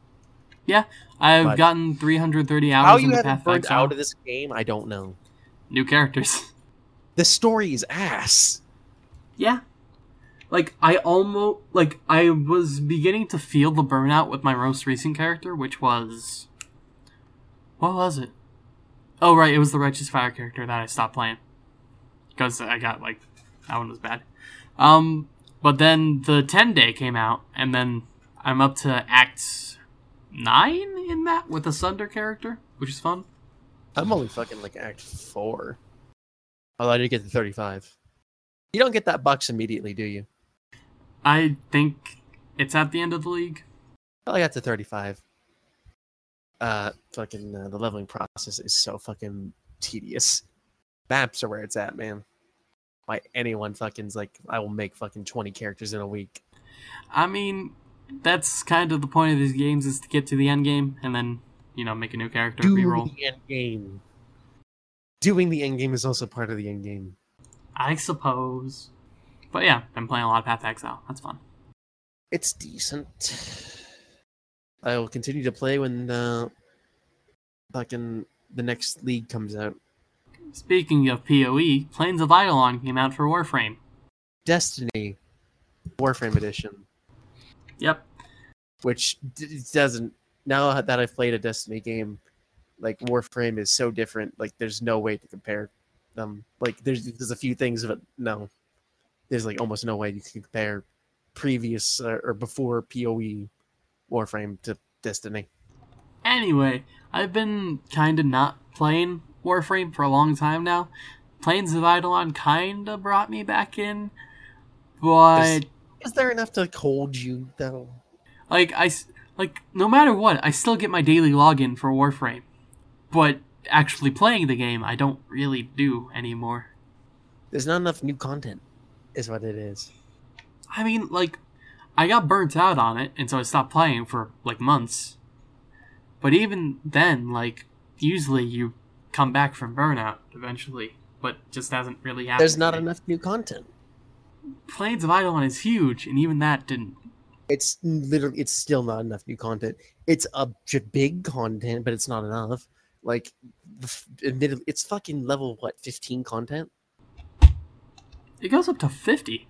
Yeah, I've But- gotten 330 hours How in you the haven't burned out of this game, I don't know. New characters. [laughs] The story is ass. Yeah. Like, I almost, like, I was beginning to feel the burnout with my most recent character, which was. What was it? Oh, right, it was the Righteous Fire character that I stopped playing. Because I got, like, that one was bad. Um, but then the 10 day came out, and then I'm up to Act 9 in that with the Sunder character, which is fun. I'm only fucking like Act Four. Although I did get to 35. You don't get that bucks immediately, do you? I think it's at the end of the league. I got to 35. Uh, fucking uh, the leveling process is so fucking tedious. Maps are where it's at, man. Why anyone fucking's like, I will make fucking 20 characters in a week. I mean, that's kind of the point of these games is to get to the end game and then, you know, make a new character, Do reroll. the end game. Doing the end game is also part of the end game. I suppose. But yeah, been playing a lot of Path Exile. That's fun. It's decent. I will continue to play when uh, fucking the next league comes out. Speaking of PoE, Plains of Eidolon came out for Warframe. Destiny Warframe Edition, Yep. which d- doesn't. Now that I've played a Destiny game, like Warframe is so different. Like there's no way to compare them. Like there's there's a few things, but no, there's like almost no way you can compare previous uh, or before POE Warframe to Destiny. Anyway, I've been kind of not playing Warframe for a long time now. Plains of Eidolon kind of brought me back in, but Is there enough to hold you though? like I s- like no matter what, I still get my daily login for Warframe. But actually playing the game, I don't really do anymore. There's not enough new content, is what it is. I mean, like I got burnt out on it, and so I stopped playing for like months. But even then, like usually you come back from burnout eventually, but just hasn't really happened. There's not enough new content. Plains of Eidolon is huge, and even that didn't. It's literally, it's still not enough new content. It's a big content, but it's not enough. Like, admittedly, it's fucking level what, 15 content? It goes up to fifty,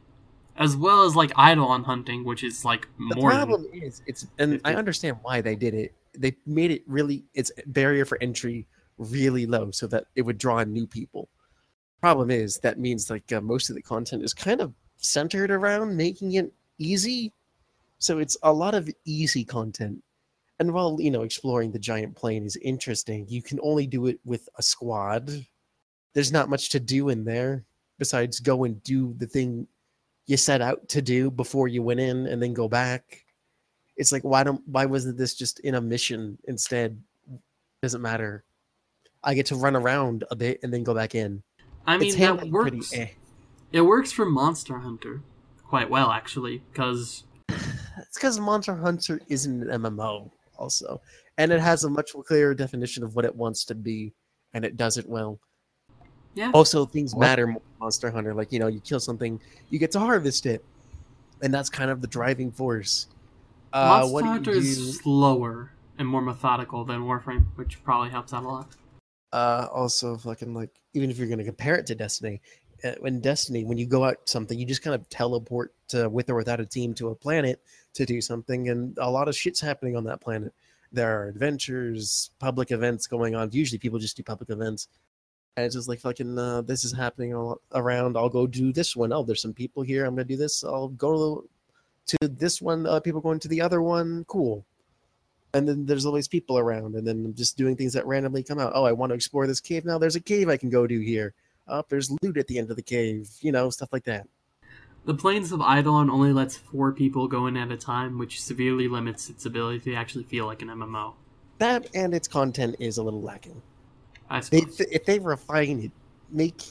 as well as like Eidolon hunting, which is like The more. problem is, it's, and I understand why they did it. They made it really, its barrier for entry really low so that it would draw in new people. Problem is, that means like uh, most of the content is kind of centered around making it easy. So it's a lot of easy content. And while, you know, exploring the giant plane is interesting, you can only do it with a squad. There's not much to do in there besides go and do the thing you set out to do before you went in and then go back. It's like why don't why wasn't this just in a mission instead? Doesn't matter. I get to run around a bit and then go back in. I mean, that handling pretty works. eh. It works for Monster Hunter quite well, actually, because [sighs] It's because Monster Hunter isn't an MMO, also, and it has a much clearer definition of what it wants to be, and it does it well. Yeah. Also, things matter more Monster Hunter. Like you know, you kill something, you get to harvest it, and that's kind of the driving force. Uh, Monster what you Hunter is slower and more methodical than Warframe, which probably helps out a lot. uh also fucking like even if you're going to compare it to destiny uh, when destiny when you go out something you just kind of teleport to, with or without a team to a planet to do something and a lot of shit's happening on that planet there are adventures public events going on usually people just do public events And it's just like fucking uh, this is happening all around. I'll go do this one. Oh, there's some people here. I'm gonna do this. I'll go to this one. Uh, people going to the other one. Cool. And then there's always people around, and then I'm just doing things that randomly come out. Oh, I want to explore this cave now. There's a cave I can go to here. Oh, there's loot at the end of the cave. You know, stuff like that. The Plains of Eidolon only lets four people go in at a time, which severely limits its ability to actually feel like an MMO. That and its content is a little lacking. I They, suppose. if they refine it, make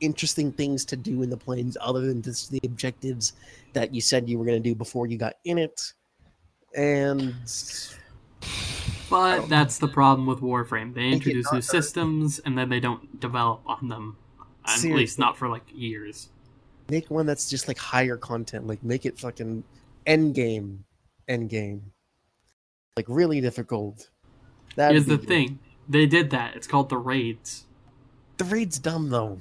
interesting things to do in the plains other than just the objectives that you said you were going to do before you got in it. And But that's the problem with Warframe. They introduce new systems and then they don't develop on them. At least not for like years. Make one that's just like higher content. Like make it fucking end game, end game. Like really difficult. Here's be the good. thing. They did that. It's called the raids. The raid's dumb though.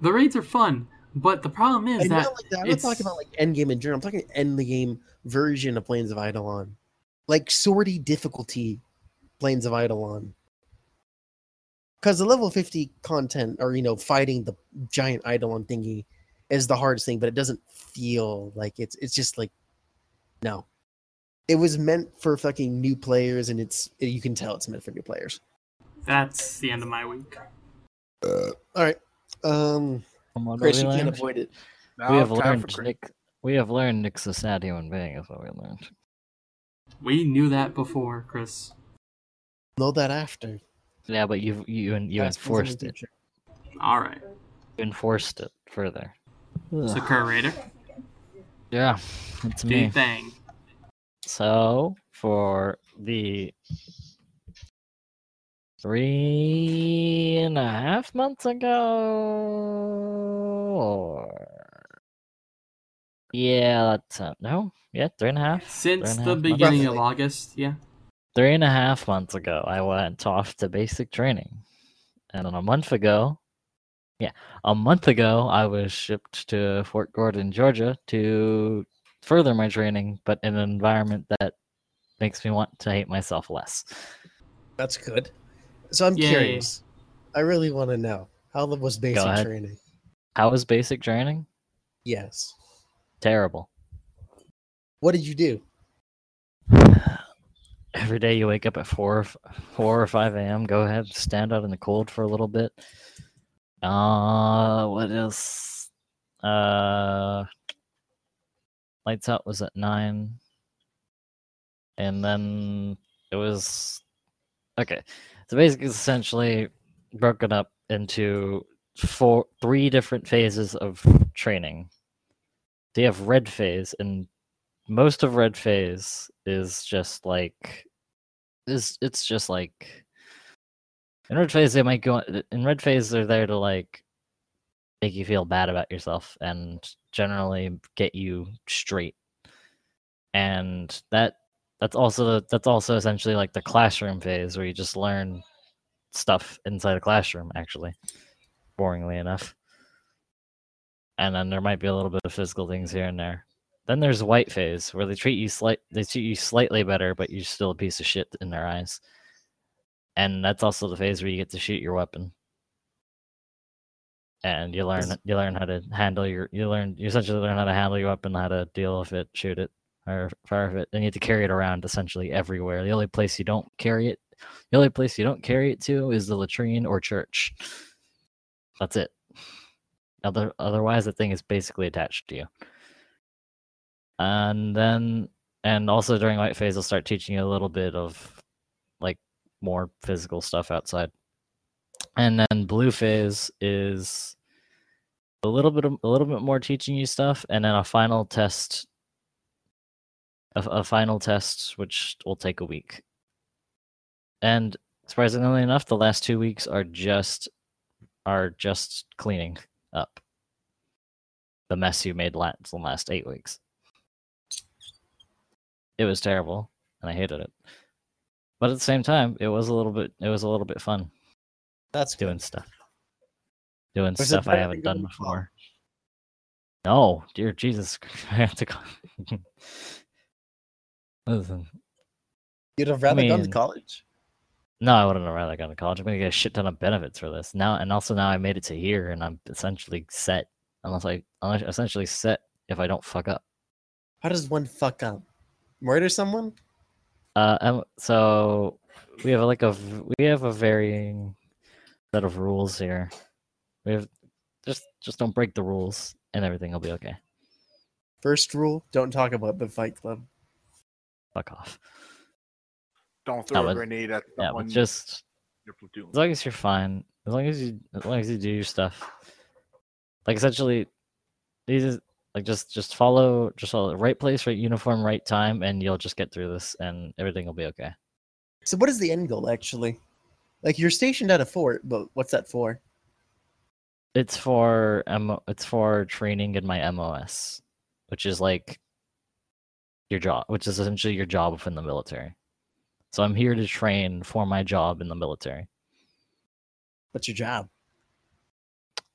The raids are fun, but the problem is that not like that. I'm not talking about like end game in general. I'm talking end the game version of Plains of Eidolon. Like sortie difficulty Plains of Eidolon. Because the level 50 content or you know, fighting the giant Eidolon thingy is the hardest thing, but it doesn't feel like it's it's just like no. It was meant for fucking new players and it's you can tell it's meant for new players. that's the end of my week. All right. Um Come on, Chris, we you can't avoid it. Now we have learned Nick. We have learned Nick's a sad human being. Is what we learned. We knew that before, Chris. Know that after. Yeah, but you you you Past, present, and enforced it. All right. You enforced it further. So, curator, Yeah, it's do me. your thing. So for the three and a half months ago, or yeah, that's uh, no, yeah, three and a half. Since and a the half months. beginning of August, yeah. Three and a half months ago, I went off to basic training, and then a month ago, yeah, a month ago, I was shipped to Fort Gordon, Georgia, to further my training, but in an environment that makes me want to hate myself less. That's good. So I'm Yay. curious. I really want to know how was basic training. How was basic training? Yes. Terrible. What did you do? [sighs] Every day you wake up at four, f- four or five a.m. Go ahead, stand out in the cold for a little bit. Uh, what else? Uh, lights out was at nine, and then it was okay. So basically, it's essentially broken up into four, three different phases of training. So you have red phase, and most of red phase is just like is it's just like in red phase they might go in red phase they're there to like make you feel bad about yourself and generally get you straight. And that that's also that's also essentially like the classroom phase where you just learn stuff inside a classroom actually boringly enough. And then there might be a little bit of physical things here and there. Then there's white phase where they treat you slight they treat you slightly better, but you're still a piece of shit in their eyes. And that's also the phase where you get to shoot your weapon. And you learn you learn how to handle your you learn you essentially learn how to handle your weapon, how to deal with it, shoot it, or fire with it. And you have to carry it around essentially everywhere. The only place you don't carry it the only place you don't carry it to is the latrine or church. That's it. Other otherwise the thing is basically attached to you and then and also during white phase they'll start teaching you a little bit of more physical stuff outside. And then blue phase is a little bit of, a little bit more teaching you stuff and then a final test a, a final test which will take a week. And surprisingly enough the last two weeks are just are just cleaning up the mess you made last the last eight weeks. It was terrible and I hated it. But at the same time, it was a little bit it was a little bit fun That's doing good. stuff. Doing Was stuff I haven't done before. No, dear Jesus, [laughs] I have to go. [laughs] Listen, You'd have rather gone to college? No, I wouldn't have rather gone to college. I'm gonna get a shit ton of benefits for this now, and also now I made it to here, and I'm essentially set. Unless I, unless essentially set if I don't fuck up. How does one fuck up? Murder someone? Uh, um, so we have like a we have a varying set of rules here. We have just just don't break the rules, and everything will be okay. First rule: don't talk about the Fight Club. Fuck off. Don't throw No, a grenade at Yeah, someone but just in your platoon. as long as you're fine, as long as you as long as you do your stuff. Like essentially, these is like just just follow just follow the right place, right uniform, right time, and you'll just get through this, and everything will be okay. So, what is the end goal actually? Like you're stationed at a fort, but what's that for? It's for MO, it's for training in my MOS, which is like your job, which is essentially your job within the military. So I'm here to train for my job in the military. What's your job?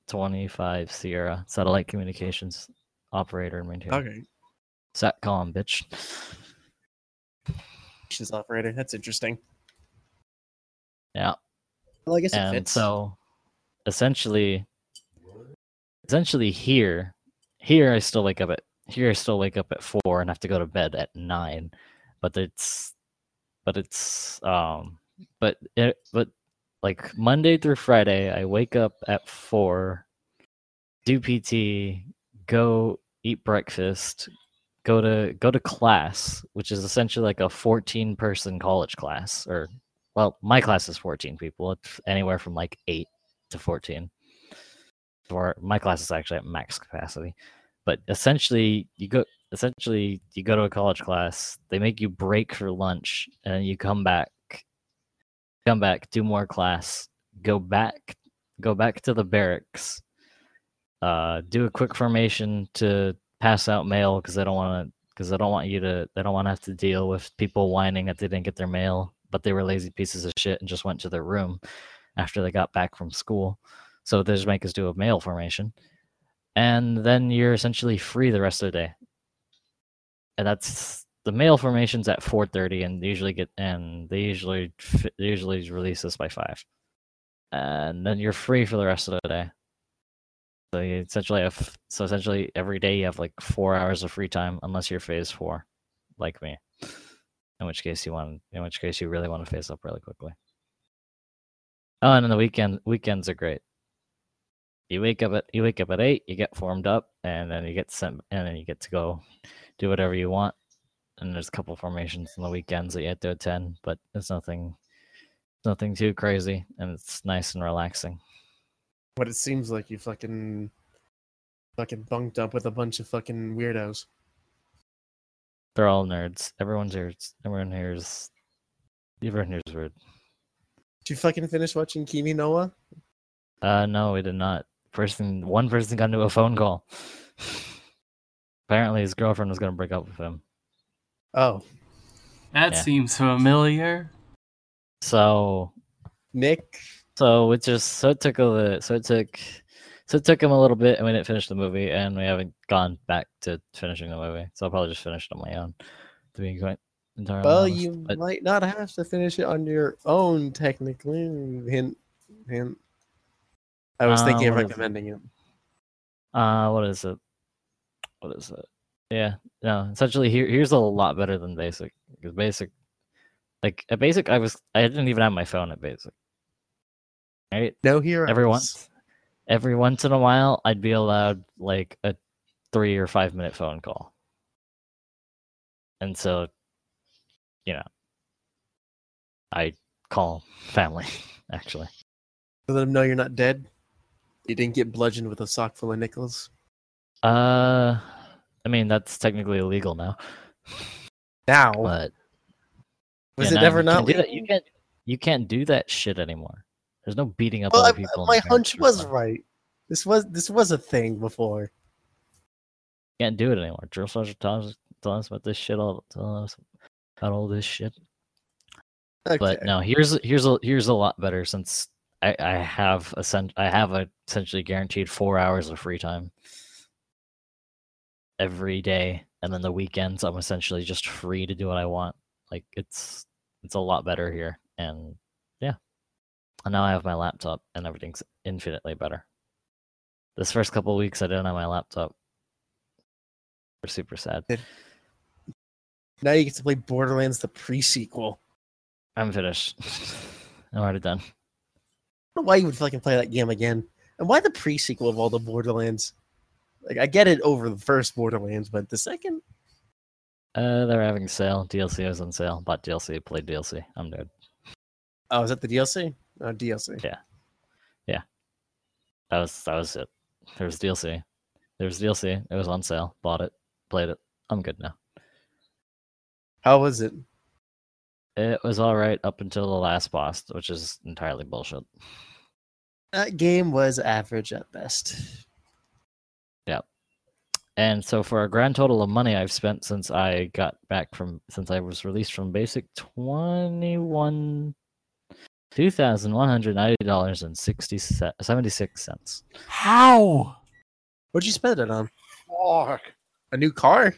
25 Sierra satellite communications operator and maintainer. Okay, Satcom, bitch. she's operator. That's interesting. Yeah. Well, I guess it and fits. so essentially essentially here here i still wake up at here i still wake up at four and have to go to bed at nine but it's but it's um but it but like monday through friday i wake up at four do pt go eat breakfast go to go to class which is essentially like a 14 person college class or well my class is 14 people it's anywhere from like 8 to 14 or my class is actually at max capacity. But essentially you go essentially you go to a college class they make you break for lunch and you come back come back do more class go back go back to the barracks uh do a quick formation to pass out mail because they don't want to because they don't want you to they don't want to have to deal with people whining that they didn't get their mail but they were lazy pieces of shit and just went to their room after they got back from school. So they just make us do a mail formation. And then you're essentially free the rest of the day. And that's the mail formations at 4.30 and they usually get and they usually they usually release this by 5 and then you're free for the rest of the day so you essentially have so essentially every day you have like four hours of free time unless you're phase four like me. In which case you want in which case you really want to phase up really quickly. Oh and then the weekend weekends are great. You wake up at you wake up at eight you get formed up and then you get sent and then you get to go do whatever you want. And there's a couple formations on the weekends that you have to attend but it's nothing nothing too crazy and it's nice and relaxing What it seems like you fucking fucking bunked up with a bunch of fucking weirdos. they're all nerds everyone's here everyone here is everyone here is weird Did you fucking finish watching Kimi Noah? uh no we did not person one person got into a phone call apparently his girlfriend was going to break up with him Oh, That Yeah. seems familiar. so Nick. So it just so it took a so it took so it took him a little bit and we didn't finish the movie and we haven't gone back to finishing the movie. So I'll probably just finish it on my own. To be quite entirely Well, honest. you But might not have to finish it on your own, technically. Hint, hint. I was Uh, thinking of is it? recommending it. uh what is it? What is it? Yeah, no, essentially here here's a lot better than basic. Because basic like at basic I was I didn't even have my phone at basic. Right? No heroes. every once every once in a while i'd be allowed like a three or five minute phone call and so you know i call family [laughs] actually To let them know you're not dead. You didn't get bludgeoned with a sock full of nickels. uh i mean that's technically illegal now Now, but was yeah, it no, ever you not? you can't you can't do that shit anymore there's no beating up Well, other people in my hunch was right. This was this was a thing before. can't do it anymore drill sergeant tells us, telling us about this shit all telling us about all this shit Okay. but no here's here's a here's a lot better since i i have a i have a essentially guaranteed four hours of free time every day and then the weekends i'm essentially just free to do what i want like it's it's a lot better here and yeah. And now I have my laptop, and everything's infinitely better. This first couple weeks, I didn't have my laptop. We're super sad. Now you get to play Borderlands the pre-sequel. I'm finished. [laughs] I'm already done. I don't know why you would fucking play that game again. And why the pre-sequel of all the Borderlands? Like, I get it over the first Borderlands, but the second? Uh, they're having sale. DLC was on sale. Bought DLC, played DLC. I'm dead. Oh, is that the DLC? Uh, oh, DLC. Yeah. Yeah. That was that was it. There was DLC. There was DLC. It was on sale. Bought it. Played it. I'm good now. How was it? It was all right up until the last boss, which is entirely bullshit. That game was average at best. Yeah. And so for a grand total of money I've spent since I got back from since I was released from basic twenty one two thousand one hundred ninety dollars and sixty seventy six cents. How? What'd you spend it on? Fuck. A new car?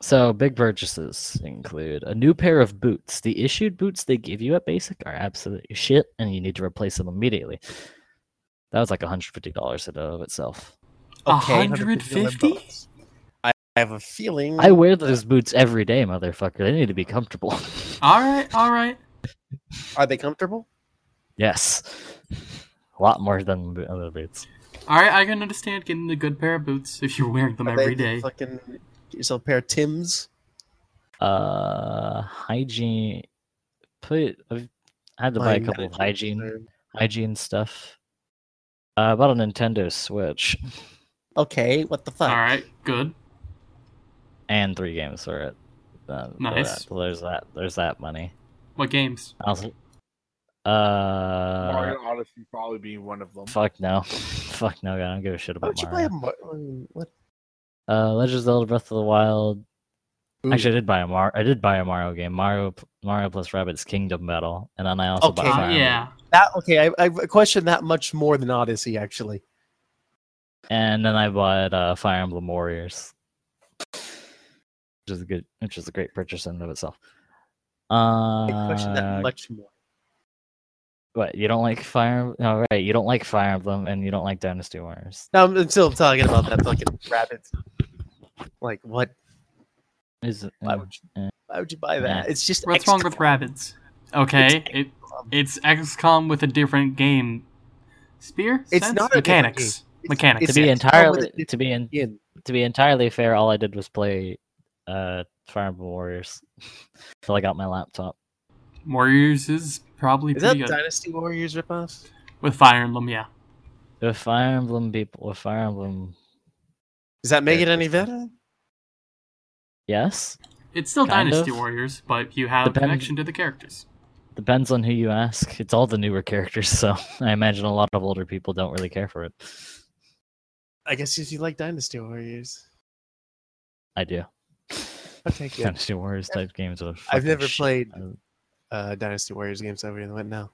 So big purchases include a new pair of boots. The issued boots they give you at basic are absolutely shit, and you need to replace them immediately. That was like hundred fifty dollars in and of itself. Okay, $150? I I have a feeling. I wear those boots every day, motherfucker. They need to be comfortable. All right, all right. Are they comfortable? Yes, a lot more than the other boots. All right, I can understand getting a good pair of boots if you're wearing them Are every they. Fucking get yourself a pair of Tim's. Uh, hygiene. Put. I've had to buy a couple of hygiene concern. hygiene stuff. Uh, I bought a Nintendo Switch Okay, what the fuck? All right, good. and three games for it. Uh, for Nice. that. So there's that. There's that money. What games? I Also, uh, Mario Odyssey probably being one of them. fuck no, [laughs] fuck no. I don't give a shit Why about would you buy a Mario. Mar- I mean, what? Uh, Legend of Zelda: Breath of the Wild. Ooh. Actually, I did buy a Mar. I did buy a Mario game, Mario Mario plus Rabbids Kingdom Battle, and then I also bought Okay. Uh, Fire Emblem. yeah. That okay? I I question that much more than Odyssey actually. and then I bought uh, Fire Emblem Warriors, which is a good, which is a great purchase in and of itself. I question that Uh, much more. What you don't like Fire? No, right? You don't like Fire Emblem, and you don't like Dynasty Warriors. No, I'm, I'm still talking about that fucking rabbit. Like what? Is it? Why uh, would you? eh. Why would you buy that? Yeah. It's just What's wrong with XCOM. rabbits? Okay, It's it XCOM. it's XCOM with a different game. Spear? It's Sense? not a different mechanics. game. It's- Mechanics. to be XCOM entirely to be in, skin. to be entirely fair, all I did was play uh Fire Emblem Warriors [laughs] till I got my laptop. Warriors is probably Is that good. Dynasty Warriors ripoff? With Fire Emblem, yeah. With Fire Emblem people, with Fire Emblem, Does that make it any better? yes. It's still Kind Dynasty of. Warriors, but you have Depend- connection to the characters. Depends on who you ask. It's all the newer characters, [laughs] so I imagine a lot of older people don't really care for it. I guess if you like Dynasty Warriors. I do. Okay, good. [laughs] Dynasty Warriors type games are. I've never played I- Uh, Dynasty Warriors games over the went now.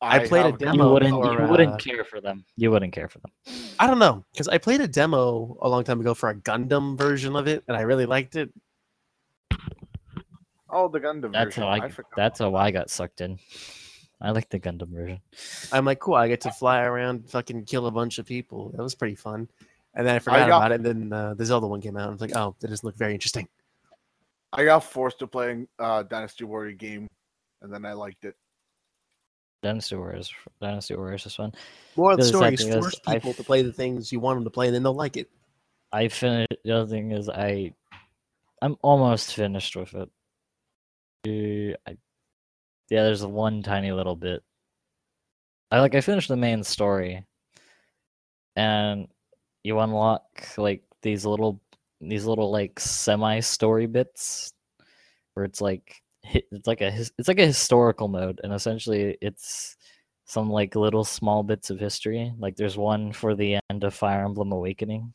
I played a demo. You wouldn't. or, you wouldn't uh, care for them. You wouldn't care for them. I don't know because I played a demo a long time ago for a Gundam version of it, and I really liked it. Oh, the Gundam That's version. how I. forgot that's how I got sucked in. I like the Gundam version. I'm like, cool. I get to fly around, fucking kill a bunch of people. That was pretty fun. And then I forgot got- about it. And then uh, the Zelda one came out. I was like, oh, that doesn't look very interesting. I got forced to play uh, Dynasty Warrior game, and then I liked it. Dynasty Warriors. Dynasty Warriors is fun. More of the The story is thing is, force I people f- to play the things you want them to play, and then they'll like it. I finished. The other thing is, I, I'm almost finished with it. Uh, I, yeah, there's one tiny little bit. I like. I finished the main story, and you unlock like these little, these little like semi-story bits, where it's like hi- it's like a it's like a historical mode, and essentially it's some like little small bits of history. Like there's one for the end of Fire Emblem Awakening.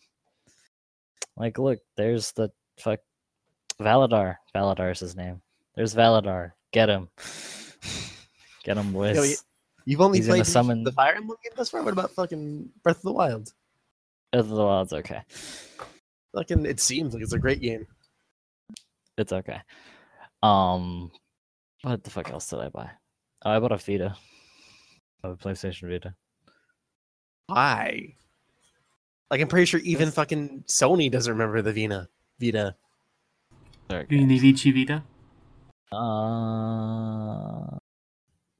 Like, look, there's the fuck Validar. Validar is his name. There's Validar. Get him. [laughs] Get him, boys. yeah, You've only He's played the- summon- the Fire Emblem game thus far. What about fucking Breath of the Wild? Breath of the Wild's okay. Fucking, it seems like it's a great game. It's okay. Um, what the fuck else did I buy? Oh, I bought a Vita. A PlayStation Vita. Why? Like I'm pretty sure even fucking Sony doesn't remember the Vita. Vita. Sorry, Do you need Ichi Vita? Uh,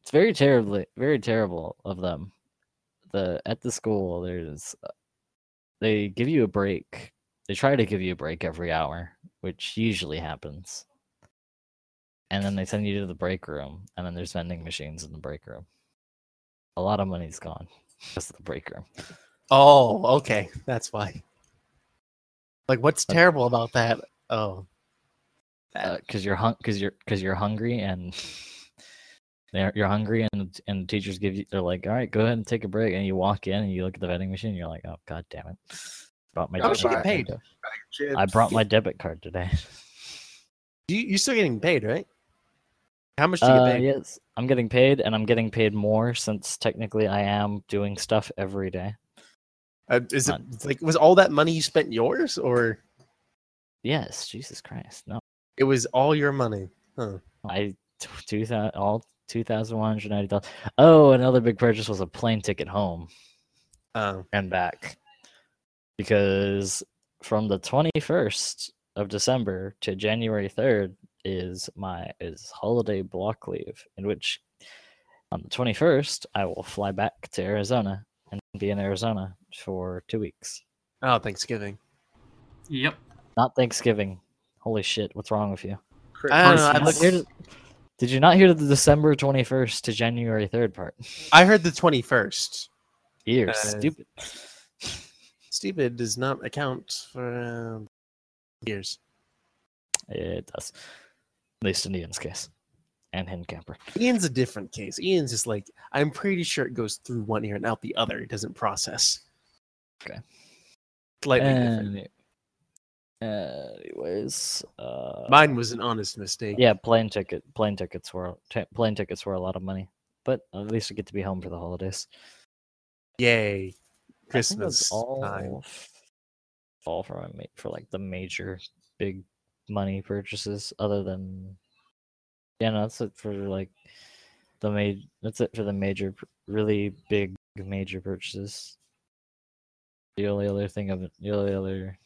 it's very terribly, very terrible of them. The at the school, there's uh, they give you a break. They try to give you a break every hour, which usually happens. And then they send you to the break room, and then there's vending machines in the break room. A lot of money's gone just the break room. Oh, okay. That's why. Like what's terrible about that? Oh. Uh, because you're hung because you're because you're hungry and [laughs] you're hungry and and teachers give you they're like all right go ahead and take a break and you walk in and you look at the vending machine and you're like oh god damn it brought my How debit get card paid? I brought my debit card today. [laughs] You you're still getting paid, right? How much do you Uh, get paid? yes, I'm getting paid and I'm getting paid more since technically I am doing stuff every day. Uh, is it like was all that money you spent yours or Yes, Jesus Christ, no, it was all your money? Huh. I two thousand all two thousand one hundred ninety dollars. Oh, another big purchase was a plane ticket home. Oh. and back because from the 21st of December to January 3rd is my is holiday block leave in which on the 21st I will fly back to Arizona and be in Arizona for 2 weeks. Oh, Thanksgiving. Yep. Not Thanksgiving. Holy shit, what's wrong with you? I don't know. I, Christmas. looked- Did you not hear the December 21st to January 3rd part? I heard the 21st. You're Uh, stupid. Stupid does not account for uh, years. It does. At least in Ian's case. And Hincamper. Ian's a different case. Ian's just like I'm pretty sure it goes through one ear and out the other. It doesn't process. Okay. Slightly different. Anyways, uh, Mine was an honest mistake. yeah, plane ticket, plane tickets were plane tickets were a lot of money, but at least I get to be home for the holidays. Yay. Christmas all, time. all for my for like the major big money purchases, other than yeah, no, that's it for like the major. That's it for the major, really big major purchases. The only other thing of the only other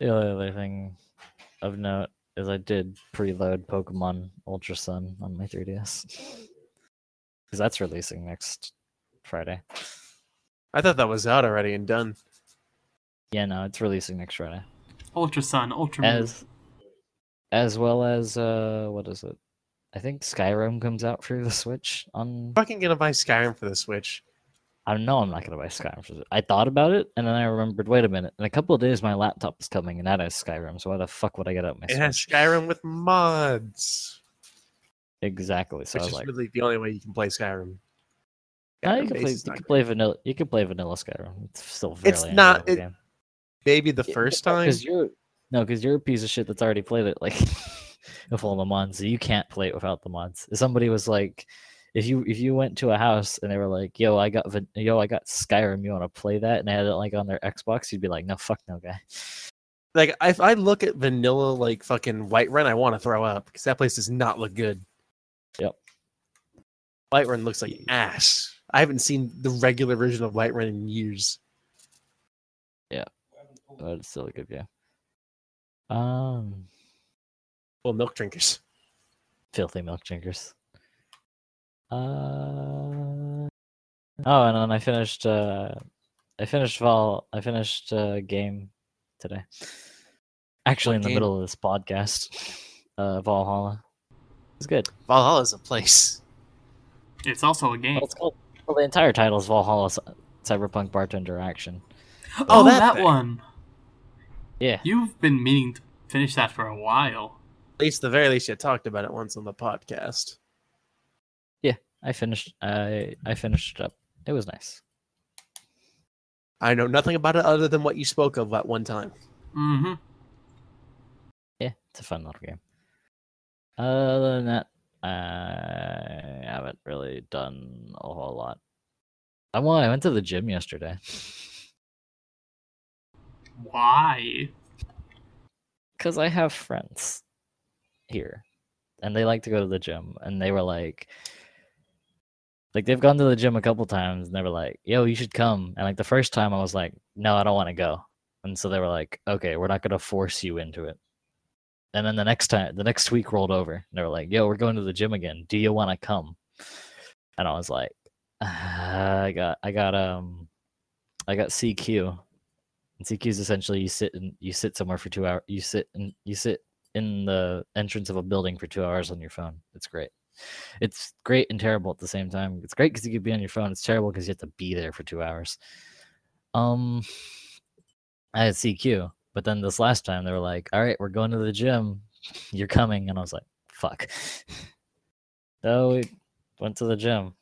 the only other thing of note is I did preload Pokemon Ultra Sun on my 3DS because [laughs] that's releasing next Friday. I thought that was out already and done. Yeah, no, it's releasing next Friday. Ultra Sun, Ultra Moon. As as well as uh what is it? I think Skyrim comes out for the Switch on fucking gonna buy Skyrim for the Switch. I know I'm not gonna buy Skyrim for the I thought about it and then I remembered, wait a minute, in a couple of days my laptop is coming and that has Skyrim, so why the fuck would I get out my It has Switch? Skyrim with mods, Exactly. So which I was is like, really the only way you can play Skyrim. no, you can play you can play vanilla you can play vanilla Skyrim. It's still It's not- enjoyable it- game. Maybe the first time. because you're no, because you're a piece of shit that's already played it like [laughs] with all the mods. You can't play it without the mods. If somebody was like, if you if you went to a house and they were like, "Yo, I got van- yo, I got Skyrim. You want to play that?" and they had it like on their Xbox, you'd be like, "No, fuck no, guy." Like if I look at vanilla like fucking Whiterun, I want to throw up because that place does not look good. Yep. Whiterun looks like ass. I haven't seen the regular version of Whiterun in years. But it's still a good game. Um, Well, milk drinkers. filthy milk drinkers. Uh, oh, and then I finished. Uh, I finished Val. I finished uh, game today. Actually, What in the middle of this podcast, [laughs] uh, Valhalla. It's good. Valhalla is a place. It's also a game. Well, it's called. Well, the entire title is Valhalla Cyberpunk Bartender Action. Oh, Oh, that, that one. Yeah, You've been meaning to finish that for a while. At least, the very least, you talked about it once on the podcast. Yeah, I finished. I I finished it up. It was nice. I know nothing about it other than what you spoke of at one time. Mm-hmm. Yeah, it's a fun little game. Other than that, I haven't really done a whole lot. I went. I went to the gym yesterday [laughs] Why? because I have friends here. and they like to go to the gym, and they were like, like they've gone to the gym a couple times, and they were like, "Yo, you should come." And like the first time, I was like, "No, I don't want to go," and so they were like, "Okay, we're not gonna force you into it." And then the next time, the next week rolled over, and they were like, "Yo, we're going to the gym again. Do you want to come?" And I was like, "Ah, "I got, I got, um, I got CQ." And CQ is essentially you sit and you sit somewhere for two hours. You sit and you sit in the entrance of a building for two hours on your phone. It's great. It's great and terrible at the same time. It's great because you can be on your phone. It's terrible because you have to be there for two hours. Um, I had CQ, but then this last time they were like, "All right, we're going to the gym. [laughs] You're coming," and I was like, "Fuck." [laughs] so we went to the gym.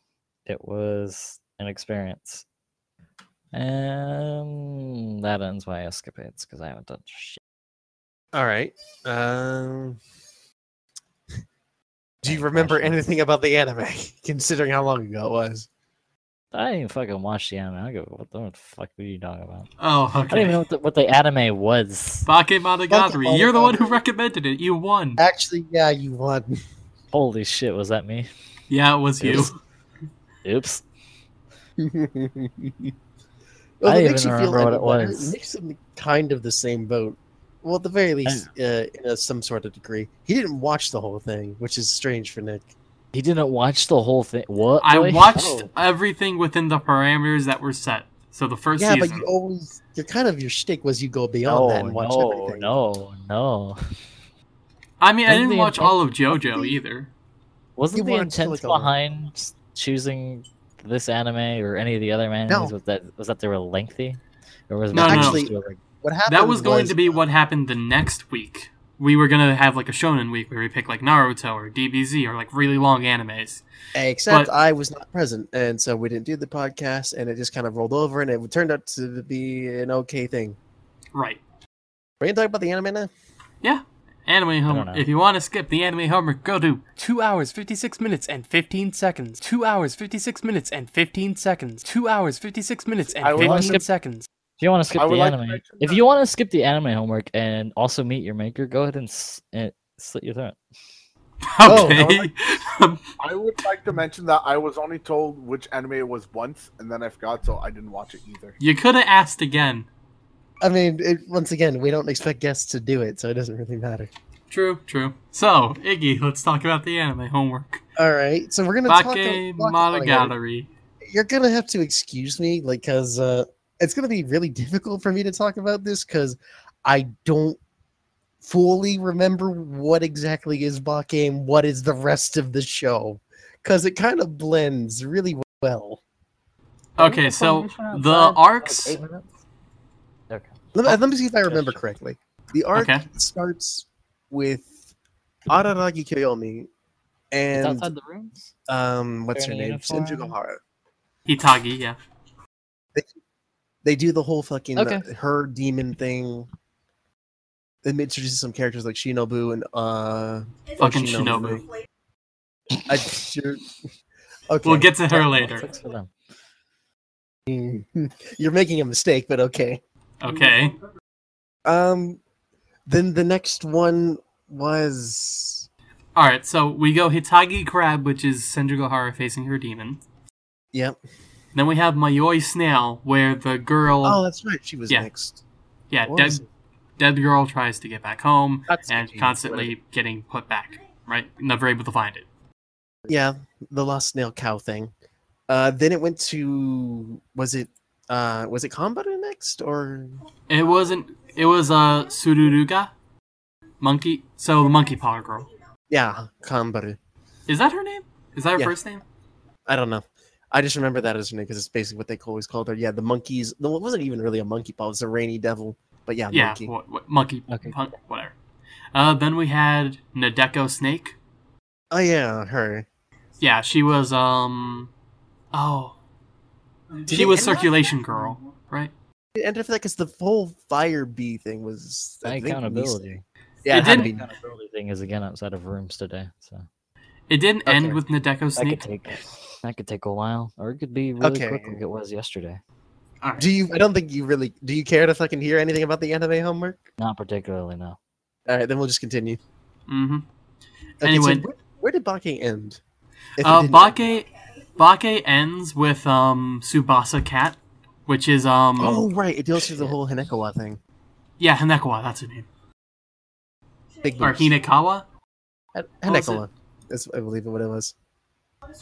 It was an experience. And that ends my escapades because I haven't done shit. All right. Um, [laughs] do you remember anything about the anime, [laughs] considering how long ago it was? I didn't even fucking watch the anime. I go, what the, what fuck are you talking about? Oh, I don't even know what the, what the anime was. Bakemonogatari. You're the one who recommended it. You won. Actually, yeah, you won. [laughs] Holy shit, was that me? Yeah, it was you. Oops. Oops. well, I it even makes you feel remember what it was. It makes him kind of the same boat. Well, at the very least, uh, in a, some sort of degree. He didn't watch the whole thing, which is strange for Nick. He didn't watch the whole thing. What? I Wait. watched Oh. everything within the parameters that were set. So the first yeah, season. but you always, your kind of your shtick was you go beyond that No, and watch no, everything. no, no. I mean, I Wasn't didn't watch intent- all of JoJo either. Wasn't the watched, intent like, behind choosing this anime or any of the other animes No. was that was that they were lengthy, or was it No, meant no. Actually- like, What happened That was going was, to be what happened the next week. We were gonna have like a shonen week where we pick like Naruto or DBZ or like really long animes. Except But- I was not present, and so we didn't do the podcast, and it just kind of rolled over, and it turned out to be an okay thing. Right. We're gonna talk about the anime now. Anime don't homework. If you want to skip the anime homework, go to 2 hours 56 minutes and 15 seconds. 2 hours 56 minutes and 15 seconds. 2 hours 56 minutes and I 15 like to- seconds. If you want to skip the like anime, if you want to skip the anime homework and also meet your maker, go ahead and, s- and slit your throat. [laughs] Oh, okay. [laughs] I would like to mention that I was only told which anime it was once, and then I forgot, so I didn't watch it either. you could have asked again. I mean, it, once again, we don't expect guests to do it, so it doesn't really matter. True, true. So, Iggy, let's talk about the anime homework. All right, so we're gonna talk. Bake talk about it. Monogatari. You're gonna have to excuse me, like, cause uh, it's gonna be really difficult for me to talk about this, cause I don't fully remember what exactly is Bake and what is the rest of the show, cause it kind of blends really well. Okay, so the arcs. Eight minutes? Okay. Let me, let me see if I remember sure. correctly. The arc Okay. starts with Araragi Koyomi It's and outside the rooms. um, what's her name? uniform? Senjougahara. Itagi, yeah. They do the whole fucking Okay. her demon thing. They introduce some characters like Shinobu and uh, Fucking Shinobu. Shinobu. I sure. Okay, We'll get to her later. Sucks for them. [laughs] You're making a mistake, but okay. Okay. Um, then the next one was Alright, so we go Hitagi Crab, which is Senjougahara facing her demon. yep. Then we have Mayoi Snail, where the girl, Oh, that's right. She was Yeah. next. yeah, dead, dead girl tries to get back home That's and constantly getting put back, right? Never able to find it. Yeah, the lost snail cow thing. Uh, then it went to was it uh was it Kanbaru next or It wasn't, it was uh, Suruga? Monkey? So the monkey paw girl. yeah Kanbaru? Is that her name? Is that her Yeah. first name? I don't know. I just remember that as her name because it's basically what they always called her. Yeah, the monkeys. No, it wasn't even really a monkey paw. It was a rainy devil. But yeah, Yeah, monkey. what, what, monkey, Okay. pun- whatever. Uh, then we had Nadeko Snake. Oh yeah, her. Yeah, she was um oh Did she was end up- circulation girl, right? And after that, because the whole fire bee thing was I My think, least- accountability. Yeah, It it, had to didn't- be. accountability thing is again outside of rooms today, so It didn't Okay. end with Nadeko that could Snake. take that could take a while, or it could be really Okay. quick like it was yesterday. Alright. Do you? I don't think you really. Do you care to fucking hear anything about the anime homework? Not particularly, no. All right, then we'll just continue. Mm-hmm. Okay, Anyway. so where, where did Bake end? If it Uh, didn't- Bake Bake ends with um Tsubasa Cat, which is um Oh right, it deals with the whole Hinekawa thing. yeah Hanekawa, that's her name. Big Or. Hinekawa? Hin- what was Hinekawa. That's I believe what it was.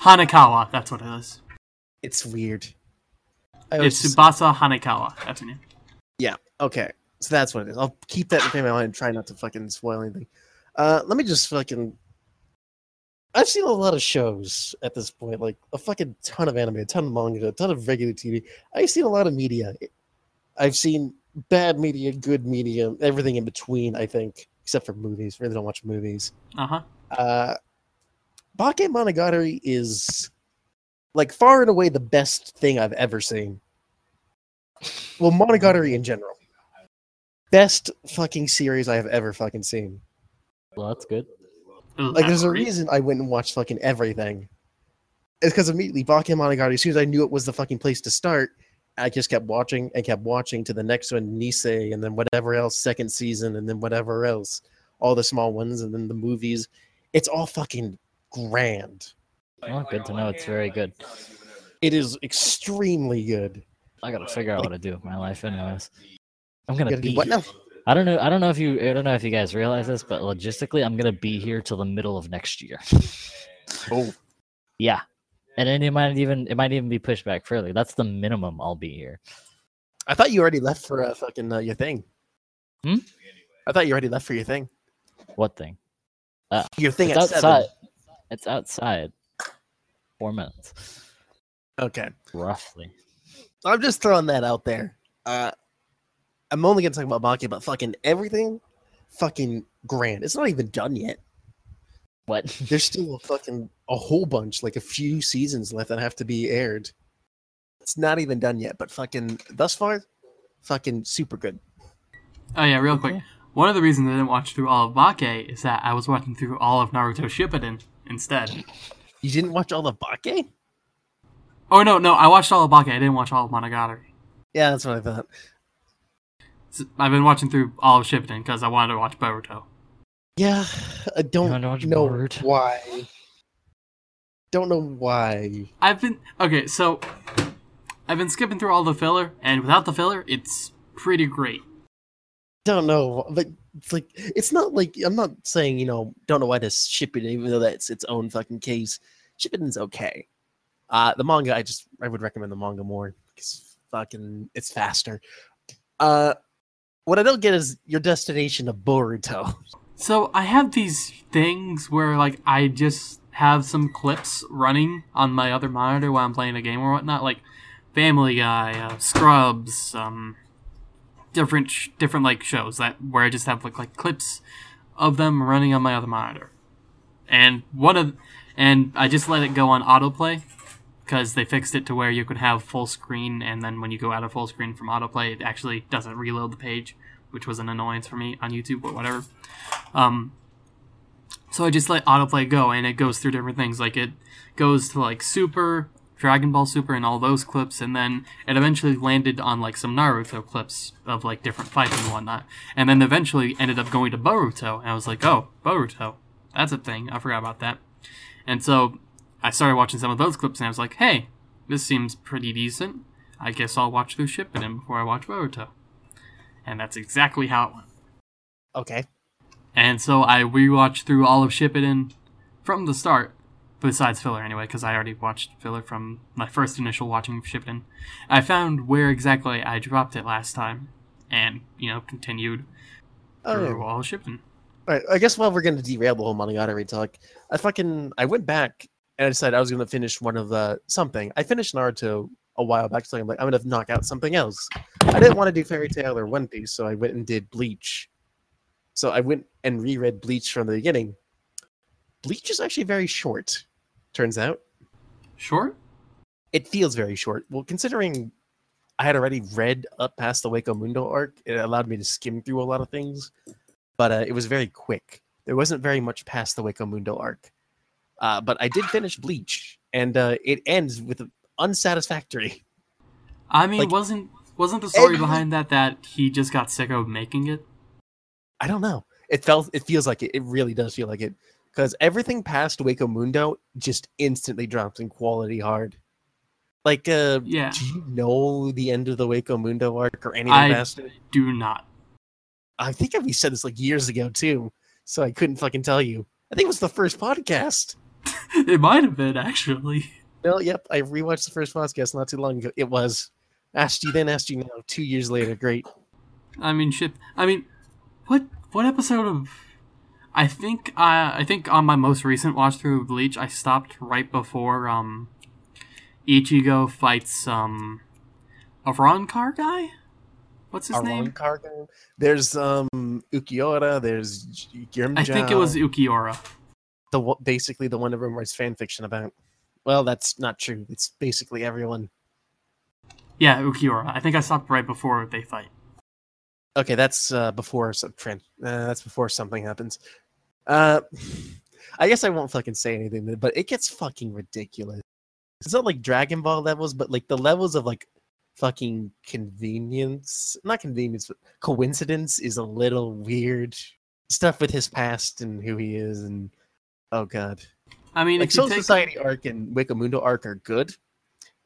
Hanekawa, that's what it is. It's weird. It's just- Tsubasa Hanekawa, that's her name. Yeah. Okay. So that's what it is. I'll keep that in my mind and try not to fucking spoil anything. Uh, let me just fucking. I've seen a lot of shows at this point, like a fucking ton of anime, a ton of manga, a ton of regular TV. I've seen a lot of media. I've seen bad media, good media, everything in between. I think, except for movies. Really don't watch movies. Uh-huh. Uh, Bake Monogatari is like far and away the best thing I've ever seen. Well, Monogatari in general. Best fucking series I have ever fucking seen. Well, that's good. Oh, like, there's a reason I went and watched fucking everything. It's because immediately Bake Monogatari, as soon as I knew it was the fucking place to start, I just kept watching and kept watching to the next one, Nisei, and then whatever else, second season, and then whatever else, all the small ones, and then the movies. It's all fucking grand. Well, good to know. It's very good. It is extremely good. I gotta figure out what to do with my life, anyways. I'm gonna Gotta be. what now? I don't know. I don't know if you. I don't know if you guys realize this, but logistically, I'm gonna be here till the middle of next year. Oh, yeah, and then it might even it might even be pushed back further. That's the minimum I'll be here. I thought you already left for uh, fucking uh, your thing. Hmm? I thought you already left for your thing. What thing? Your thing It's outside. seven. It's outside. Four minutes, Okay. roughly. I'm just throwing that out there. Uh, I'm only gonna talk about Bake, but fucking everything, fucking grand. It's not even done yet. What? [laughs] There's still a fucking a whole bunch, like a few seasons left that have to be aired. It's not even done yet, but fucking thus far, fucking super good. Oh yeah, real quick. One of the reasons I didn't watch through all of Bake is that I was watching through all of Naruto Shippuden instead. You didn't watch all of Bake? Oh no, no, I watched all of Bake. I didn't watch all of Monogatari. Yeah, that's what I thought. S- I've been watching through all of Shippuden because I wanted to watch Boruto. Yeah, I don't wanna watch know Boruto? why. Don't know why. I've been okay, so I've been skipping through all the filler, and without the filler, it's pretty great. don't know, but it's like it's not like I'm not saying you know don't know why to ship it, even though that's its own fucking case. Shipping's okay. Uh, the manga, I just I would recommend the manga more because fucking it's faster. Uh, what I don't get is your destination of Boruto. So I have these things where like I just have some clips running on my other monitor while I'm playing a game or whatnot, like Family Guy, uh, Scrubs, um, different sh- different like shows that where I just have like like clips of them running on my other monitor, and one of and I just let it go on autoplay because they fixed it to where you could have full screen, and then when you go out of full screen from autoplay, it actually doesn't reload the page, which was an annoyance for me on YouTube, but whatever. Um, so I just let autoplay go, and it goes through different things. Like it goes to like Super, Dragon Ball Super, and all those clips, and then it eventually landed on like some Naruto clips of like different fights and whatnot, and then eventually ended up going to Boruto, and I was like, oh, Boruto, that's a thing. I forgot about that, and so I started watching some of those clips, and I was like, hey, this seems pretty decent. I guess I'll watch through Shippuden before I watch Boruto, and that's exactly how it went. Okay, And so I rewatched through all of Shippuden from the start, besides filler anyway, because I already watched filler from my first initial watching of Shippuden. I found where exactly I dropped it last time, and you know continued oh, through oh, all of Shippuden. all right. I guess while we're gonna derail the whole Monogatari talk, I fucking I went back and I decided I was gonna finish one of the something. I finished Naruto a while back, so I'm like I'm gonna knock out something else. I didn't want to do Fairy Tail or One Piece, so I went and did Bleach. So I went and reread Bleach from the beginning. Bleach is actually very short, turns out. Short? It feels very short. Well, considering I had already read up past the Hueco Mundo arc, it allowed me to skim through a lot of things, but uh, it was very quick. There wasn't very much past the Hueco Mundo arc. Uh, but I did finish Bleach, and uh, it ends with unsatisfactory. I mean, Like, wasn't wasn't the story behind that that he just got sick of making it? I don't know. It felt it feels like it. It really does feel like it. because everything past Hueco Mundo just instantly drops in quality hard. Like, uh, Yeah. do you know the end of the Hueco Mundo arc or anything I- past it? Do not. I think we said this like years ago too, so I couldn't fucking tell you. I think it was the first podcast. [laughs] It might have been actually. No, yep, I rewatched the first podcast not too long ago. It was. Asked you then, asked you now. Two years later, great. I mean, shit. I mean, what what episode of? I think uh, I think on my most recent watch through of Bleach, I stopped right before um, Ichigo fights um, a Car guy. What's his name? own cargo. There's um Ulquiorra. There's. I think it was Ulquiorra. The basically the one everyone writes fan fiction about. Well, that's not true. It's basically everyone. Yeah, Ulquiorra. I think I stopped right before they fight. Okay, that's uh, before some. Uh, that's before something happens. Uh, I guess I won't fucking say anything, but it gets fucking ridiculous. It's not like Dragon Ball levels, but like the levels of like fucking convenience, not convenience, but coincidence is a little weird. Stuff with his past and who he is, and oh god, I mean, like Soul take Society arc and Hueco Mundo arc are good.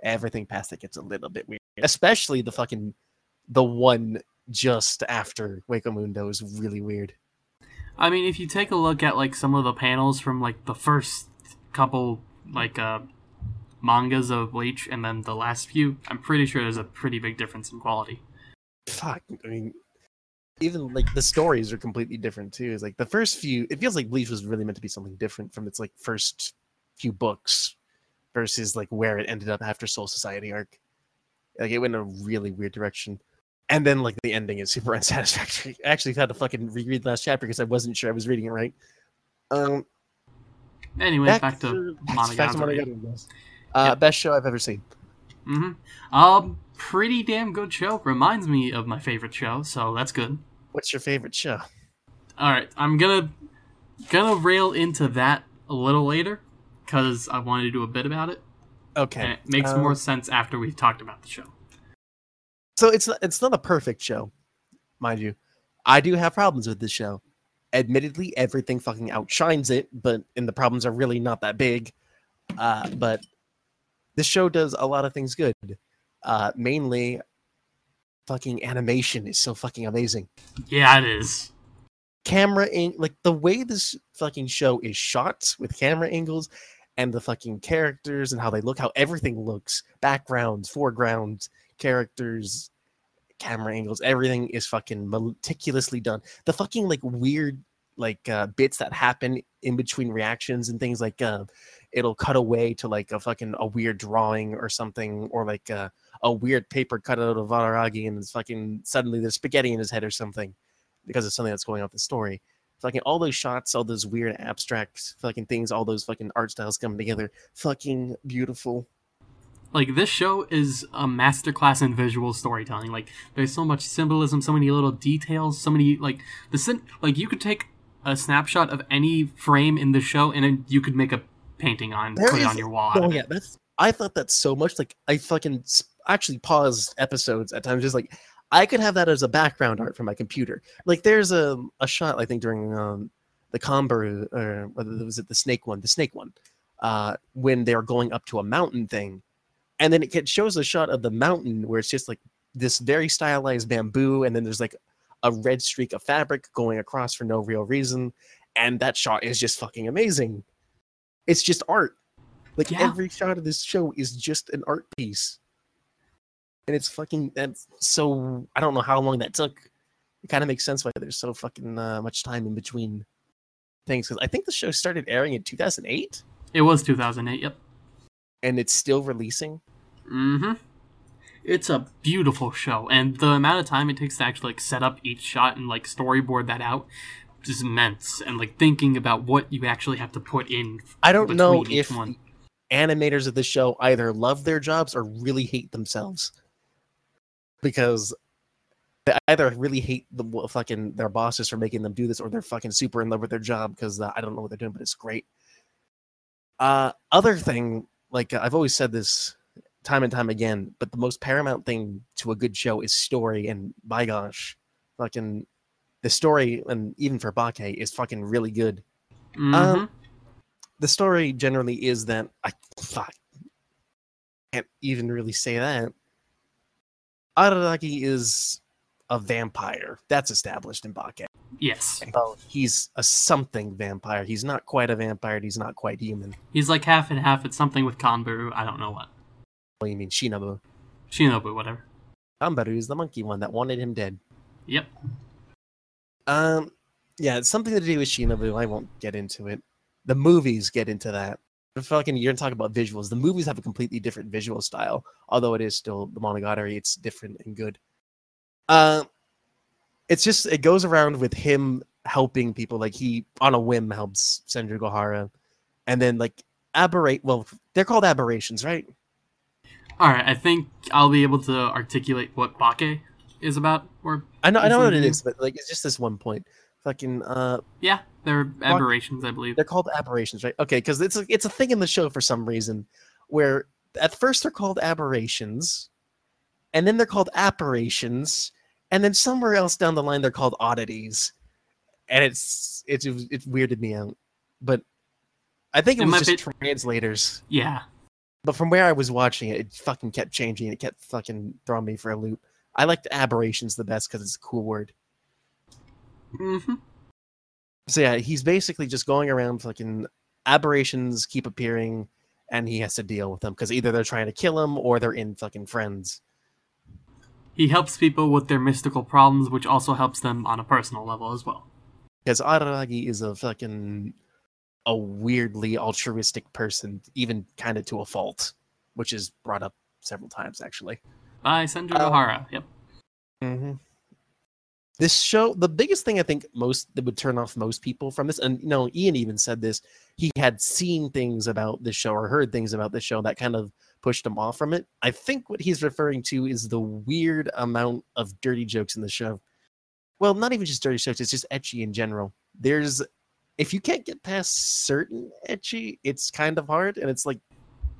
Everything past it gets a little bit weird, especially the fucking the one just after Hueco Mundo is really weird. I mean, if you take a look at like some of the panels from like the first couple like uh mangas of Bleach and then the last few, I'm pretty sure there's a pretty big difference in quality. Fuck, I mean, even like the stories are completely different too. It's like the first few, it feels like Bleach was really meant to be something different from its like first few books versus like where it ended up after Soul Society arc. Like it went in a really weird direction. And then like the ending is super [laughs] unsatisfactory. I actually had to fucking reread the last chapter because I wasn't sure I was reading it right. Um, Anyway, back, to back, back to Monogatari. Monogatari. Uh, Yep. Best show I've ever seen. Mm -hmm. Um, pretty damn good show. Reminds me of my favorite show, so that's good. What's your favorite show? All right, I'm gonna gonna rail into that a little later because I wanted to do a bit about it, Okay, and it makes um, more sense after we've talked about the show. So it's not, it's not a perfect show, mind you. I do have problems with this show. Admittedly, everything fucking outshines it, but and the problems are really not that big. Uh, but this show does a lot of things good. Uh, mainly, fucking animation is so fucking amazing. Yeah, it is. Camera ang- like the way this fucking show is shot with camera angles and the fucking characters and how they look, how everything looks, backgrounds, foregrounds, characters, camera angles, everything is fucking meticulously done. The fucking like weird like uh, bits that happen in between reactions and things like uh, it'll cut away to like a fucking a weird drawing or something or like uh, a weird paper cut out of Araragi and it's fucking suddenly there's spaghetti in his head or something because of something that's going on with the story. Fucking all those shots, all those weird abstract fucking things, all those fucking art styles coming together, fucking beautiful. Like this show is a masterclass in visual storytelling. Like there's so much symbolism, so many little details, so many like the syn- like you could take a snapshot of any frame in the show and you could make a painting on There put it is- on your wall. Oh yeah, that's. I thought that so much. Like I fucking actually paused episodes at times, just like I could have that as a background art for my computer. Like there's a a shot I think during um the Comber or whether it was it the snake one, the snake one, uh when they're going up to a mountain thing, and then it shows a shot of the mountain where it's just like this very stylized bamboo, and then there's like a red streak of fabric going across for no real reason, and that shot is just fucking amazing. It's just art. Like Yeah. every shot of this show is just an art piece. And it's fucking that's so I don't know how long that took. It kind of makes sense why there's so fucking uh, much time in between things cuz I think the show started airing in 2008 It was 2008. Yep. and it's still releasing. Mm-hmm. It's a beautiful show, and the amount of time it takes to actually like set up each shot and like storyboard that out is immense. And like thinking about what you actually have to put in. I don't know if one. animators of the show either love their jobs or really hate themselves because they either really hate the fucking their bosses for making them do this or they're fucking super in love with their job because uh, I don't know what they're doing, but it's great. Uh, other thing, like uh, I've always said this time and time again, but the most paramount thing to a good show is story. And by gosh, fucking the story, and even for Bake, is fucking really good. Mhm. Um, the story generally is that I fuck, can't even really say that. Araragi is a vampire. That's established in Bake. Yes. Well, he's a something vampire. He's not quite a vampire. He's not quite human. He's like half and half. It's something with Kanbaru. I don't know what. What do you mean, Shinobu? Shinobu, whatever. Kanbaru is the monkey one that wanted him dead. Yep. Um, yeah, it's something to do with Shinobu. I won't get into it. The movies get into that. The fucking you're gonna talk about visuals. The movies have a completely different visual style, although it is still the Monogatari. It's different and good. Uh, it's just it goes around with him helping people. Like he on a whim helps Senjougahara, and then like aberrate. Well, they're called aberrations, right? All right. I think I'll be able to articulate what Bake is about. Or I know, I know what it Mhm. but like it's just this one point. Fucking uh, yeah, they're aberrations, I believe. They're called aberrations, right? Okay, because it's a, it's a thing in the show for some reason where at first they're called aberrations, and then they're called apparitions, and then somewhere else down the line they're called oddities, and it's it's it's weirded me out. But I think it, It was just be- translators. Yeah. But from where I was watching it, it fucking kept changing. It kept fucking throwing me for a loop. I liked aberrations the best because it's a cool word. Hmm So yeah, he's basically just going around fucking aberrations keep appearing and he has to deal with them because either they're trying to kill him or they're in fucking friends. He helps people with their mystical problems, which also helps them on a personal level as well. Because Araragi is a fucking a weirdly altruistic person, even kind of to a fault, which is brought up several times actually. By Senju Oh. Gohara. Yep. Mm-hmm. This show, the biggest thing I think most that would turn off most people from this, and you know, Ian even said this, he had seen things about this show or heard things about this show that kind of pushed him off from it. I think what he's referring to is the weird amount of dirty jokes in the show. Well, not even just dirty jokes, it's just ecchi in general. There's if you can't get past certain ecchi, it's kind of hard, and it's like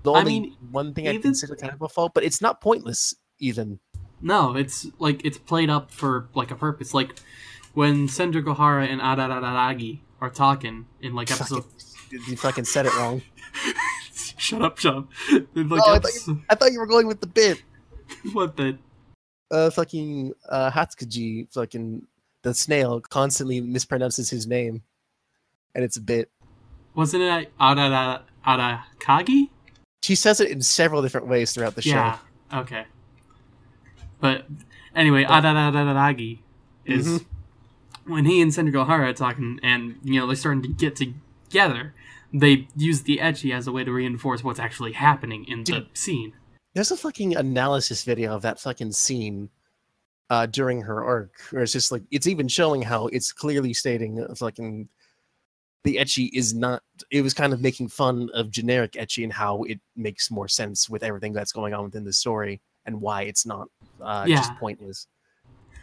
the I only mean, one thing I even- consider kind of a fault, but it's not pointless even. No, it's like it's played up for like a purpose. Like when Senjougahara and Araragi are talking in like episode. Fucking, you fucking said it wrong. [laughs] shut up, up. [laughs] In, like, Oh, I thought episode... I thought you were going with the bit. [laughs] what bit? Uh, fucking uh, Hachikuji, fucking the snail, constantly mispronounces his name, and it's a bit. Wasn't it Arara Arakagi? She says it in several different ways throughout the show. Yeah. Okay. But anyway, Arararagi is Mhm. when he and Senjougahara are talking, and you know they're starting to get together. They use the ecchi as a way to reinforce what's actually happening in the scene. There's a fucking analysis video of that fucking scene uh, during her arc, where it's just like it's even showing how it's clearly stating fucking the ecchi is not. It was kind of making fun of generic ecchi and how it makes more sense with everything that's going on within the story and why it's not uh, just pointless.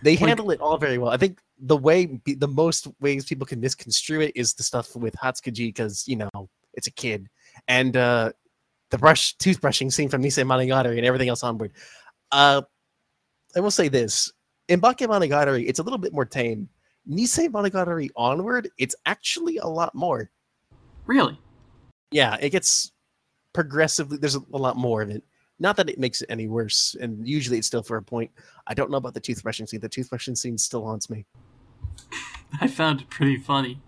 They Like- handle it all very well. I think the way the most ways people can misconstrue it is the stuff with Hachikuji because you know it's a kid and uh the brush toothbrushing scene from Nisemonogatari and everything else onward. Uh, I will say this: in Bake Monogatari, it's a little bit more tame. Nisemonogatari onward, it's actually a lot more. Really? Yeah, it gets progressively. There's a, a lot more of it. Not that it makes it any worse, and usually it's still for a point. I don't know about the toothbrushing scene. The toothbrushing scene still haunts me [laughs] I found it pretty funny.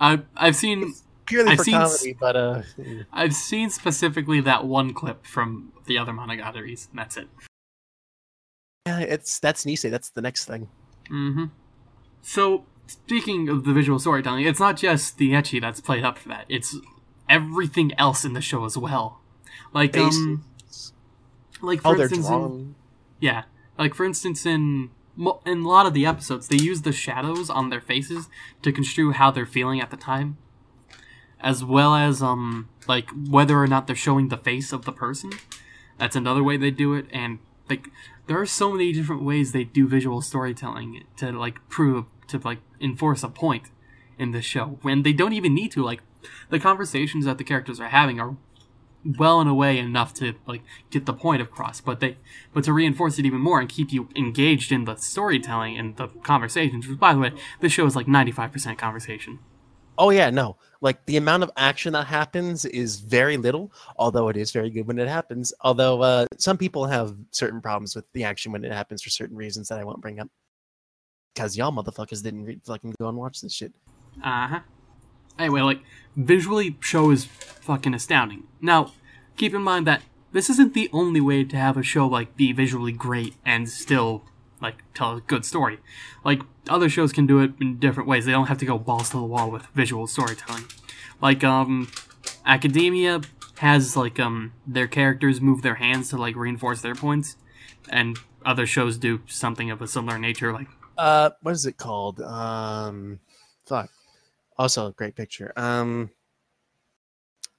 I've I've seen purely I've for seen comedy, but uh, I've seen specifically that one clip from the other Monogataris, and that's it. yeah, it's that's Nise. That's the next thing. Mm-hmm. So speaking of the visual storytelling, it's not just the ecchi that's played up for that. It's everything else in the show as well. Like um, like how for they're instance, in, yeah, like for instance in in a lot of the episodes, they use the shadows on their faces to construe how they're feeling at the time, as well as um like whether or not they're showing the face of the person. That's another way they do it, and like there are so many different ways they do visual storytelling to like prove to like enforce a point in the show when they don't even need to. Like the conversations that the characters are having are well and away enough to like get the point across but they but to reinforce it even more and keep you engaged in the storytelling and the conversations which by the way this show is like 95% conversation Oh yeah, no. Like the amount of action that happens is very little, although it is very good when it happens. Although uh, some people have certain problems with the action when it happens for certain reasons that I won't bring up. Because y'all motherfuckers didn't fucking go and watch this shit. Uh huh. Anyway, like visually, show is fucking astounding. Now, keep in mind that this isn't the only way to have a show like be visually great and still like tell a good story. Like other shows can do it in different ways. They don't have to go balls to the wall with visual storytelling. Like um, Academia has like um their characters move their hands to like reinforce their points, and other shows do something of a similar nature. Like Uh, what is it called? Um, fuck. Also, a great picture. Um,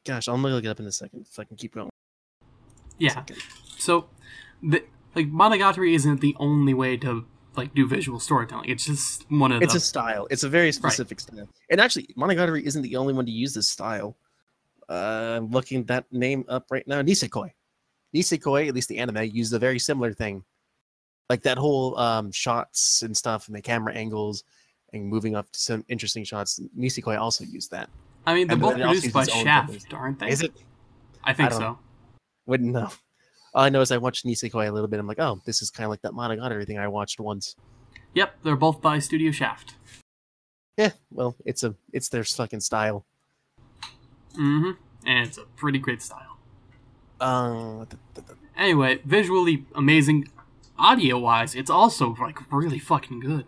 gosh, I'm gonna look it up in a second. If I can keep going. yeah, So, the, like Monogatari isn't the only way to like do visual storytelling. It's just one of It's the a style. It's a very specific style. And actually, Monogatari isn't the only one to use this style. Uh, I'm looking that name up right now. Nisekoi. Nisekoi, at least the anime, used a very similar thing. Like that whole um, shots and stuff and the camera angles and moving up to some interesting shots. Nisekoi also used that. I mean, they're and both produced by uses its own Shaft, aren't they? Is it? I think I so. Wouldn't know. All I know is I watched Nisekoi a little bit. I'm like, oh, this is kind of like that Monogatari thing I watched once. Yep, they're both by Studio Shaft. Yeah, well, it's a it's their fucking style. Mm-hmm. And it's a pretty great style. Uh, Anyway, visually amazing. Audio wise, it's also like really fucking good.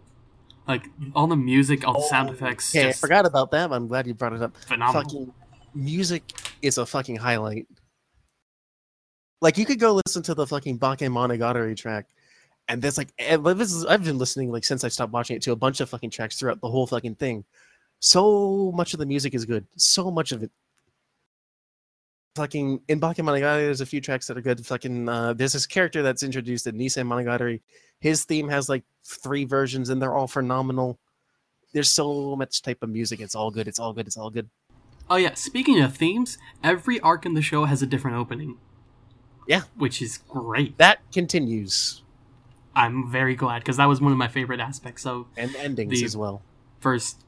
Like all the music, all the sound effects, Okay, I forgot about that. I'm glad you brought it up. phenomenal. Fucking music is a fucking highlight. Like you could go listen to the fucking Bake Monogatari track, and there's like eh, this is I've been listening like since I stopped watching it to a bunch of fucking tracks throughout the whole fucking thing. So much of the music is good. So much of it. Fucking in Bake Monogatari, there's a few tracks that are good. Fucking uh, there's this character that's introduced in Nisemonogatari. His theme has like three versions, and they're all phenomenal. There's so much type of music. It's all good. It's all good. It's all good. Oh yeah, speaking of themes, every arc in the show has a different opening. Yeah. Which is great. That continues I'm very glad because that was one of my favorite aspects of and endings as well. first.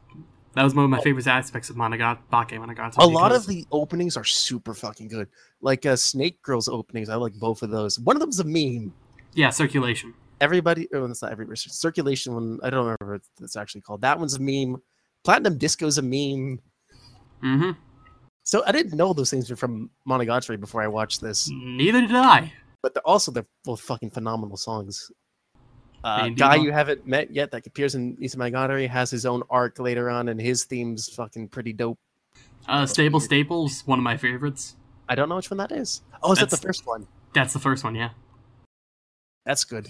That was one of my favorite aspects of Monogat Bake Monogatari. A lot of the openings are super fucking good. Like uh, Snake Girls openings, I like both of those. One of them's a meme. yeah circulation. Everybody, oh, it's not everybody. Circulation one, I don't remember what it's actually called. That one's a meme. Platinum Disco's a meme. Mm-hmm. So I didn't know those things were from Monogatari before I watched this. Neither did I. But they're also they're both fucking phenomenal songs. Uh, guy you haven't met yet that appears in Monogatari has his own arc later on, and his theme's fucking pretty dope. Uh, Stable Staples, one of my favorites. I don't know which one that is. Oh, is that the first one? That's the first one, yeah. That's good.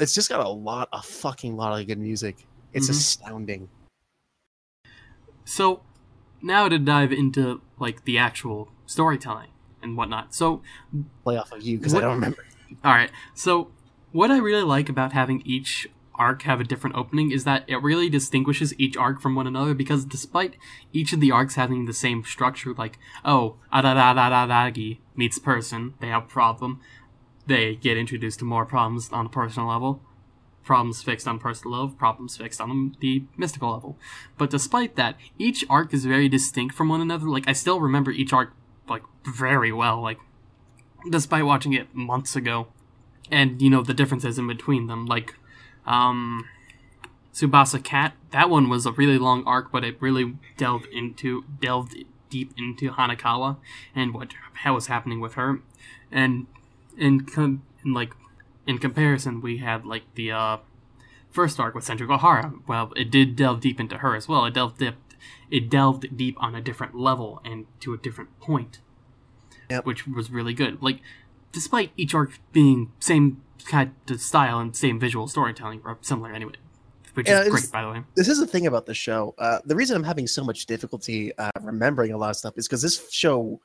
It's just got a lot, a fucking lot of good music. It's Mhm. astounding. So now to dive into like the actual storytelling and whatnot. So Play off of you because I don't remember. All right. So, what I really like about having each arc have a different opening is that it really distinguishes each arc from one another because despite each of the arcs having the same structure, like, oh, Adadadadadagi meets person, they have problem, they get introduced to more problems on a personal level, problems fixed on personal level, problems fixed on the mystical level. But despite that, each arc is very distinct from one another. Like, I still remember each arc, like, very well. Like, despite watching it months ago and you know the differences in between them like um Tsubasa Cat that one was a really long arc but it really delved into delved deep into Hanekawa and what was happening with her and in, com- in like in comparison we had like the uh first arc with Senjougahara well it did delve deep into her as well it delved deep it delved deep on a different level and to a different point Yep. which was really good. Like, despite each arc being same kind of style and same visual storytelling, or similar anyway, which Yeah, is great, by the way. This is the thing about the show. Uh, the reason I'm having so much difficulty uh, remembering a lot of stuff is because this show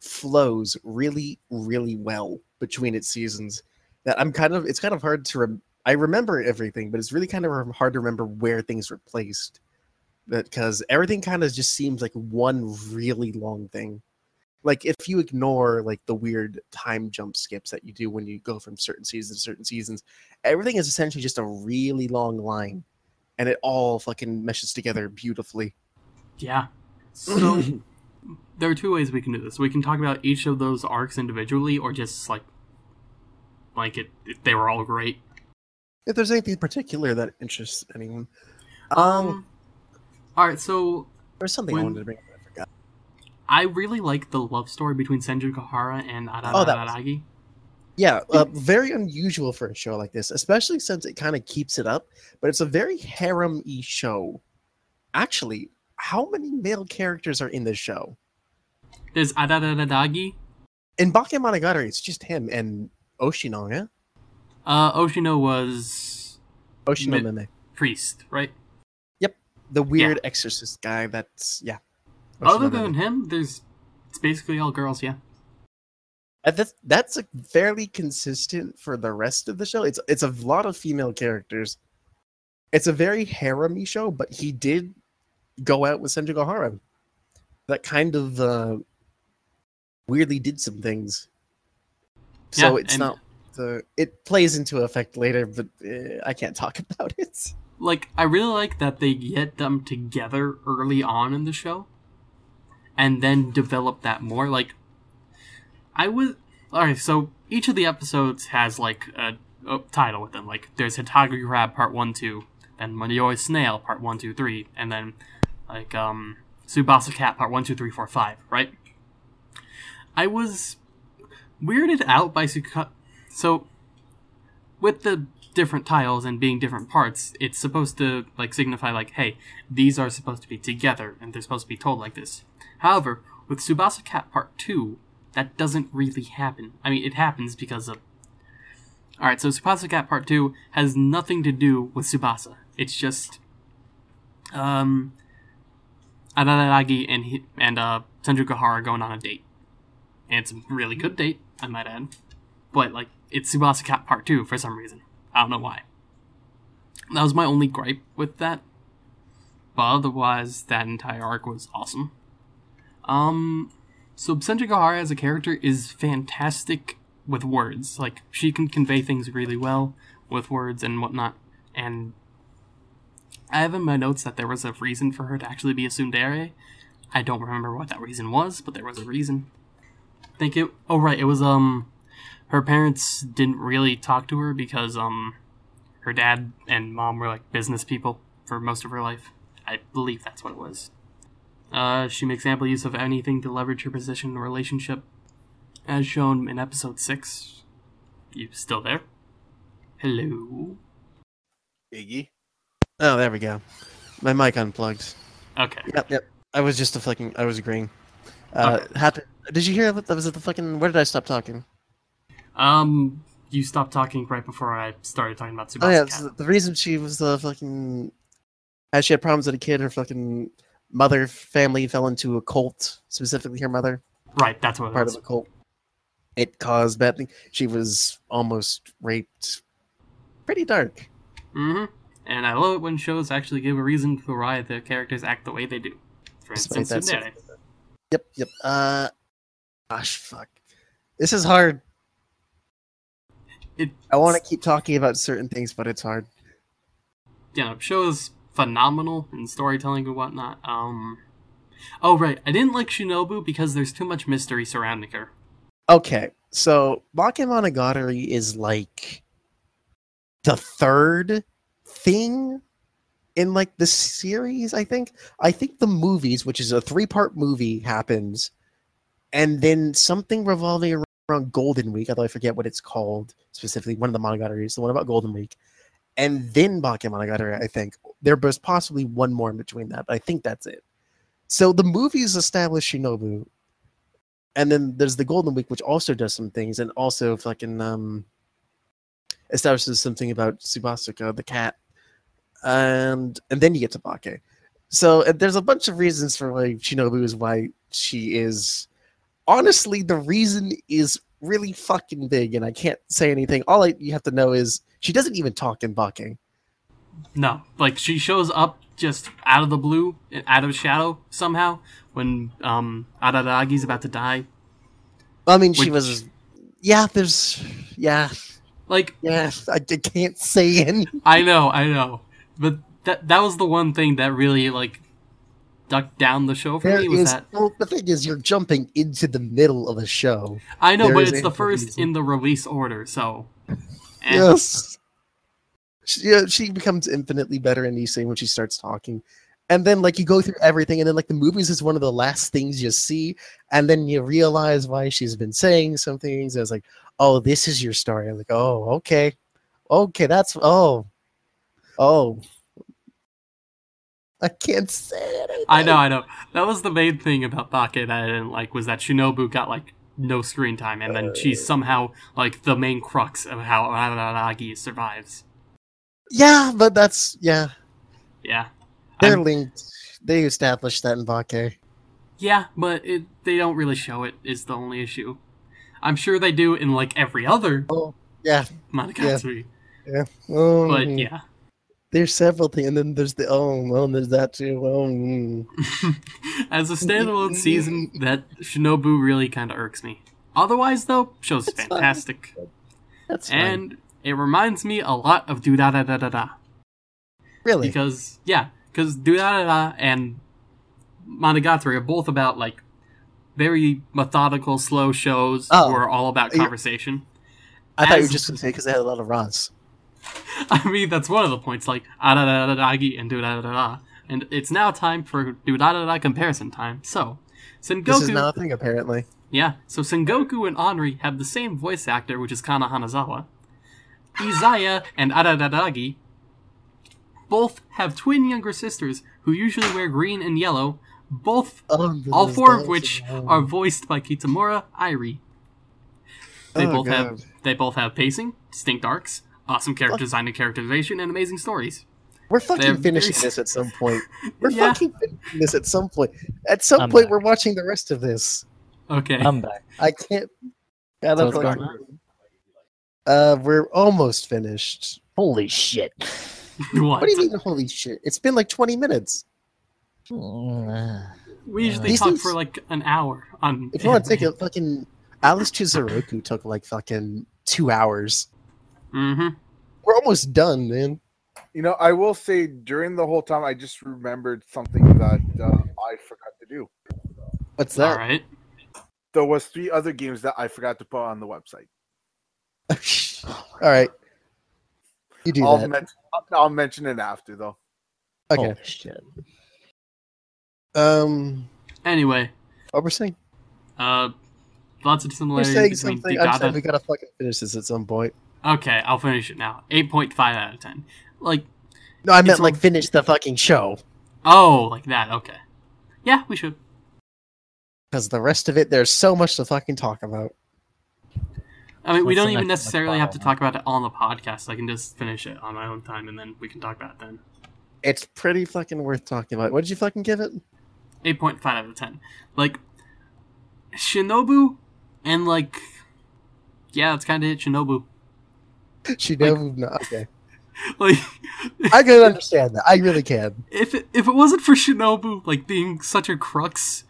flows really, really well between its seasons. That I'm kind of, it's kind of hard to. Rem- I remember everything, but it's really kind of hard to remember where things were placed. Because everything kind of just seems like one really long thing. Like if you ignore like the weird time jump skips that you do when you go from certain seasons to certain seasons, everything is essentially just a really long line and it all fucking meshes together beautifully. Yeah. So [clears throat] there are two ways we can do this. We can talk about each of those arcs individually, or just like like it, they were all great. If there's anything particular that interests anyone, um, Um. All right. So there's something I wanted to bring up. I forgot. I really like the love story between Senjougahara and Oh, that was- Yeah, uh, very unusual for a show like this, especially since it kind of keeps it up. But it's a very harem-y show. Actually, how many male characters are in this show? There's Araragi. In Bakemonogatari, it's just him and Oshino, yeah? Uh, Oshino was Oshino Meme. priest, right? Yep. The weird exorcist guy that's, yeah. Other than Meme. him, there's it's basically all girls. Yeah. That's, that's a fairly consistent for the rest of the show. It's it's a lot of female characters. It's a very harem show, but he did go out with Senjougahara. That kind of uh, weirdly did some things. So Yeah, it's not the it plays into effect later, but uh, I can't talk [laughs] about it. like I really like that they get them together early on in the show and then develop that more like I would alright so each of the episodes has like a, a title with them like there's Hitagi Crab part 1 2 then Mayoi Snail part one two three and then like um Tsubasa Cat part one two three four five right I was weirded out by Suka so with the different tiles and being different parts, it's supposed to like signify like, hey, these are supposed to be together and they're supposed to be told like this. However, with Tsubasa Cat Part Two, that doesn't really happen. I mean, it happens because of. All right, so Tsubasa Cat Part Two has nothing to do with Tsubasa. It's just, um, Araragi and he, and uh Senjougahara going on a date, and it's a really good date, I might add. But like, it's Tsubasa Cat Part Two for some reason. I don't know why. That was my only gripe with that. But otherwise, that entire arc was awesome. Um, so Senjougahara as a character is fantastic with words. Like, she can convey things really well with words and whatnot. And I have in my notes that there was a reason for her to actually be a tsundere. I don't remember what that reason was, but there was a reason. I think it. Oh right, it was um her parents didn't really talk to her because um her dad and mom were like business people for most of her life. I believe that's what it was. Uh, she makes ample use of anything to leverage her position in a relationship, as shown in episode six. You still there? Hello. Iggy. Oh, there we go. My mic unplugged. Okay. Yep, yep. I was just a fucking. I was agreeing. Uh, happened. Did you hear that? Was it the fucking? Where did I stop talking? Um, you stopped talking right before I started talking about Tsubasa Oh yeah, so the reason she was the fucking. As she had problems as a kid, her fucking mother family fell into a cult. Specifically, her mother Right, that's what it part was. of a cult. It caused bad thing. She was almost raped. Pretty dark. hmm And I love it when shows actually give a reason for why the characters act the way they do. For Despite instance, Yep, yep. Uh, gosh, fuck. This is hard. It, I want to keep talking about certain things, but it's hard. you know, show is phenomenal in storytelling and whatnot. Um, oh right, I didn't like Shinobu because there's too much mystery surrounding her. Okay, so Bakemonogatari is like the third thing in like the series, I think. I think the movies, which is a three-part movie, happens, and then something revolving around Golden Week, although I forget what it's called specifically, one of the Monogatari is the one about Golden Week, and then Bakemonogatari, I think. There was possibly one more in between that, but I think that's it. So the movies establish Shinobu, and then there's the Golden Week, which also does some things, and also fucking um establishes something about Subasuka, the cat, and and then you get to Bake. So there's a bunch of reasons for why Shinobu is why she is. Honestly, the reason is really fucking big, and I can't say anything. All I, you have to know is she doesn't even talk in Bake. No, like she shows up just out of the blue, out of shadow somehow when um Araragi's about to die. I mean, she Which- was. Yeah, there's. Yeah, Like yeah. I, I can't say any. I know, I know, but that that was the one thing that really like ducked down the show for There me was is that well, the thing is you're jumping into the middle of a show. I know, there but it's the first reason. in the release order, so eh. Yes. She, yeah, she becomes infinitely better in things when she starts talking. And then like you go through everything and then like the movies is one of the last things you see and then you realize why she's been saying some things. I was like, "Oh, this is your story." I'm like, "Oh, okay. Okay, that's oh. Oh. I can't say it. I know, I know. That was the main thing about Bake that I didn't like was that Shinobu got like no screen time, and then she's somehow like the main crux of how Araragi survives. Yeah, but that's yeah. Yeah, They're I'm- linked. They established that in Bake. yeah, but it, they don't really show it. Is the only issue. I'm sure they do in like every other Oh, yeah. Monogatari, Yeah. Oh, but mm. yeah. There's several things, and then there's the oh, well, there's that too. Oh, mm. [laughs] As a standalone season, that Shinobu really kind of irks me. Otherwise, though, show's fine. fantastic, that's fine. and it reminds me a lot of Do Da Da Da Da Da. really, because yeah, because Do Da Da Da and Monogatari are both about like very methodical, slow shows Oh. who are all about conversation. I thought you were just gonna say because they had a lot of Ross. [laughs] I mean, that's one of the points, like ah, Adadadadagi and Do Da Da Da Da. And it's now time for Do Da Da Da comparison time. So, This is Sengoku, not a thing, apparently. yeah, so Sengoku and Anri have the same voice actor, which is Kana Hanazawa. Izaya [laughs] and ah, Adadadagi both have twin younger sisters who usually wear green and yellow, both Oh, all four of which are voiced by Kitamura Airi. They Oh, both have they both have pacing, distinct arcs, awesome character design and characterization, and amazing stories. We're they're fucking finishing very- this at some point. [laughs] We're Yeah. fucking finishing this at some point. At some I'm point, back. we're watching the rest of this. Okay. I'm back. I can't. I So don't what's fucking- going Uh, we're almost finished. Holy shit. [laughs] what? What do you mean? Holy shit! It's been like 20 minutes. Mm, We usually These talk things- for like an hour on. If you want to [laughs] take a fucking Alice to Zouroku took like fucking two hours. Mm-hmm. We're almost done, man. You know, I will say during the whole time, I just remembered something that uh, I forgot to do. What's that? right. There was three other games that I forgot to put on the website. [laughs] All right. You do I'll, that. men- I'll mention it after, though. Okay. Holy shit. Um, Anyway, what we're saying? uh, lots of We're similarities saying between something. I'm Dada. saying we gotta fucking finish this at some point. Okay, I'll finish it now. Eight point five out of ten. Like, No, I meant like finish the fucking show oh, like that. Okay. Yeah, we should. because the rest of it, there's so much to fucking talk about. I mean, we What's don't even necessarily have to talk about it on the podcast. I can just finish it on my own time, and then we can talk about it then. It's pretty fucking worth talking about. What did you fucking give it? 8.5 out of 10. Like, Shinobu, and like, yeah, that's kind of it, Shinobu. [laughs] She know. no, okay, [laughs] Like, I can [laughs] understand that. I really can. if it, if it wasn't for Shinobu, like, being such a crux,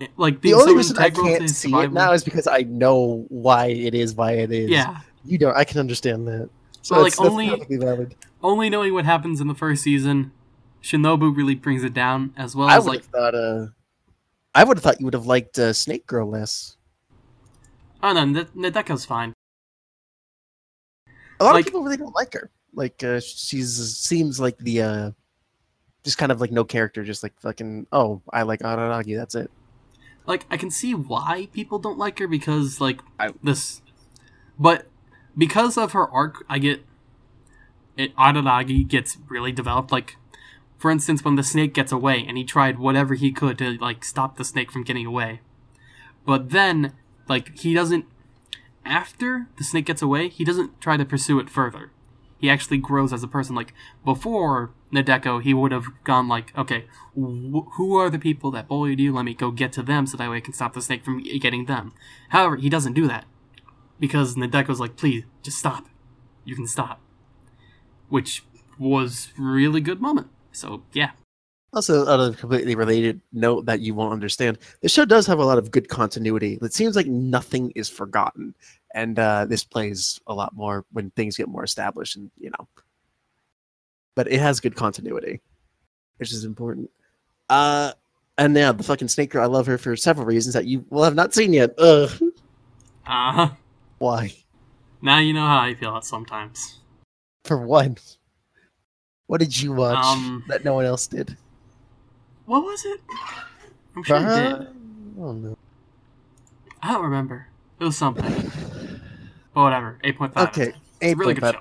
eh, like, The only so reason I can't see it now is because I know why it is why it is. yeah, you don't. I can understand that. So Well, like, only- only knowing what happens in the first season, Shinobu really brings it down, as well I as, would like, thought. Uh, I would have thought you would have liked uh, Snake Girl less. oh no, N- Nadeko's fine. A lot Like- of people really don't like her. Like uh, she's seems like the uh, just kind of like no character, just like fucking. Oh, I like Araragi. That's it. like I can see why people don't like her because like I- this, but because of her arc, I get it. Araragi gets really developed. Like, for instance, when the snake gets away, and he tried whatever he could to like stop the snake from getting away, but then like he doesn't. After the snake gets away, he doesn't try to pursue it further. He actually grows as a person. Like before Nadeko, he would have gone like, okay, wh- who are the people that bullied you? Let me go get to them so that way I can stop the snake from getting them. However, he doesn't do that because Nadeko's like, please, just stop. You can stop, which was really good moment. So yeah, Also, on a completely related note that you won't understand, the show does have a lot of good continuity. It seems like nothing is forgotten, and uh, this plays a lot more when things get more established, and you know, but it has good continuity, which is important. Uh, and yeah, the fucking snake girl, I love her for several reasons that you will have not seen yet. Ugh. Uh, Why? now you know how I feel sometimes. For what? What did you watch Um, that no one else did? What was it? I'm sure Uh, it did. Oh no. I don't remember. It was something. But whatever. 8.5. Okay, It's a eight really point good show.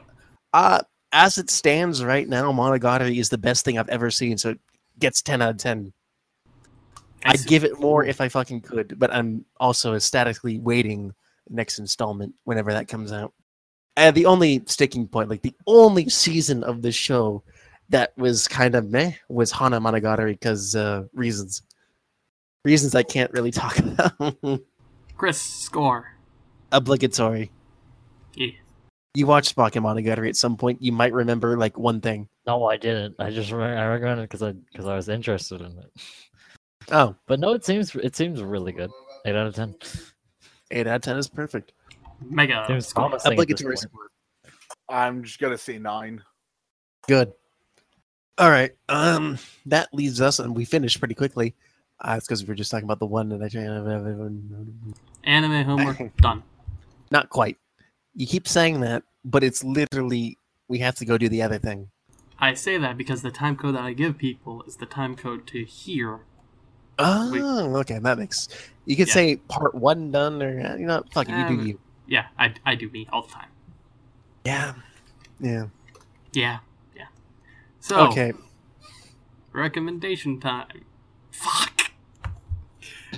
Uh, as it stands right now, Monogatari is the best thing I've ever seen, so it gets 10 out of 10. I'd give it more if I fucking could, but I'm also ecstatically waiting next installment whenever that comes out. And the only sticking point, like the only season of the show that was kind of meh was Hana Monogatari because uh, reasons. Reasons I can't really [laughs] talk about. Chris, score. Obligatory. Yeah. You watched Pokemon Monogatari at some point, you might remember like one thing. No, I didn't. I just re- I recommended it because I because I was interested in it. Oh, But no, it seems it seems really good. Eight out of ten. 8 out of 10 is perfect. Mega. Seems score. promising at this Obligatory score. I'm just gonna say nine. Good. All right. Um, that leaves us, and we finished pretty quickly. Uh, it's because we were just talking about the one that I Anime homework [laughs] done. not quite. You keep saying that, but it's literally we have to go do the other thing. I say that because the time code that I give people is the time code to hear. Oh, okay, that makes. You could Yeah. say part one done, or uh, you know, fuck it, you do Um, you. Yeah, I, I do me all the time. Yeah. Yeah, yeah. So, Okay, recommendation time. Fuck.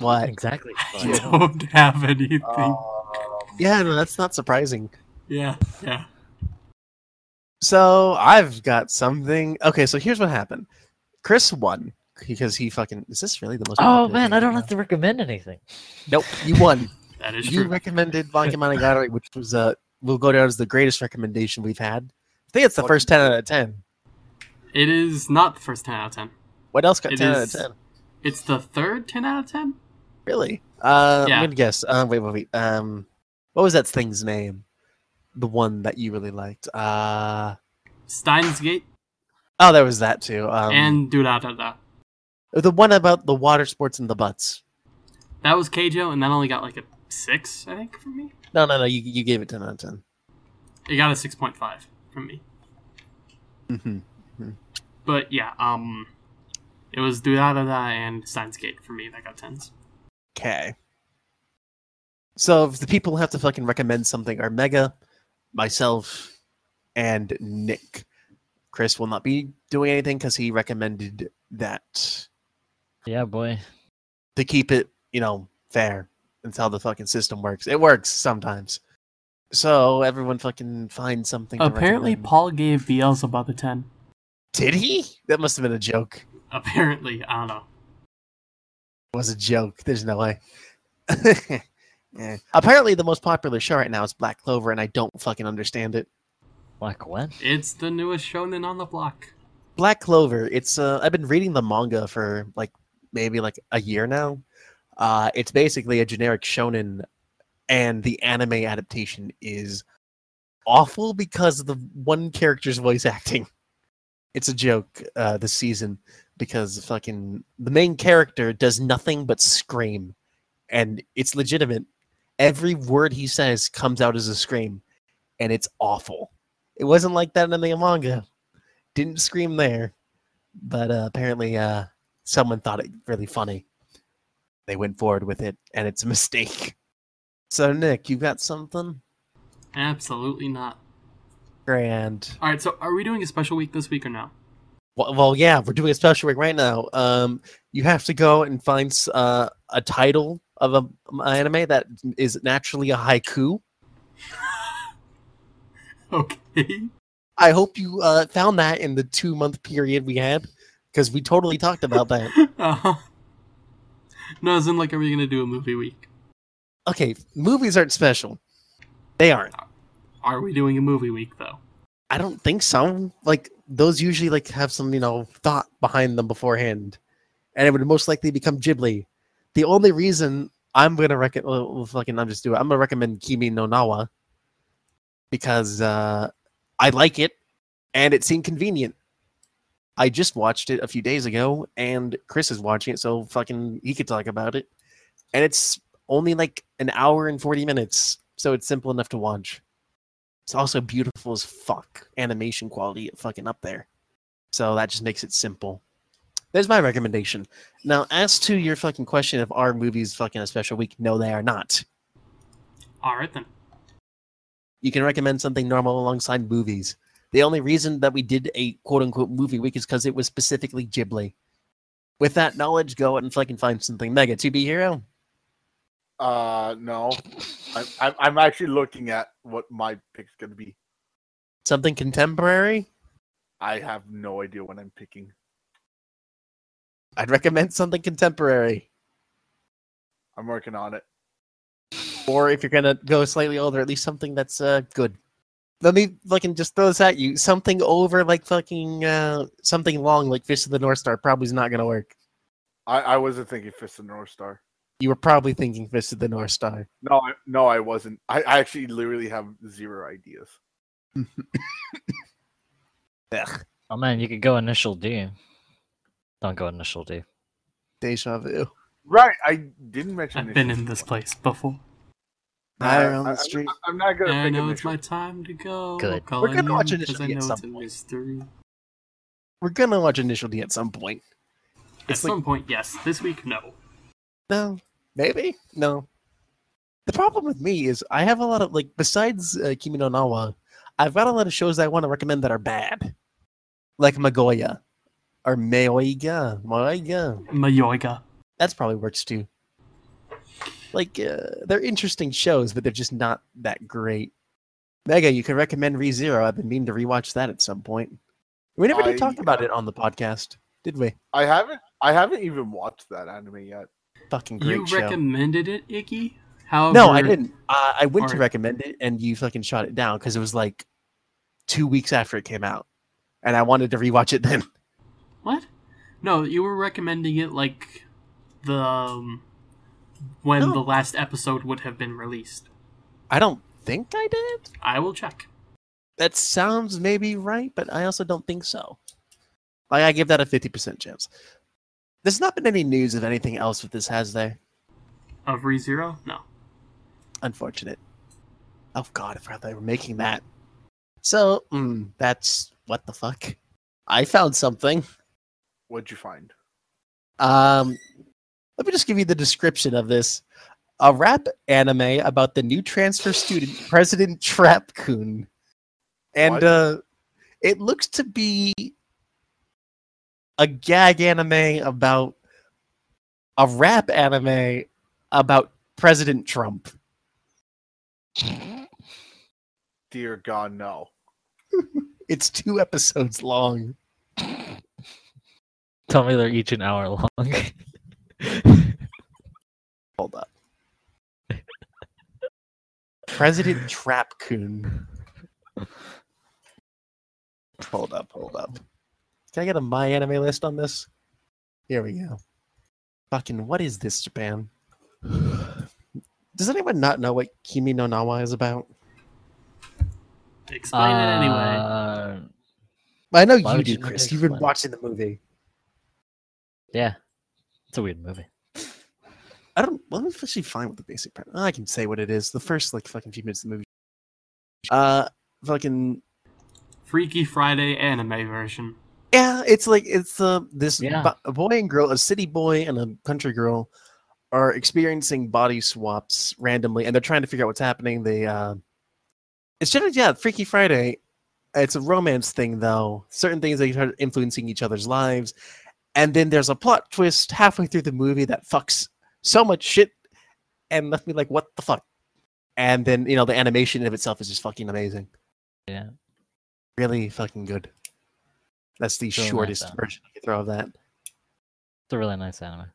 what? Exactly. [laughs] I don't have anything. Um, Yeah, no, that's not surprising. yeah, yeah. So I've got something. Okay, so here's what happened. Chris won because he fucking. Is this really the most? Oh man, I don't now? have to recommend anything. Nope, you won. [laughs] That is true. you true. recommended Pokemon [laughs] Monogatari, which was uh will go down as the greatest recommendation we've had. I think it's the first ten out of ten. It is not the first 10 out of 10. What else got It ten is- out of ten? It's the third 10 out of 10? Really? Uh, Yeah. I'm gonna guess. Uh, wait, wait, wait. Um, what was that thing's name? The one that you really liked. Uh, Steins Gate oh, there was that too. Um, and Do Da Da Da. the one about the water sports and the butts. That was Keijo, and that only got like a 6, I think, from me. No, no, no. You you gave it ten out of ten. It got a 6.5 from me. Mm-hmm. But yeah, um, it was Do Da Da Da and Steins Gate for me that got 10s. Okay. So if the people have to fucking recommend something are Mega, myself, and Nick. Chris will not be doing anything because he recommended that Yeah, boy. to keep it, you know, fair. That's how the fucking system works. It works sometimes. So everyone fucking finds something. Apparently, recommend. Paul gave Beelzebub a 10. Did he? That must have been a joke. Apparently, I don't know. It was a joke. There's no way. [laughs] yeah. Apparently, the most popular show right now is Black Clover, and I don't fucking understand it. Black what? It's the newest shonen on the block. Black Clover. It's uh, I've been reading the manga for like maybe like a year now. Uh, it's basically a generic shonen, and the anime adaptation is awful because of the one character's voice acting. It's a joke uh, this season because fucking the main character does nothing but scream, and it's legitimate. Every word he says comes out as a scream, and it's awful. It wasn't like that in the manga didn't scream there, but uh, apparently uh, someone thought it really funny. They went forward with it, and it's a [laughs] mistake. So, Nick, you got something Absolutely not. Grand? All right, so are we doing a special week this week or no? Well, well, yeah, we're doing a special week right now. Um, you have to go and find uh, a title of a an anime that is naturally a haiku. [laughs] Okay. I hope you uh, found that in the two month period we had, because we totally talked about that. [laughs] uh-huh. No, as in, like, are we gonna do a movie week? Okay, movies aren't special. They aren't. Are we doing a movie week though? I don't think so. Like those usually like have some, you know, thought behind them beforehand. And it would most likely become Ghibli. The only reason I'm gonna recommend well, fucking I'm just do it. I'm gonna recommend Kimi no Na wa because uh I like it and it seemed convenient. I just watched it a few days ago, and Chris is watching it, so fucking he could talk about it. And it's only like an hour and 40 minutes, so it's simple enough to watch. It's also beautiful as fuck. Animation quality fucking up there. So that just makes it simple. There's my recommendation. Now, as to your fucking question of are movies fucking a special week? No, they are not. All right then. You can recommend something normal alongside movies. The only reason that we did a quote-unquote movie week is because it was specifically Ghibli. With that knowledge, go out and fucking find something. Mega, to be hero? Uh, no. [laughs] I'm, I'm, I'm actually looking at what my pick's going to be. Something contemporary? I have no idea what I'm picking. I'd recommend something contemporary. I'm working on it. Or if you're gonna go slightly older, at least something that's uh good. Let me fucking just throw this at you. Something over like fucking uh something long like Fist of the North Star probably is not gonna work. I, I wasn't thinking Fist of the North Star. You were probably thinking Fist of the North Star. No, I, no, I wasn't. I, I actually literally have zero ideas. [laughs] Ugh, Oh man, you could go initial D. Don't go initial D. deja vu. Right, I didn't mention. I've been in this D. place before. Higher Uh, on I- the street. I, am not gonna. I pick know it's my time to go. Good. Call We're gonna in watch 'cause Initial I D at some point. We're gonna watch Initial D at some point. At It's like- some point, yes. This week, no. No, maybe no. The problem with me is I have a lot of like besides uh, Kimi no Na wa, I've got a lot of shows I want to recommend that are bad, like Magoya or Mayoiga. Mayoiga. Mayoiga. That's probably works too. Like uh, they're interesting shows, but they're just not that great. Mega, you can recommend ReZero. I've been meaning to rewatch that at some point. We never did talk about it on the podcast, did we? I haven't. I haven't even watched that anime yet. Fucking great You show. recommended it, Iggy? However, No, I didn't. Uh, I went to recommend it, and you fucking shot it down because it was like two weeks after it came out, and I wanted to rewatch it then. What? No, you were recommending it like the um, when No. the last episode would have been released. I don't think I did. I will check. That sounds maybe right, but I also don't think so. Like I give that a fifty percent chance. There's not been any news of anything else with this, has there? Of ReZero? No. Unfortunate. Oh god, I forgot they were making that. So, mm, that's what the fuck. I found something. What'd you find? Um, let me just give you the description of this. A rap anime about the new transfer student, President Trapcoon. And What? uh, it looks to be a gag anime about a rap anime about President Trump. Dear God, no. [laughs] It's two episodes long. Tell me they're each an hour long. [laughs] Hold up. President Trapcoon. [laughs] Hold up, hold up. Can I get a My Anime list on this? Here we go. Fucking, what is this, Japan? Does anyone not know what Kimi no Na wa is about? Explain it anyway. Uh, I know you do, you Chris. You've been explain it? watching the movie. yeah, it's a weird movie. I don't. Well, I'm actually fine with the basic premise. I can say what it is. The first like fucking few minutes of the movie. Uh, fucking Freaky Friday anime version. Yeah, it's like it's uh, this Yeah. a boy and girl, a city boy and a country girl, are experiencing body swaps randomly, and they're trying to figure out what's happening. They uh, it's generally yeah, Freaky Friday. It's a romance thing though. Certain things they start influencing each other's lives, and then there's a plot twist halfway through the movie that fucks so much shit, and left me like, what the fuck? And then you know the animation of itself is just fucking amazing. Yeah. really fucking good. That's the Really shortest anime. version I can throw of that. It's a really nice anime.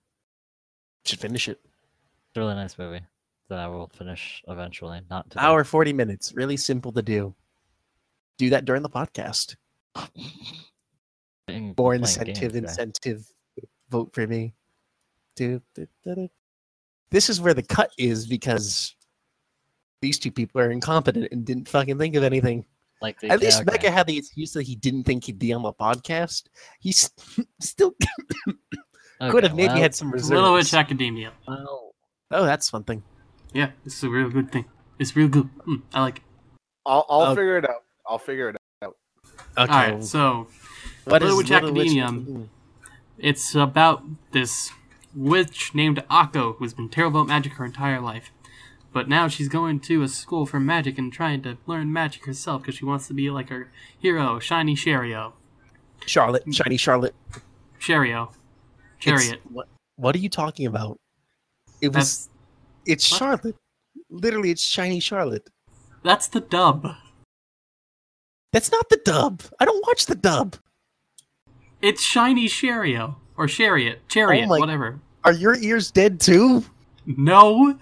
Should finish it. It's a really nice movie that I will finish eventually. Not today. Hour forty minutes. Really simple to do. Do that during the podcast. More incentive, incentive. Vote for me. Do, do, do. This is where the cut is because these two people are incompetent and didn't fucking think of anything. Like At least yeah, Mecca had the excuse that he didn't think he'd be on the podcast. He's [laughs] still [coughs] could have maybe well, had some reserves. Little Witch Academia. well, Oh, that's one thing. Yeah, this is a real good thing. It's real good. Mm, I like it. I'll, I'll Oh. figure it out. I'll figure it out. Okay. All right, so what Little Witch Little Academia. Academia? It's about this witch named Akko who's been terrible at magic her entire life. But now she's going to a school for magic and trying to learn magic herself because she wants to be like her hero, Shiny Shario. Charlotte, shiny Charlotte. Shario. It's- Chariot. what? What are you talking about? It was. That's it's what? Charlotte. Literally, it's shiny Charlotte. that's the dub. That's not the dub. I don't watch the dub. It's Shiny Shario. Or Chariot. Chariot, Oh whatever. Are your ears dead too? No,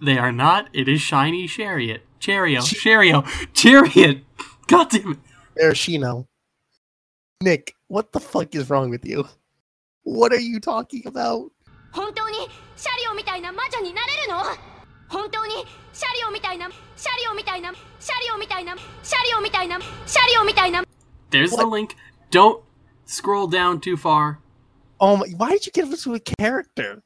they are not. It is Shiny Chariot. Chario. Ch- Shario. Chariot. [laughs] God damn it. There, she know. Nick, what the fuck is wrong with you? What are you talking about? 本当にシャリオみたいな魔女になれるの本当にシャリオみたいなシャリオみたいなシャリオみたいなシャリオみたいなシャリオみたいな There's the What? link. Don't scroll down too far. Oh my! Why did you give us to a character?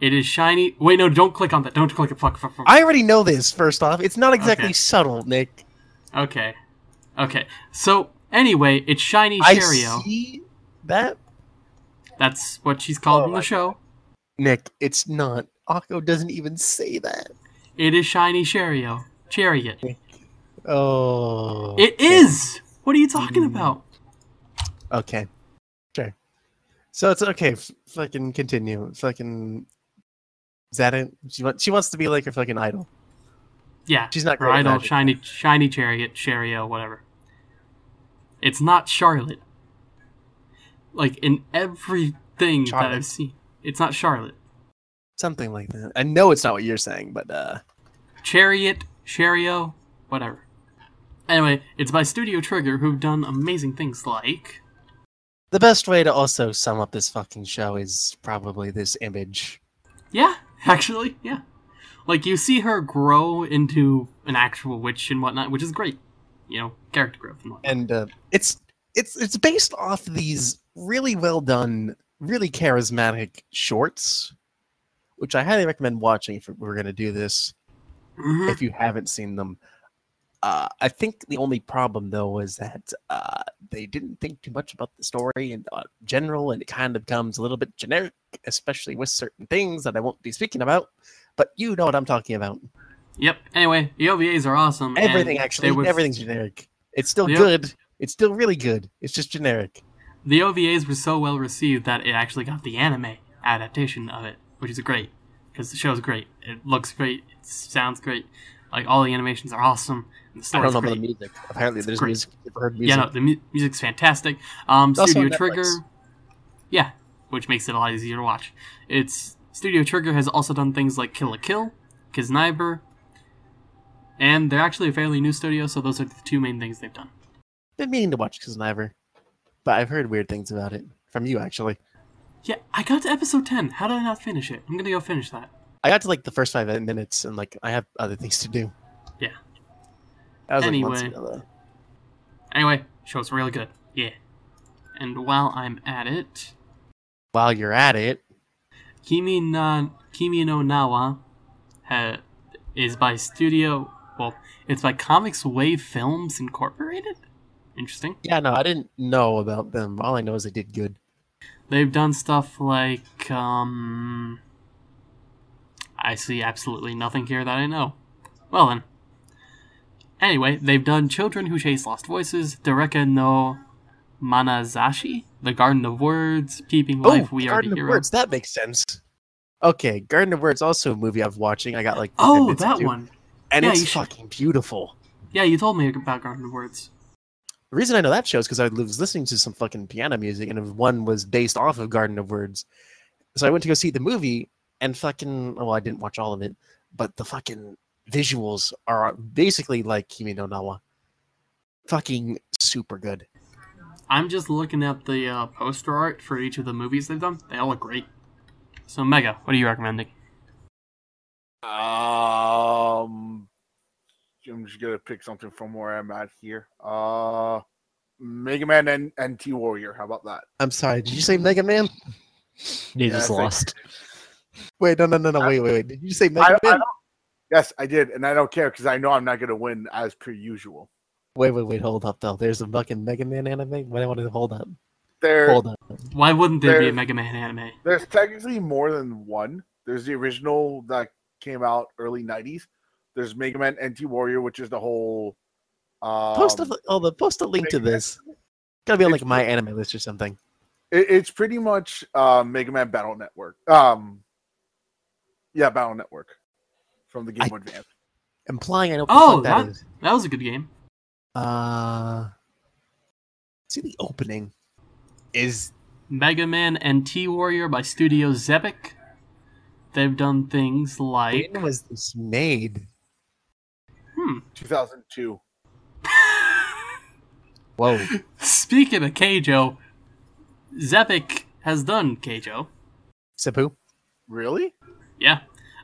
It is shiny. Wait, no, don't click on that. Don't click it. Fuck, fuck, fuck. I already know this. First off, it's not exactly Okay. subtle, Nick. Okay. Okay. So, anyway, it's shiny I Shario. see that, That's what she's called Oh in the show. Nick. It's not. Akko doesn't even say that. It is shiny Shario. Chariot. Oh. It is. What are you talking Mm. about? Okay. Sure. So it's okay. F- fucking continue. Fucking. Is that it? She wants. She wants to be like her fucking idol. Yeah. She's not her great idol, magic. shiny, shiny Chariot, Shario, whatever. It's not Charlotte. Like in everything that I've seen, it's not Charlotte. Something like that. I know it's not what you're saying, but uh. Chariot, Shario, whatever. Anyway, it's by Studio Trigger, who've done amazing things like The best way to also sum up this fucking show is probably this image. Yeah, actually, yeah. Like you see her grow into an actual witch and whatnot, which is great. You know, character growth and whatnot. and uh, it's it's it's based off these really well done, really charismatic shorts, which I highly recommend watching if we're going to do this. Mhm. If you haven't seen them, uh, I think the only problem though was that uh, they didn't think too much about the story in uh, general, and it kind of becomes a little bit generic, especially with certain things that I won't be speaking about. But you know what I'm talking about. Yep. Anyway, the OVAs are awesome. Everything actually, were- everything's generic. It's still Yep. good. It's still really good. It's just generic. The OVAs were so well received that it actually got the anime adaptation of it, which is great because the show's great. It looks great. It sounds great. Like all the animations are awesome. I don't know about the music. Apparently, there's great. music. I've heard music. Yeah, no, the mu- music's fantastic. Um, Studio Trigger, yeah, which makes it a lot easier to watch. It's Studio Trigger has also done things like Kill la Kill, Kiznaiver, and they're actually a fairly new studio, so those are the two main things they've done. been meaning to watch Kiznaiver, but I've heard weird things about it from you actually. Yeah, I got to episode ten. How did I not finish it? I'm gonna go finish that. I got to like the first five minutes, and like I have other things to do. Yeah. That was like Anyway. ago, though. Anyway, show's really good. Yeah. And while I'm at it, While you're at it, Kimi na Kimi no Na wa ha, is by Studio. Well, it's by CoMix Wave Films Incorporated. Interesting. yeah, no, I didn't know about them. All I know is they did good. They've done stuff like um. I see absolutely nothing here that I know. Well then. Anyway, they've done Children Who Chase Lost Voices, Dareka no Manazashi, The Garden of Words, Peeping oh, Life, oh, We Are Garden the of Hero. Words. That makes sense. Okay, Garden of Words also a movie I've watching. I got like Oh, that one. and Yeah, it's fucking beautiful. Yeah, you told me about Garden of Words. The reason I know that show is because I was listening to some fucking piano music, and one was based off of Garden of Words. So I went to go see the movie, and fucking well, I didn't watch all of it, but the fucking visuals are basically like Kimi no Na wa. Fucking super good. I'm just looking at the uh, poster art for each of the movies they've done. They all look great. So, Mega, what are you recommending? Um, I'm just gonna pick something from where I'm at here. Uh, Mega Man and, and T Warrior. How about that? I'm sorry. Did you say Mega Man? You Yeah, just I think- lost. Wait, no, no, no, no. Wait, wait, wait. Did you say Mega I Man? don't, yes, I did, and I don't care because I know I'm not gonna win as per usual. Wait, wait, wait. Hold up, though. There's a fucking Mega Man anime. Wait, I want to hold up. There, Hold up. Why wouldn't there be a Mega Man anime? there's technically more than one. There's the original that came out early '90s. There's Mega Man NT Warrior, which is the whole. Um, Post a oh, the post a link to Mega Man. this. Gotta be on like It's- my anime list or something. It, it's pretty much uh, Mega Man Battle Network. Um, yeah, Battle Network from the Game Boy Advance. Implying I know what Oh, the that that- is. That was a good game. Uh, see the opening is Mega Man NT Warrior by Studio Xebec. They've done things like when was this made? hmm. 2002. [laughs] Whoa, Speaking of Keijo, Xebec has done Keijo. Seppu. Really? Yeah.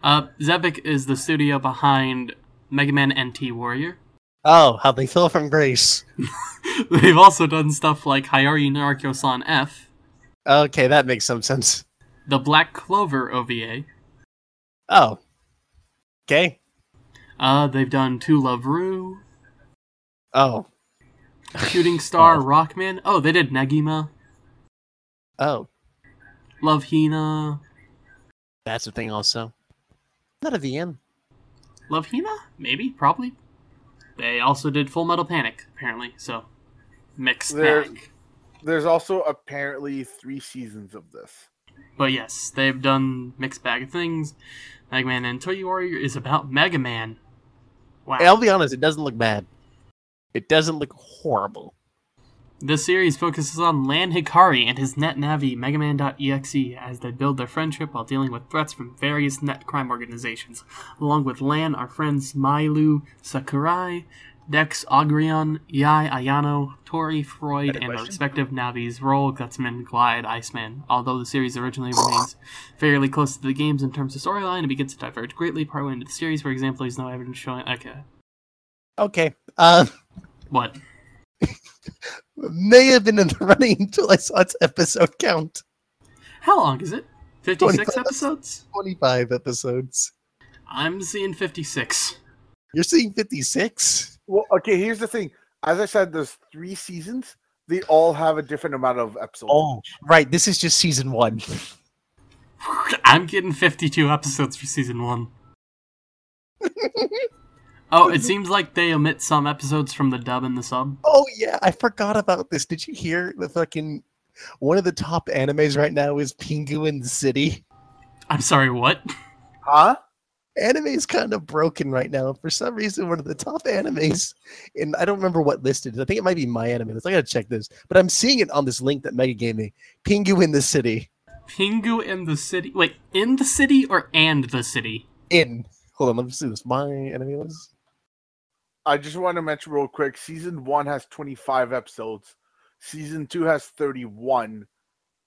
Uh, is the studio behind Mega Man NT Warrior. Oh, how they fell from grace. [laughs] They've also done stuff like Hayari Naruto-san F, Okay, that makes some sense. the Black Clover OVA. Oh, okay. Uh, they've done To Love Ru, Oh, Shooting Star [laughs] Oh. Rockman. Oh, they did Negima, oh, Love Hina. that's a thing. Also, not a VN. Love Hina? Maybe, probably. They also did Full Metal Panic, apparently. So, mixed There's- bag. There's also apparently three seasons of this. But yes, they've done mixed bag of things. Mega Man and Toy Warrior is about Mega Man. Wow. I'll be honest, it doesn't look bad. It doesn't look horrible. This series focuses on Lan Hikari and his net navi Megaman.exe as they build their friendship while dealing with threats from various net crime organizations. Along with Lan are friends Maylu Sakurai, Dex Agrion, Yai Ayano, Tori Freud, and their respective navis Roll, Gutsman, Glide, Iceman. Although the series originally remains fairly close to the games in terms of storyline, it begins to diverge greatly partway into the series. For example, there's no evidence showing. Okay. Okay. Uh, What? May have been in the [laughs] running until I saw its episode count. How long is it? 56 25. episodes? 25 episodes. I'm seeing 56. You're seeing 56? Well, okay. Here's the thing. As I said, there's three seasons. They all have a different amount of episodes. Oh, right. This is just season one. [laughs] I'm getting 52 episodes for season one. [laughs] Oh, it seems like they omit some episodes from the dub and the sub. Oh, yeah. I forgot about this. Did you hear the fucking. One of the top animes right now is Penguin in the City. I'm sorry, what? Huh? Anime is kind of broken right now. For some reason, one of the top animes, and I don't remember what listed. I think it might be my anime list. I gotta check this, but I'm seeing it on this link that Mega gave me. Pingu in the City. Pingu in the city. Wait, in the city or and the city? In. Hold on, let me see this. My anime list. I just want to mention real quick. Season one has 25 episodes. Season two has 31,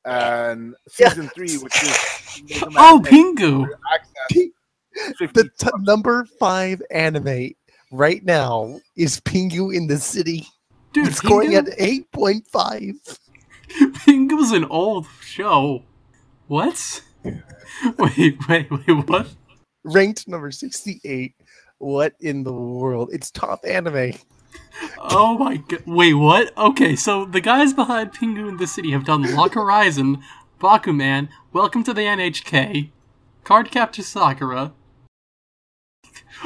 and Yeah. season three, which is Oh, Pingu! Access, The t- number five anime right now is Pingu in the City. Dude, it's scoring at Pingu, 8.5. Pingu's an old show. What? [laughs] Wait, wait, wait, what? Ranked number 68. What in the world? It's top anime. Oh my god. Wait, what? Okay, so the guys behind Pingu in the City have done Log Horizon, Bakuman, Welcome to the NHK, Cardcaptor Sakura.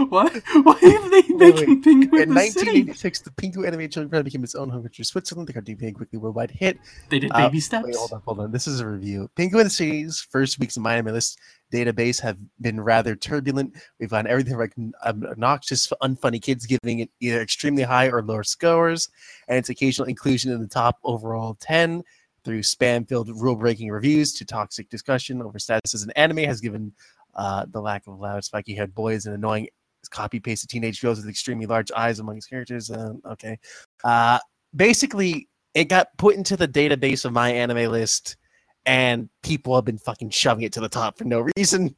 What? [laughs] Why are they Wait, making Pingu in In the City? 1986, the Pingu anime children became its own home country, Switzerland. The cartoon became quickly worldwide hit. They did Uh, baby steps. Wait, hold on, hold on. This is a review. Pingu in the City's first weeks of my anime list database have been rather turbulent. We found everything from obnoxious, unfunny kids giving it either extremely high or lower scores, and its occasional inclusion in the top overall 10 through spam-filled rule-breaking reviews to toxic discussion over status as an anime has given uh, the lack of loud, spiky-haired boys and annoying copy-pasted teenage girls with extremely large eyes among its characters. Uh, okay. Uh, basically, it got put into the database of my anime list, and people have been fucking shoving it to the top for no reason.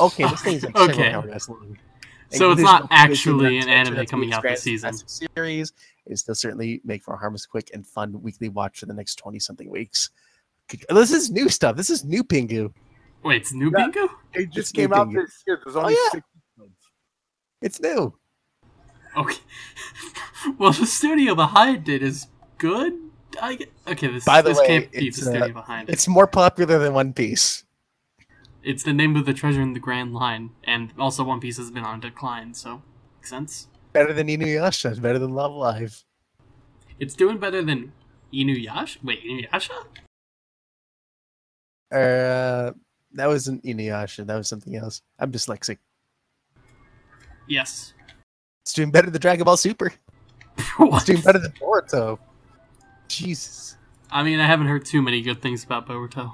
Okay, this thing's like [laughs] Okay. several hours long. So it's not of actually an Adventure anime coming out this season. a Series it still certainly make for a harmless, quick, and fun weekly watch for the next twenty something weeks. This is new stuff. This is new Pingu. Wait, it's new Yeah. bingo? It just It's came out bingo. this year. There's only oh, yeah. six episodes. It's new. Okay. [laughs] well, the studio behind it is good. I get... Okay, this, By the this way, can't be the it's, uh, behind it. It's more popular than One Piece. It's the name of the treasure in the Grand Line, and also One Piece has been on decline, so makes sense. Better than Inuyasha. It's better than Love Live. It's doing better than Inuyasha. Wait, Inuyasha? Uh, that wasn't Inuyasha. That was something else. I'm dyslexic. Yes. It's doing better than Dragon Ball Super. what? [laughs] It's doing better than Boruto. Jesus. I mean, I haven't heard too many good things about Boruto,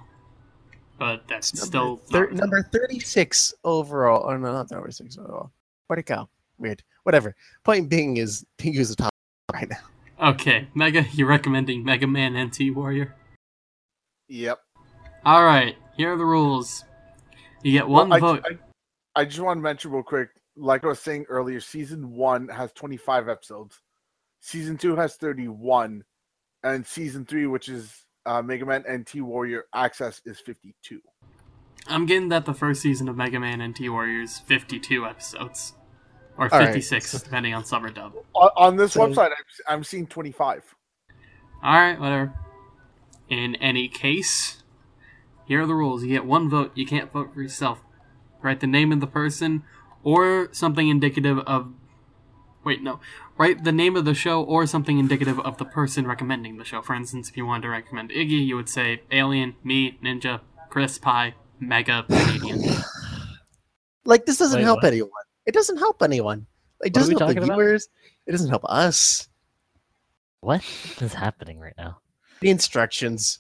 but that's It's still number, thir- not- number 36 overall. Oh, no, not number 6 overall. Where'd it go? Weird. Whatever. Point being is Pingu's the top right now. Okay, Mega, you're recommending Mega Man NT Warrior? Yep. All right, here are the rules. You get one Well, I, vote. I, I just want to mention real quick, like I was saying earlier, season one has 25 episodes, season two has 31, and season three, which is uh, Mega Man NT Warrior Access, is 52. I'm getting that the first season of Mega Man NT Warrior is 52 episodes, or All right, 56, so- depending on summer dub. On, on this So- website, I'm, I'm seeing 25. All right, whatever. In any case, here are the rules. You get one vote. You can't vote for yourself. Write the name of the person or something indicative of. Wait, no. Write the name of the show or something indicative of the person recommending the show. For instance, if you wanted to recommend Iggy, you would say Alien, me, Ninja, Chris, Pie, Mega, Canadian. [sighs] Like, this doesn't Wait, help what? anyone. It doesn't help anyone. It What doesn't help the talking about? viewers. It doesn't help us. What is happening right now? The instructions.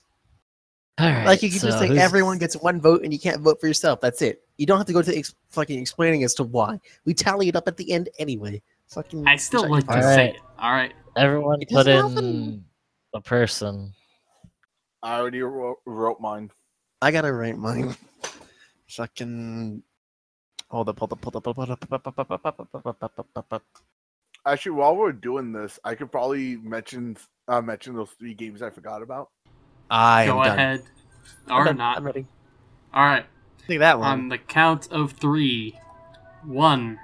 All right, Like, you can so just say who's- everyone gets one vote and you can't vote for yourself. That's it. You don't have to go to ex- fucking explaining as to why. We tally it up at the end anyway. Fucking I still like to say it. All right. Everyone it put in happen. a person. I already wrote, wrote mine. I gotta write mine. Fucking. Hold up, hold up, hold up, hold up, hold up, hold up, hold up, hold up. Actually, while we're doing this, I could probably mention uh, mention those three games I forgot about. I go ahead, done. or not. I'm ready. All right. Take that one. On the count of three, one,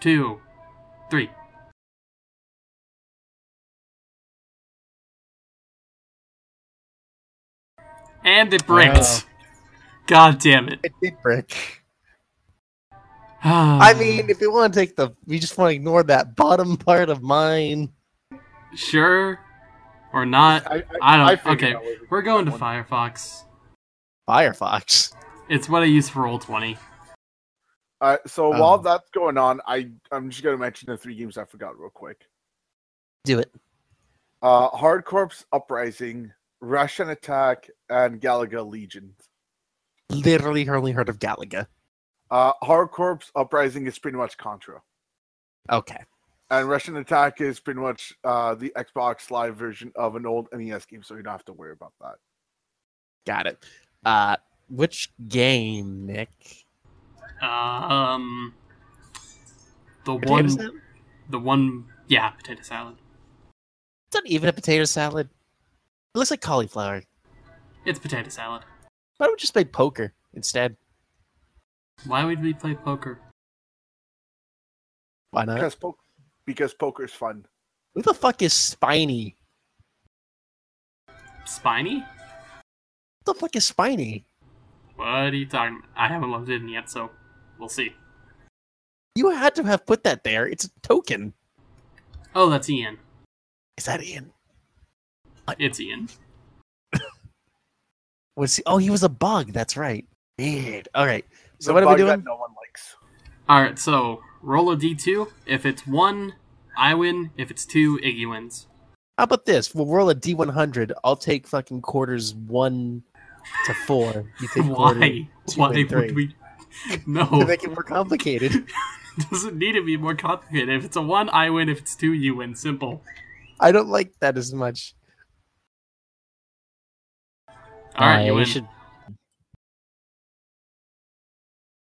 two three. And it bricked. God damn it. it did brick. Ah. I mean, if you want to take the, we just want to ignore that bottom part of mine. sure or not. I, I don't. figured okay, that we're going to one. Firefox. Firefox. It's what I use for Roll Twenty. Uh, so while Um, that's going on, I I'm just gonna mention the three games I forgot real quick. Do it. Uh, Hard Corps Uprising, Rush'n Attack, and Galaga Legion. Literally only heard of Galaga. Uh, Hard Corps Uprising is pretty much Contra, Okay. and Rush'n Attack is pretty much uh, the Xbox Live version of an old NES game, so you don't have to worry about that. Got it. Uh, which game, Nick? Um, the Potato one, salad? the one, yeah, potato salad. It's not even a potato salad. It looks like cauliflower. It's potato salad. Why don't we just play poker instead? Why would we play poker? Why not? Because po- because poker's fun. Who the fuck is Spiny? Spiny? What the fuck is Spiny? What are you talking? About? I haven't logged in yet, so we'll see. You had to have put that there. It's a token. Oh, that's Ian. Is that Ian? It's Ian. [laughs] Was he? Oh, he was a bug. That's right. Weird. All right. So The what are we bug that doing? No one likes. All right, so roll a d2. If it's one, I win. If it's two, Iggy wins. How about this? We'll roll a D100. I'll take fucking quarters one to four. You take [laughs] quarter Why? two Why and three. would we? [laughs] No, to make it more complicated. [laughs] doesn't need to be more complicated. If it's a one, I win. If it's two, you win. Simple. I don't like that as much. All right, Uh, you win. should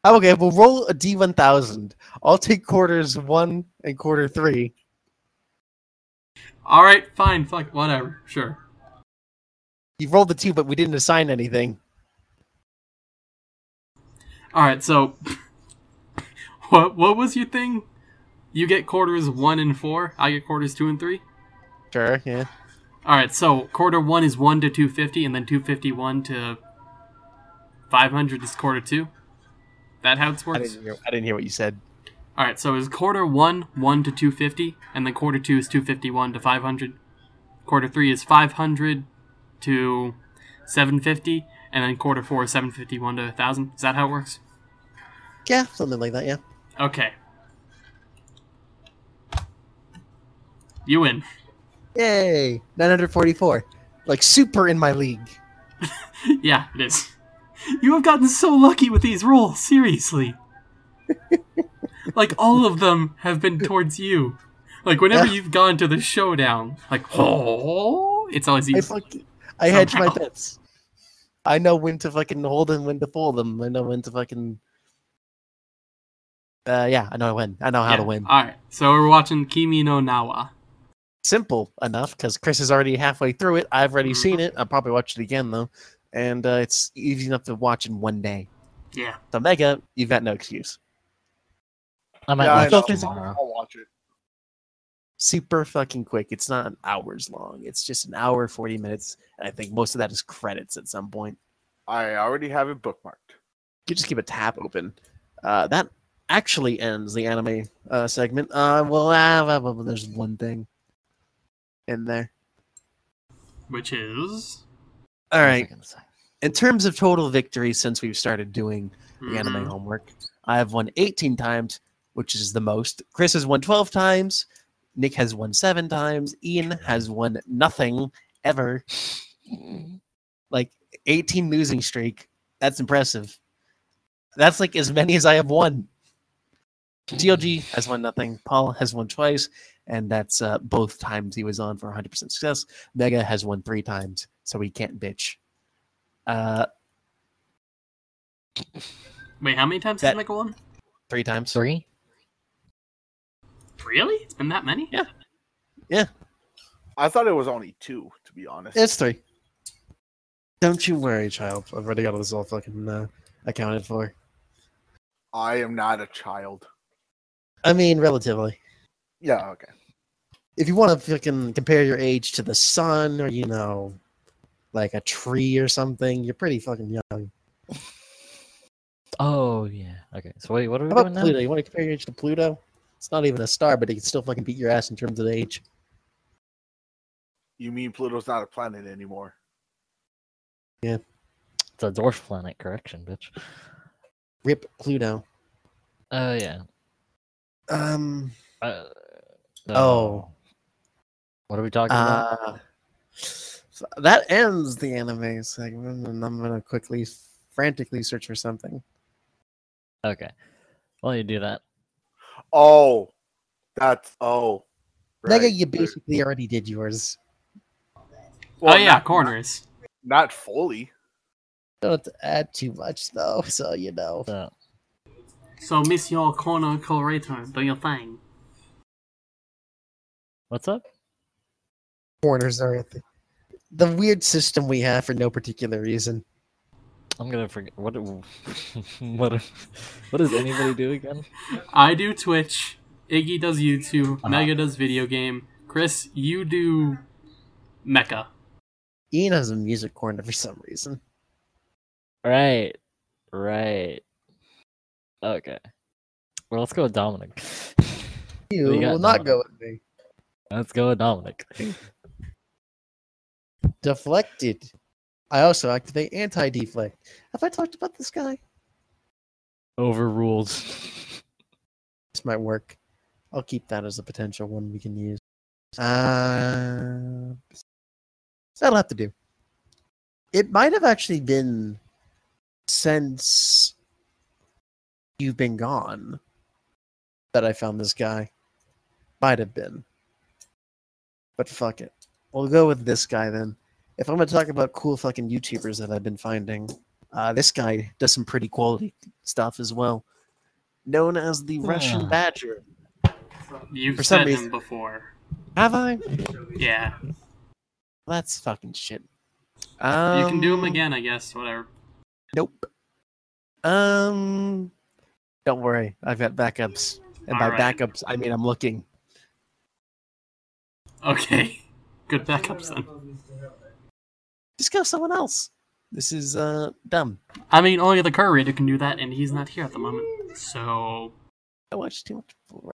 Oh, okay, we'll roll a D1000. I'll take quarters one and quarter three. All right, fine, fuck, whatever, sure. You rolled the two, but we didn't assign anything. All right, so [laughs] what what was your thing? You get quarters one and four. I get quarters two and three. Sure, yeah. All right, so quarter one is one to two fifty, and then two fifty one to five hundred is quarter two. That how it works. I didn't, hear, I didn't hear what you said. All right, so is quarter one one to two fifty, and then quarter two is two fifty one to five hundred. Quarter three is five hundred to seven fifty, and then quarter four is seven fifty one to thousand. Is that how it works? Yeah, something like that, yeah. Okay. You win. Yay! 944. Like super in my league. [laughs] yeah, it is. You have gotten so lucky with these rolls, seriously. [laughs] like all of them have been towards you. Like whenever Yeah. you've gone to the showdown, like oh, it's always I you. fucking, I hedge my bets. I know when to fucking hold them, when to fold them. I know when to fucking. Uh, yeah, I know when. I know how to win. All right, so we're watching Kimi no Na wa. Simple enough because Chris is already halfway through it. I've already Mm-hmm. seen it. I'll probably watch it again though, and uh, it's easy enough to watch in one day. Yeah. So Mega, you've got no excuse. I might Yeah, watch know. it tomorrow. I'll watch it. Super fucking quick. It's not hours long. It's just an hour, forty minutes, and I think most of that is credits at some point. I already have it bookmarked. you just keep a tab open. Uh, that actually ends the anime uh, segment. Uh, well, uh, well, there's one thing in there. Which is All What was I right. gonna say? In terms of total victories since we've started doing the anime Mhm. homework, I have won 18 times, which is the most. Chris has won 12 times. Nick has won seven times. Ian has won nothing ever. [laughs] Like 18 losing streak. That's impressive. That's like as many as I have won. GLG has won nothing. Paul has won twice, and that's uh, both times he was on for 100% success. Mega has won three times, so he can't bitch. Uh, Wait, how many times That- has Mega won? three times. Three? Really? It's been that many? Yeah. Yeah. I thought it was only two, to be honest. It's three. Don't you worry, child. I've already got this all fucking uh, accounted for. I am not a child. I mean, relatively. Yeah, okay. If you want to fucking compare your age to the sun or, you know, like a tree or something, you're pretty fucking young. Oh yeah. Okay. So what, what are we How doing about now? Pluto? You want to compare your age to Pluto? It's not even a star, but it can still fucking beat your ass in terms of age. You mean Pluto's not a planet anymore? Yeah. It's a dwarf planet. Correction, bitch. Rip Pluto. Oh yeah. Um. Uh, Oh. What are we talking about? Uh, so that ends the anime segment, and I'm gonna quickly, frantically search for something. Okay. While you do that, Oh, that's oh. Mega, right. you basically already did yours. Well, oh yeah, not- corners. Not fully. Don't add too much though, so you know. so So miss your corner colorator, do your thing. what's up? Corners are the, the weird system we have for no particular reason. I'm gonna forget what. [laughs] what? What does anybody do again? I do Twitch. Iggy does YouTube. Uh-huh. Mega does video game. Chris, you do Mecha. Ian has a music corner for some reason. Right. Right. Okay. Well, let's go with Dominic. [laughs] You We got will not Dominic. go with me. Let's go with Dominic. Deflected. I also activate anti-deflect. Have I talked about this guy? Overruled. [laughs] This might work. I'll keep that as a potential one we can use. Uh, that'll have to do. It might have actually been since you've been gone that I found this guy. Might have been. But fuck it. We'll go with this guy then. If I'm going to talk about cool fucking YouTubers that I've been finding, Uh, this guy does some pretty quality stuff as well. Known as the Russian Ah. Badger. You've For some said reason- him before. Have I? Yeah. That's fucking shit. you can do him Um, again, I guess. Whatever. Nope. Um, don't worry, I've got backups, and by Alright. backups I mean I'm looking. Okay. [laughs] Good backups then. Just go someone else. This is uh dumb. I mean, only the curator can do that, and he's not here at the moment. So I watch too much.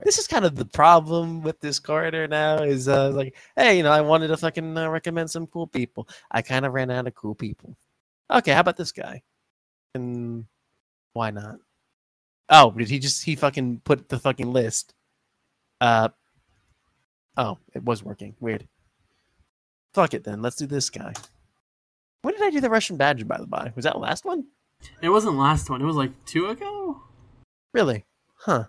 This is kind of the problem with this corridor now. Is uh like, hey, you know, I wanted to fucking uh, recommend some cool people. I kind of ran out of cool people. Okay, how about this guy? And why not? Oh, did he just he fucking put the fucking list? Uh. Oh, it was working. Weird. Fuck it then. Let's do this guy. When did I do the Russian Badger? By the by, was that last one? it wasn't last one. It was like two ago. Really? Huh.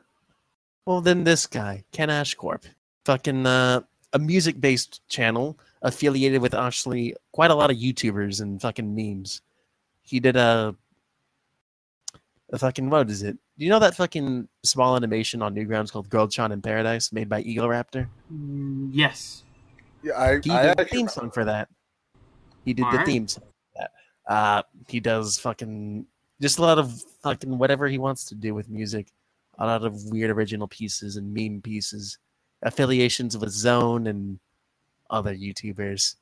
Well, then this guy, Ken Ashcorp, fucking uh, a music-based channel affiliated with actually quite a lot of YouTubers and fucking memes. He did a, a fucking what is it? Do you know that fucking small animation on Newgrounds called Girl Chan in Paradise, made by Eagle Raptor? Mm, yes. Yeah, I, He I did the theme song for that. He did the Alright. theme song for that. Uh, he does fucking just a lot of fucking whatever he wants to do with music. A lot of weird original pieces and meme pieces, affiliations with Zone and other YouTubers.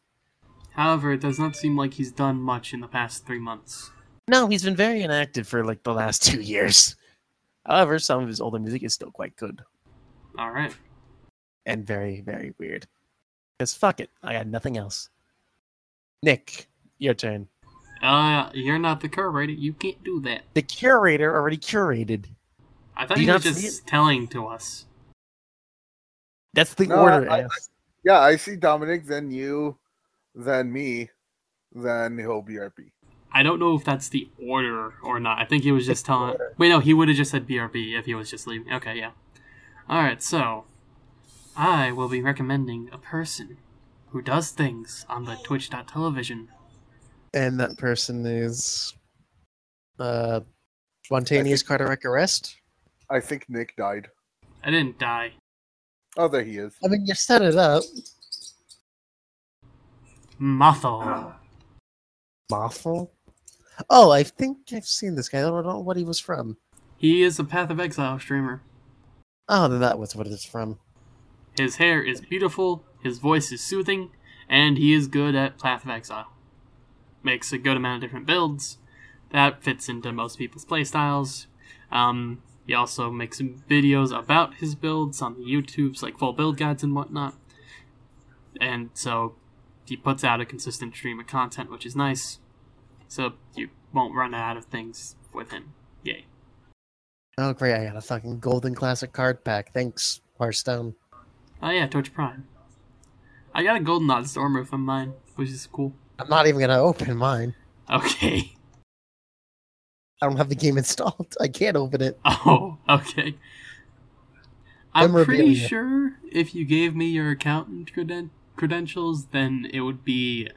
However, it does not seem like he's done much in the past three months. No, he's been very inactive for like the last [laughs] two years. However, some of his older music is still quite good All right. and very, very weird. Because fuck it, I got nothing else. Nick, your turn. Uh, you're not the curator. You can't do that. The curator already curated. I thought Do he you was just telling to us. That's the No, order. I- I- Ass. yeah, I see Dominic, then you, then me, then he'll BRP. I don't know if that's the order or not. I think he was just telling. Wait, no, he would have just said BRB if he was just leaving. Okay, yeah. All right, so I will be recommending a person who does things on the Twitch.television. and that person is uh spontaneous cardiac arrest. I think Nick died. I didn't die. Oh, there he is. I mean, you set it up. Mathil. Mathil. Oh, I think I've seen this guy. I don't know what he was from. He is a Path of Exile streamer. Oh, then that was what it's from. His hair is beautiful, his voice is soothing, and he is good at Path of Exile. Makes a good amount of different builds. That fits into most people's playstyles. Um, he also makes videos about his builds on the YouTubes, like full build guides and whatnot. And so he puts out a consistent stream of content, which is nice. So you won't run out of things with him. Yay. Oh, great! I got a fucking golden classic card pack. Thanks, Hearthstone. Oh yeah, Torch Prime. I got a Golden Knot Stormer from mine, which is cool. I'm not even gonna open mine. Okay. I don't have the game installed. I can't open it. [laughs] Oh, okay. I'm pretty sure if you gave me your accountant creden- credentials, then it would be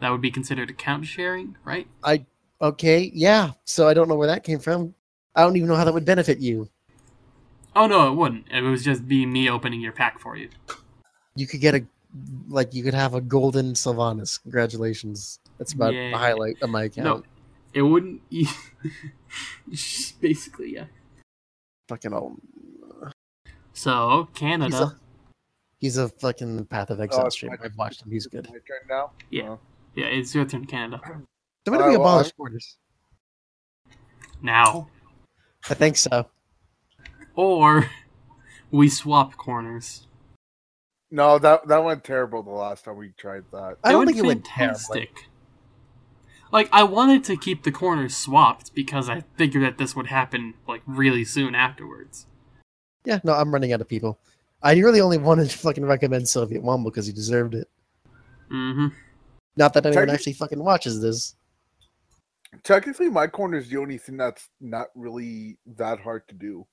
that would be considered account sharing, right? I okay, yeah. So I don't know where that came from. I don't even know how that would benefit you. Oh no, it wouldn't. It would just be me opening your pack for you. You could get a like you could have a golden Sylvanas. Congratulations. That's about Yay. the highlight of my account. No, it wouldn't. [laughs] [laughs] Basically, yeah. Fucking old. So He's Canada, a, he's a fucking Path of Exile it's streamer. I've watched him. He's good. My turn now. Yeah. Oh. yeah, it's your turn, Canada. So when do Uh, we well, abolish borders? Now, I think so. Or [laughs] we swap corners. No, that that went terrible the last time we tried that. I It don't went think it went terribly. fantastic. Like I wanted to keep the corners swapped because I figured that this would happen like really soon afterwards. Yeah, no, I'm running out of people. I really only wanted to fucking recommend Soviet Womble because he deserved it. Mm -hmm. Not that anyone Techni- actually fucking watches this. Technically, my corner is the only thing that's not really that hard to do.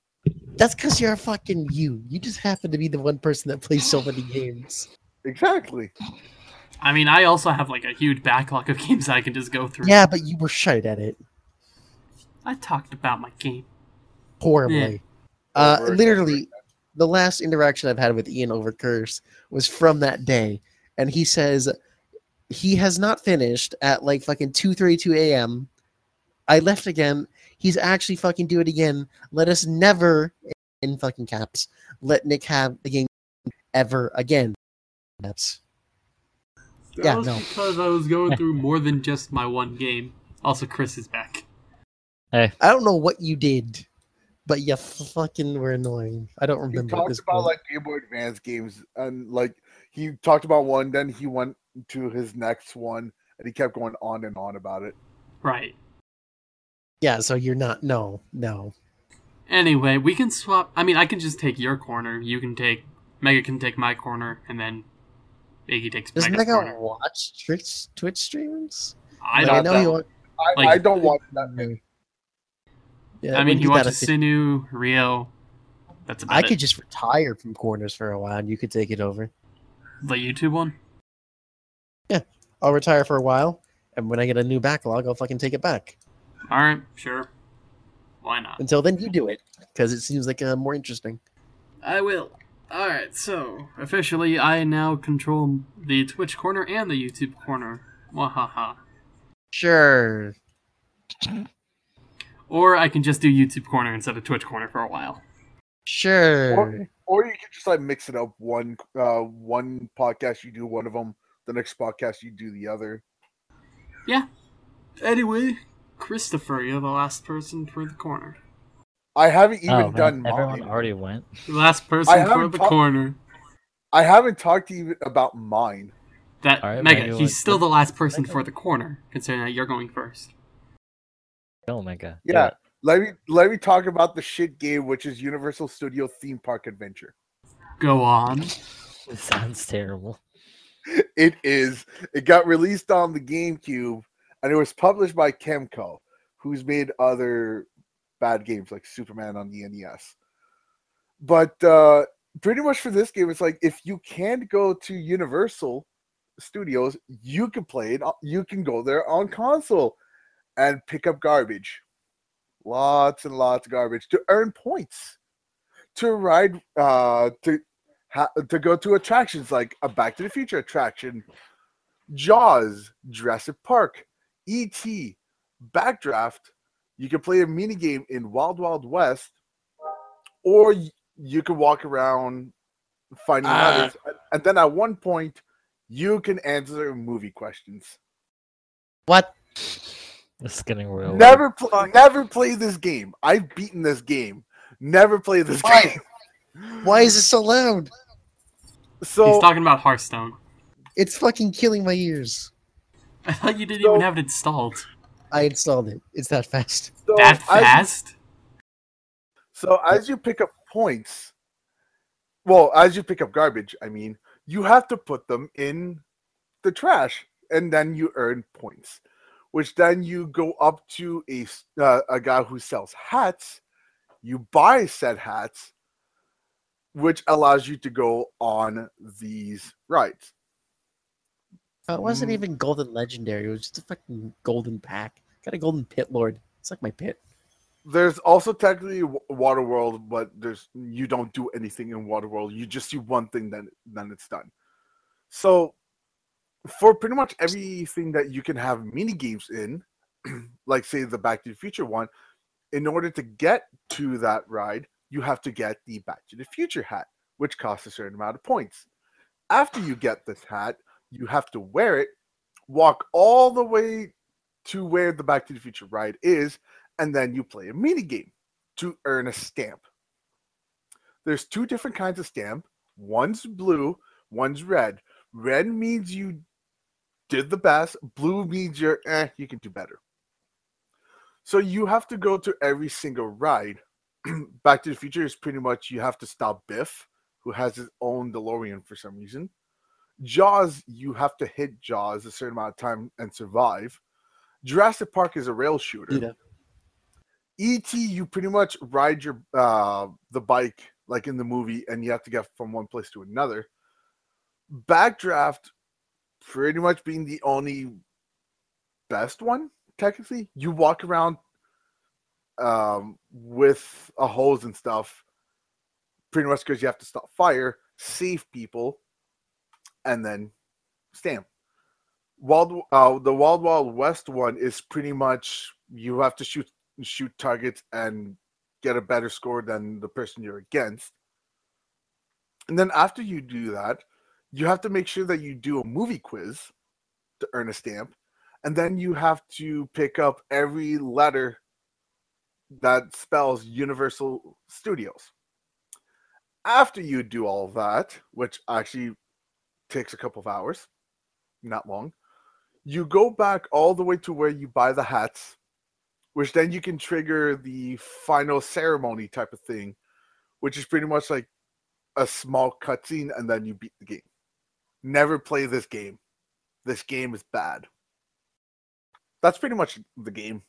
That's because you're a fucking you. You just happen to be the one person that plays so many games. Exactly. I mean, I also have like a huge backlog of games I can just go through. Yeah, but you were shite at it I talked about my game. horribly. Uh, Over- literally, the last interaction I've had with Ian over Curse was from that day, and he says he has not finished at like fucking 2:32 a.m. I left again. He's actually fucking do it again. Let us never, in fucking caps, let Nick have the game ever again. That's That Yeah, was no. because I was going through more than just my one game. Also, Chris is back. Hey. I don't know what you did, but you fucking were annoying. I don't remember at talked this about point. like Game Boy Advance games, and like he talked about one, then he went to his next one, and he kept going on and on about it. Right. Yeah, so you're not. No, no. Anyway, we can swap. I mean, I can just take your corner. You can take Mega can take my corner, and then Iggy takes Does Mega's Mega corner. watch Twitch Twitch streams? I Like, don't. I know that he. I, Like- I don't watch that many. Yeah, I mean, he did that, watches Sinu, Rio. That's about I it. could just retire from corners for a while, and you could take it over. the YouTube one. Yeah. I'll retire for a while, and when I get a new backlog, I'll fucking take it back. All right, sure. Why not? Until then, you do it because it seems like uh, more interesting. I will. All right, so officially, I now control the Twitch corner and the YouTube corner. Wahaha. Sure. Or I can just do YouTube corner instead of Twitch corner for a while. Sure. Or, or you could just like mix it up. One uh one podcast you do one of them, the next podcast you do the other. Yeah. Anyway, Christopher, you're the last person for the corner. I haven't oh, even oh, man, done everyone mine. already went. The last person for the talked- corner. I haven't talked to you about mine. That All right, Mega, Mega, he's what- still the last person Mega. for the corner, considering that you're going first. Go Mega. Yeah. it. Let me let me talk about the shit game, which is Universal Studio Theme Park Adventure. Go on. It [laughs] sounds terrible. It is. It got released on the GameCube, and it was published by Kemco, who's made other bad games like Superman on the NES. But uh, pretty much for this game, it's like if you can't go to Universal Studios, you can play it. You can go there on console and pick up garbage, lots and lots of garbage to earn points to ride uh to ha- to go to attractions like a Back to the Future attraction, Jaws, Jurassic Park, E.T., Backdraft. You can play a mini game in Wild Wild West, or you can walk around finding Ah. others, and- and then at one point you can answer movie questions. What? This is getting real. Never play, never play this game. I've beaten this game. Never play this Why? game. Why is it so loud? So he's talking about Hearthstone. It's fucking killing my ears. [laughs] I thought you didn't So- even have it installed. I installed it. It's that fast. [laughs] so that as- fast? So as you pick up points, well, as you pick up garbage, I mean, you have to put them in the trash, and then you earn points, which then you go up to a s- uh, a guy who sells hats. You buy said hats, which allows you to go on these rides. Uh, it wasn't Mm. even golden legendary. It was just a fucking golden pack. Got a golden pit lord. It's like my pit. There's also technically W- Waterworld, but there's you don't do anything in Waterworld. You just do one thing, then then it's done. So, for pretty much everything that you can have mini games in, [clears throat] like say the Back to the Future one, in order to get to that ride, you have to get the Back to the Future hat, which costs a certain amount of points. After you get this hat, you have to wear it, walk all the way to where the Back to the Future ride is, and then you play a mini game to earn a stamp. There's two different kinds of stamp. One's blue, one's red. Red means you did the best. Blue means you're eh, you can do better. So you have to go to every single ride. [clears throat] Back to the Future is pretty much you have to stop Biff, who has his own DeLorean for some reason. Jaws, you have to hit Jaws a certain amount of time and survive. Jurassic Park is a rail shooter. Yeah. ET, you pretty much ride your uh the bike like in the movie, and you have to get from one place to another. Backdraft, pretty much being the only best one, technically. You walk around um, with a hose and stuff, pretty much because you have to stop fire, save people, and then stamp. Wild, uh, the Wild Wild West one is pretty much you have to shoot shoot targets and get a better score than the person you're against. And then after you do that, you have to make sure that you do a movie quiz to earn a stamp. And then you have to pick up every letter that spells Universal Studios. After you do all that, which actually takes a couple of hours, not long, you go back all the way to where you buy the hats, which then you can trigger the final ceremony type of thing, which is pretty much like a small cutscene and then you beat the game. Never play this game. This game is bad. That's pretty much the game.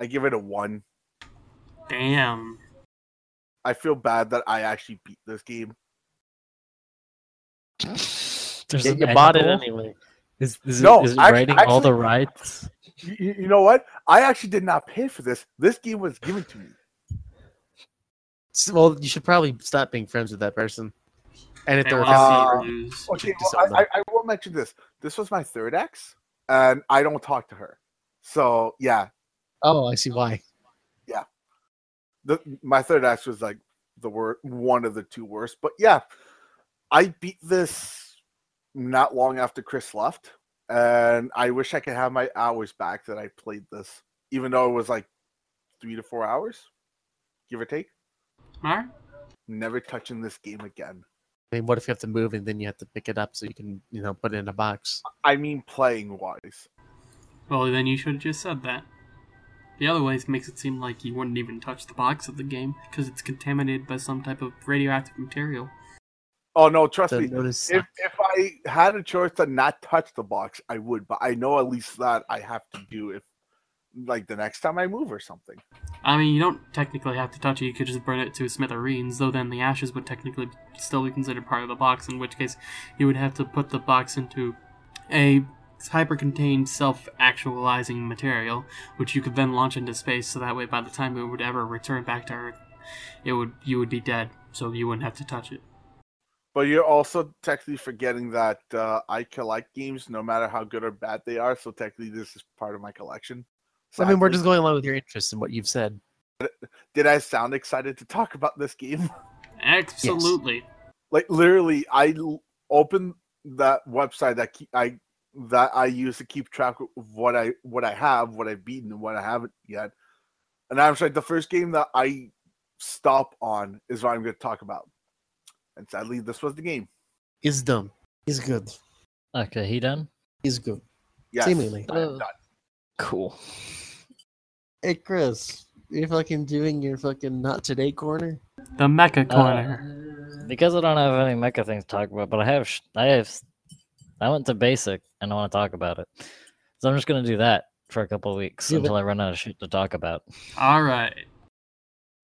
I give it a one. Damn. I feel bad that I actually beat this game. There's Yeah, an you bought it anyway. Is, is No, it, is it act- writing all the rights? You, you- you know what? I actually did not pay for this. This game was given to me. S- Well, you should probably stop being friends with that person. And if They they're will Uh, see you lose. Okay, well. I, I, I will mention this. This was my third ex, and I don't talk to her. So yeah, oh, I see why. Yeah, the, my third ex was like the wor- one of the two worst. But yeah, I beat this not long after Chris left, and I wish I could have my hours back that I played this, even though it was like three to four hours, give or take. Alright. Never touching this game again. I mean, what if you have to move and then you have to pick it up so you can, you know, put it in a box? I mean, playing wise. Well, then you should have just said that. The other ways makes it seem like you wouldn't even touch the box of the game because it's contaminated by some type of radioactive material. Oh no, trust me. If if I had a choice to not touch the box, I would. But I know at least that I have to do if, like, the next time I move or something. I mean, you don't technically have to touch it. You could just burn it to smithereens, though. Then the ashes would technically still be considered part of the box. In which case, you would have to put the box into a hyper-contained, self-actualizing material, which you could then launch into space. So that way, by the time it would ever return back to Earth, it would you would be dead. So you wouldn't have to touch it. But you're also technically forgetting that uh, I collect games no matter how good or bad they are. So technically, this is part of my collection. So I mean, we're just going along with your interests and what you've said. Did I sound excited to talk about this game? [laughs] Absolutely. like literally, I l- opened that website that keep, I that I use to keep track of what I what I have, what I've beaten, and what I haven't yet. And I'm like, the first game that I stop on is what I'm going to talk about. And sadly, this was the game. Is dumb. Is good. Okay, he done? Is good. Yes, Seemingly. Uh, done. Cool. Hey, Chris, you're fucking doing your fucking not today corner. The Mecha Corner. Uh, because I don't have any mecha things to talk about, but I have, sh- I have, s- I went to basic and I want to talk about it. So I'm just gonna do that for a couple of weeks Yeah, until I run out of shit to talk about. All right.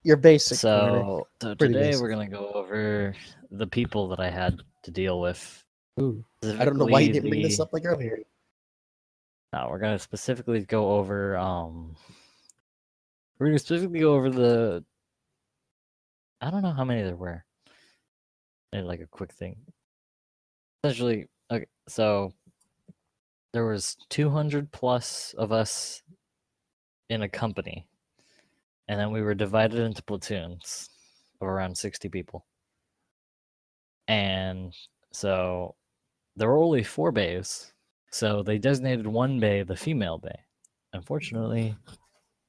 Your basic. So, so today basic. we're gonna go over the people that I had to deal with. Ooh, I don't know why you didn't bring this up like earlier. No, we're gonna specifically go over. Um, we're gonna specifically go over the. I don't know how many there were. And like a quick thing. Essentially, okay, so there was 200 plus of us in a company, and then we were divided into platoons of around 60 people. And so there were only four bays, so they designated one bay the female bay. Unfortunately,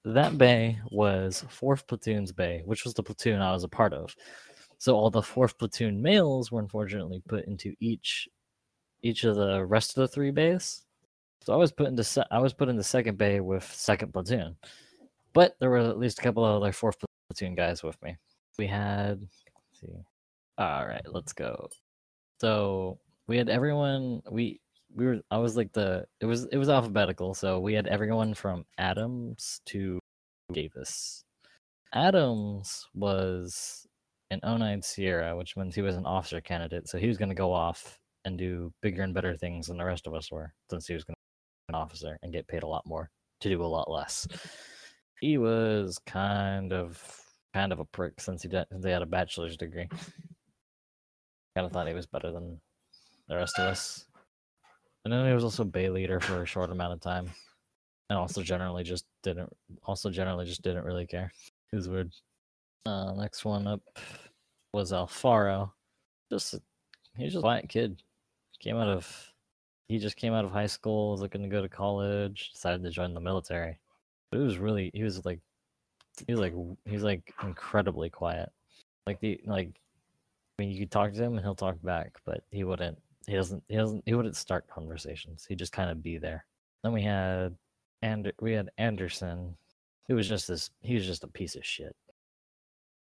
that bay was 4th Platoon's bay, which was the platoon I was a part of. So all the 4th Platoon males were unfortunately put into each each of the rest of the three bays. So I was put into se- I was put in the second bay with second platoon, but there were at least a couple of other 4th Platoon guys with me. We had let's see. All right, let's go. So we had everyone. We we were. I was like the. It was it was alphabetical. So we had everyone from Adams to Davis. Adams was an 09 Sierra, which means he was an officer candidate. So he was going to go off and do bigger and better things than the rest of us were, since he was going to be an officer and get paid a lot more to do a lot less. He was kind of kind of a prick since he did, he had a bachelor's degree. Kind of thought he was better than the rest of us. And then he was also Bay leader for a short amount of time, and also generally just didn't also generally just didn't really care. It was weird. Uh, next one up was Alfaro. Just a, he was just a quiet kid. Came out of he just came out of high school, was looking to go to college, decided to join the military. But it was really he was like he was like he was like incredibly quiet. Like the like I mean you could talk to him and he'll talk back, but he wouldn't he doesn't he doesn't he wouldn't start conversations. He'd just kind of be there. Then we had and we had Anderson, who was just this he was just a piece of shit.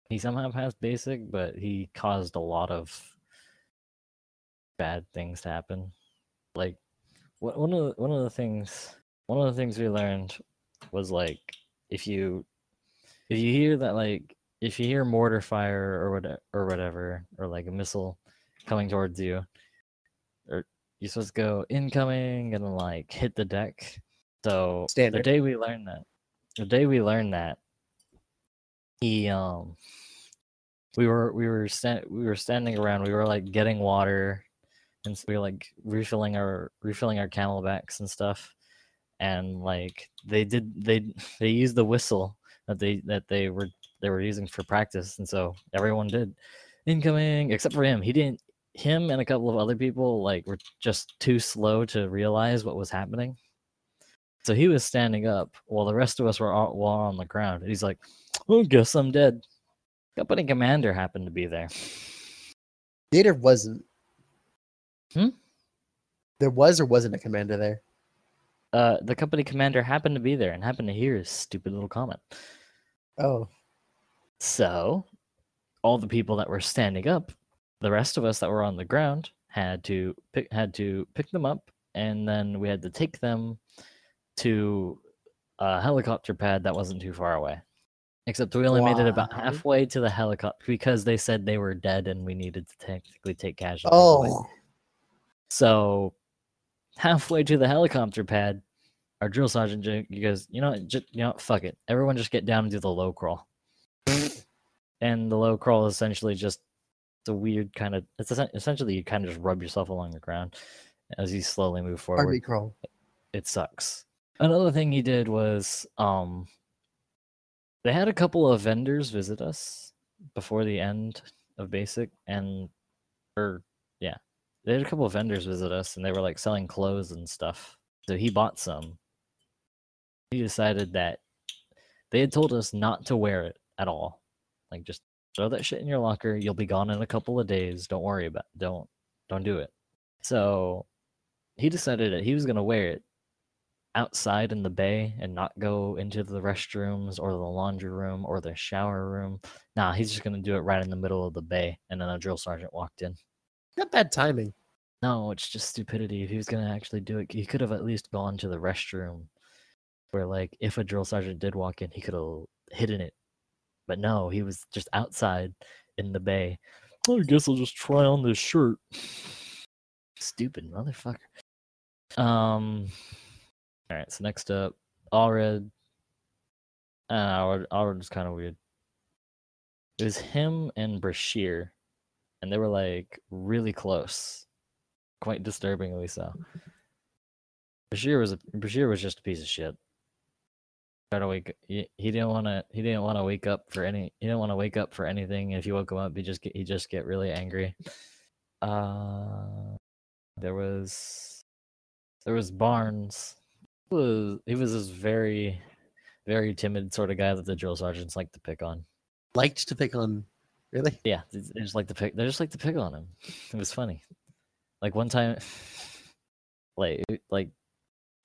He somehow passed basic, but he caused a lot of bad things to happen. Like one of the, one of the things one of the things we learned was like if you if you hear that like if you hear mortar fire or whatever or whatever or like a missile coming towards you or you're supposed to go incoming and like hit the deck. So the day we learned that the day we learned that he um we were we were we were standing around we were like getting water and so we were like refilling our refilling our camelbacks and stuff. And like they did they [laughs] they used the whistle that they that they were they were using for practice and so everyone did. Incoming except for him. He didn't him and a couple of other people like were just too slow to realize what was happening. So he was standing up while the rest of us were all, all on the ground and he's like oh guess i'm dead. Company commander happened to be there. There wasn't. Hmm? There was or wasn't a commander there. uh the company commander happened to be there and happened to hear his stupid little comment. Oh, So, all the people that were standing up, the rest of us that were on the ground had to pick had to pick them up, and then we had to take them to a helicopter pad that wasn't too far away. Except we only made it about halfway to the helicopter because they said they were dead and we needed to technically take casualties. away. oh, So halfway to the helicopter pad, our drill sergeant he goes, you know, what, ju- you know, fuck it, everyone just get down and do the low crawl. And the low crawl is essentially just the weird kind of. It's essentially you kind of just rub yourself along the ground as you slowly move forward. Army crawl. It sucks. Another thing he did was, um, they had a couple of vendors visit us before the end of basic, and or yeah, they had a couple of vendors visit us, and they were like selling clothes and stuff. So he bought some. He decided that they had told us not to wear it at all. Like just throw that shit in your locker. You'll be gone in a couple of days. Don't worry about. it. Don't don't do it. So he decided that he was gonna wear it outside in the bay and not go into the restrooms or the laundry room or the shower room. Nah, he's just gonna do it right in the middle of the bay. And then a drill sergeant walked in. Not bad timing. No, it's just stupidity. If he was gonna actually do it, he could have at least gone to the restroom. Where like if a drill sergeant did walk in, he could have hidden it. But no, he was just outside in the bay. "Oh, I guess I'll just try on this shirt. Stupid motherfucker. Um Alright, so next up, Allred. Uh Allred was kind of weird. It was him and Brashear, and they were like really close quite disturbingly so. [laughs] Bashir was a, Bashir was just a piece of shit. Try to wake. He, he didn't want to. He didn't want to wake up for any. He didn't want to wake up for anything. If you woke him up, he just get. He just get really angry. Uh, there was, there was Barnes. He was he was this very, very timid sort of guy that the drill sergeants like to pick on. Liked to pick on. Really? Yeah, they they just like to pick. They just like to pick on him. [laughs] It was funny. Like one time, [laughs] like like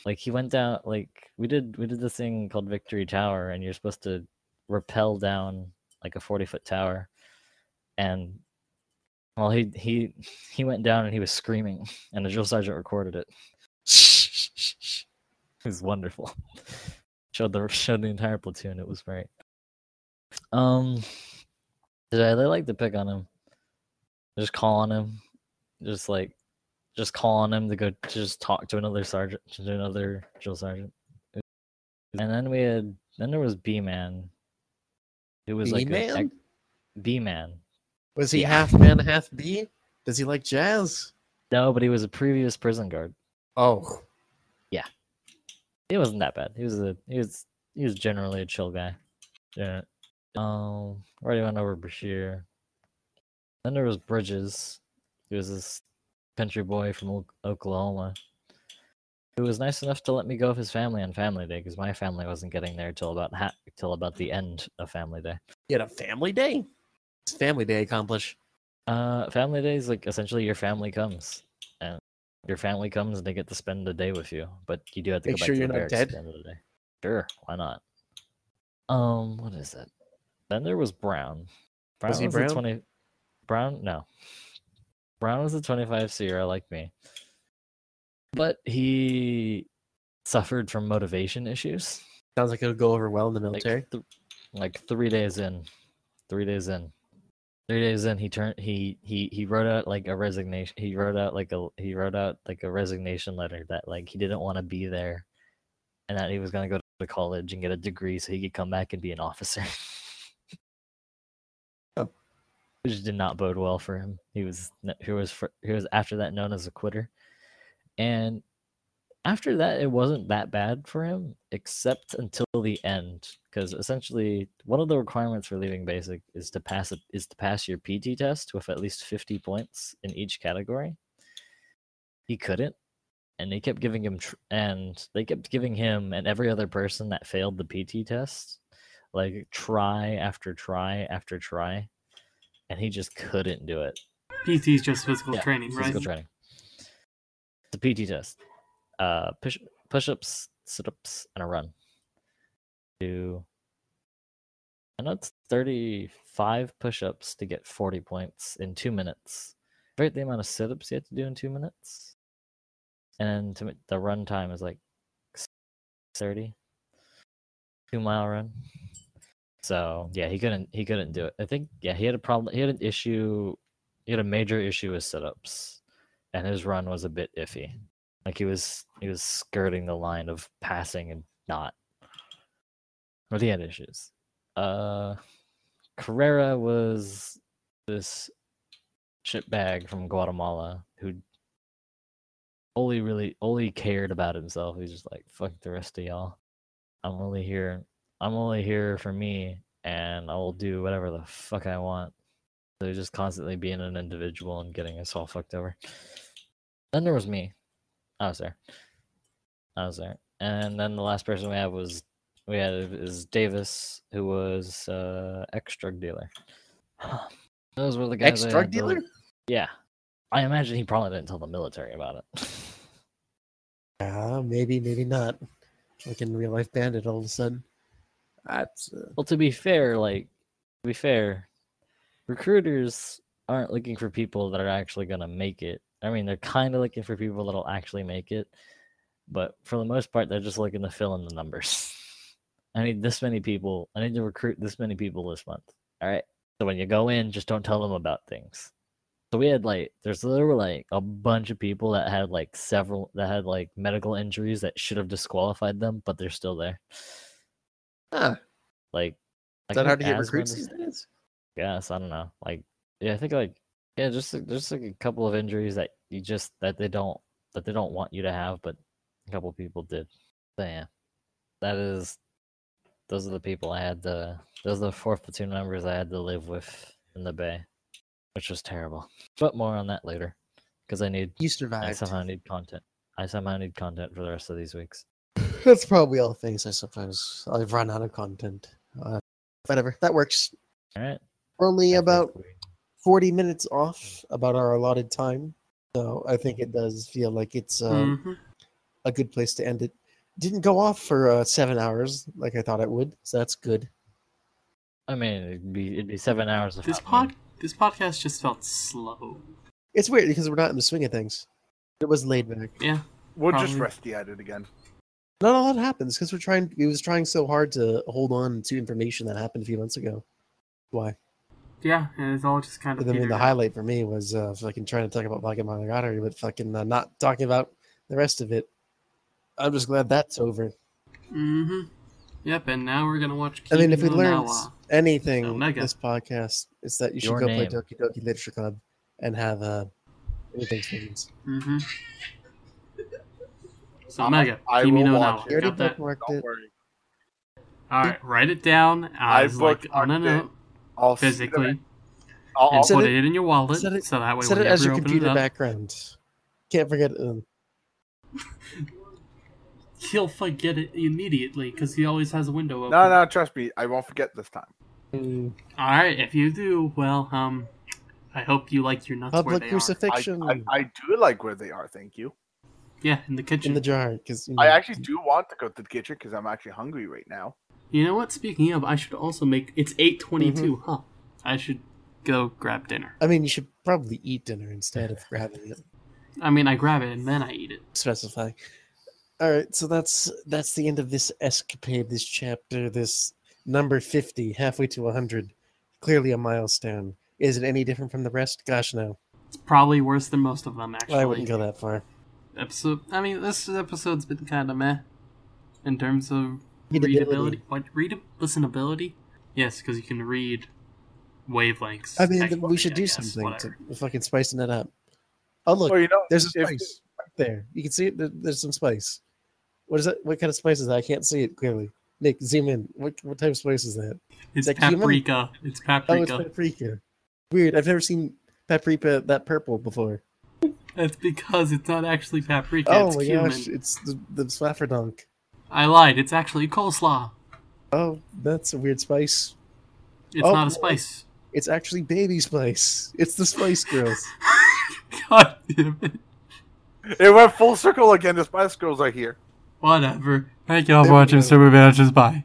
like he went down. Like we did we did this thing called Victory Tower, and you're supposed to rappel down like a forty foot tower, and well he he he went down and he was screaming, [laughs] and the drill sergeant recorded it. It was wonderful. [laughs] showed the showed the entire platoon. It was great. Um, I they like to pick on him? Just call on him, just like just calling him to go to just talk to another sergeant, to another drill sergeant. And then we had then there was B man, who was like B-Man? B man. Was he Yeah. half man, half bee? Does he like jazz? No, but he was a previous prison guard. Oh, Yeah. He wasn't that bad. He was a he was he was generally a chill guy. Yeah. Um, already went over Bashir. Then there was Bridges. He was this country boy from Oklahoma. Who was nice enough to let me go with his family on Family Day because my family wasn't getting there till about ha- till about the end of Family Day. he had a family day. It's family day accomplish. Uh, Family Day is like essentially your family comes, and your family comes and they get to spend the day with you. But you do have to Make go back sure to you're not barracks at dead. the end of the day. Sure, why not? Um, what is it? Then there was Brown. Brown Was he brown? twenty. Brown, no. Brown was a twenty-five Sierra like me, but he suffered from motivation issues. Sounds like it'll go over well in the Like, military. th- like three days in, three days in, three days in, he turned he he he wrote out like a resignation. He wrote out like a he wrote out like a resignation letter that like he didn't want to be there, and that he was gonna go to college and get a degree so he could come back and be an officer. [laughs] Which did not bode well for him. He was he was fr- he was after that known as a quitter, and after that it wasn't that bad for him except until the end because essentially one of the requirements for leaving basic is to pass is to pass your pt test with at least 50 points in each category. He couldn't and they kept giving him tr- and they kept giving him and every other person that failed the pt test like try after try after try and he just couldn't do it PT is just physical Yeah, training, right? physical training. The PT test. Uh, push push-ups, sit-ups, and a run. Do I know it's thirty-five push-ups to get forty points in two minutes. Right, the amount of sit-ups you have to do in two minutes, and to, the run time is like thirty. Two mile run. So yeah, he couldn't he couldn't do it. I think yeah he had a problem. He had an issue. He had a major issue with sit-ups, and his run was a bit iffy. Like he was he was skirting the line of passing and not. But he had issues. Uh Carrera was this shitbag from Guatemala who only really only cared about himself. He's just like fuck the rest of y'all. I'm only here I'm only here for me and I will do whatever the fuck I want. So he's just constantly being an individual and getting us all fucked over. Then there was me. I was there. I was there. And then the last person we had was we had is Davis, who was uh ex drug dealer. [sighs] Those were the guys. Ex drug had to- dealer? Yeah. I imagine he probably didn't tell the military about it. Yeah, [laughs] maybe, maybe not. Like in real life bandit all of a sudden. That's uh, well, to be fair, like to be fair, recruiters aren't looking for people that are actually gonna make it. I mean, they're kind of looking for people that'll actually make it, but for the most part, they're just looking to fill in the numbers. [laughs] I need this many people. I need to recruit this many people this month. All right. So when you go in, just don't tell them about things. So we had like there's there were like a bunch of people that had like several that had like medical injuries that should have disqualified them, but they're still there. Huh. Like, Is that hard to get recruits these days? Yes, I don't know. Like, yeah, I think like yeah, just just like a couple of injuries that you just that they don't that they don't want you to have, but a couple people did. So yeah, that is those are the people I had to. Those are the fourth platoon members I had to live with in the bay, which was terrible. But more on that later, because I need You survived. I somehow need content. I somehow need content for the rest of these weeks. That's probably all things I sometimes I've run out of content. Uh, whatever. That works. All right. We're only I about we- 40 minutes off about our allotted time. So I think it does feel like it's uh, Mhm. a good place to end it. Didn't go off for uh, seven hours like I thought it would, so that's good. I mean, it'd be it'd be seven hours. If This pod me. this podcast just felt slow. It's weird because we're not in the swing of things. It was laid back. Yeah. We're just Probably. rusty at it again. Not a lot happens because we're trying. It was trying so hard to hold on to information that happened a few months ago. Why? yeah, and it's all just kind of. I mean, the highlight for me was uh, fucking trying to talk about Black Bakemonogatari, but fucking uh, not talking about the rest of it. I'm just glad that's over. Mm-hmm. Yep, and now we're gonna watch. I mean, if we Kimi no learned Na wa. anything Omega. this podcast, it's that you should Your go play name. Doki Doki Literature Club and have uh, anything experience. Mm-hmm. So Omega, I Kimi will no watch Na wa. it. You already Got that? Don't worry. All right, write it down I as like on a bookmarked it. note I'll physically, them. I'll, and I'll, Set put it- it in your wallet, set it- so that way Set when it you as your computer it up, background. Can't forget. it. [laughs] he'll forget it immediately because he always has a window open. no, no, trust me, I won't forget this time. mm, All right, if you do, well, um, I hope you like your nuts where public they I, crucifixion I, I do like where they are. Thank you. Are. Yeah, in the kitchen. in the jar because I actually do want to go to the kitchen because I'm actually hungry right now. You know what? Speaking of, I should also make. It's eight twenty-two, Mm-hmm. huh? I should go grab dinner. I mean, you should probably eat dinner instead of grabbing it. I mean, I grab it and then I eat it. Specify. All right, so that's that's the end of this escapade, this chapter, this number fifty, halfway to hundred. Clearly a milestone. Is it any different from the rest? Gosh, no. It's probably worse than most of them, actually. I wouldn't go that far. Episode. I mean, this episode's been kind of meh in terms of Readability. readability. What read listenability? Yes, because you can read wavelengths. I mean, we should do guess, something whatever. to fucking spicing it up. Oh look, Well, you know, there's a if- spice right there. You can see it. There- There's some spice. What is that? What kind of spice is that? I can't see it clearly. Nick, zoom in. What what type of spice is that? It's that cumin? paprika. It's Oh, paprika. it's paprika. Weird. I've never seen paprika that purple before. That's because it's not actually paprika. oh it's my cumin. gosh, it's the the Swafferdonk. I lied. It's actually coleslaw. Oh, that's a weird spice. It's Oh, not a boy. spice. It's actually baby spice. It's the Spice Girls. [laughs] God damn it. it went full circle again. The Spice Girls are here. Whatever. Thank y'all for watching. Super Badges. Bye.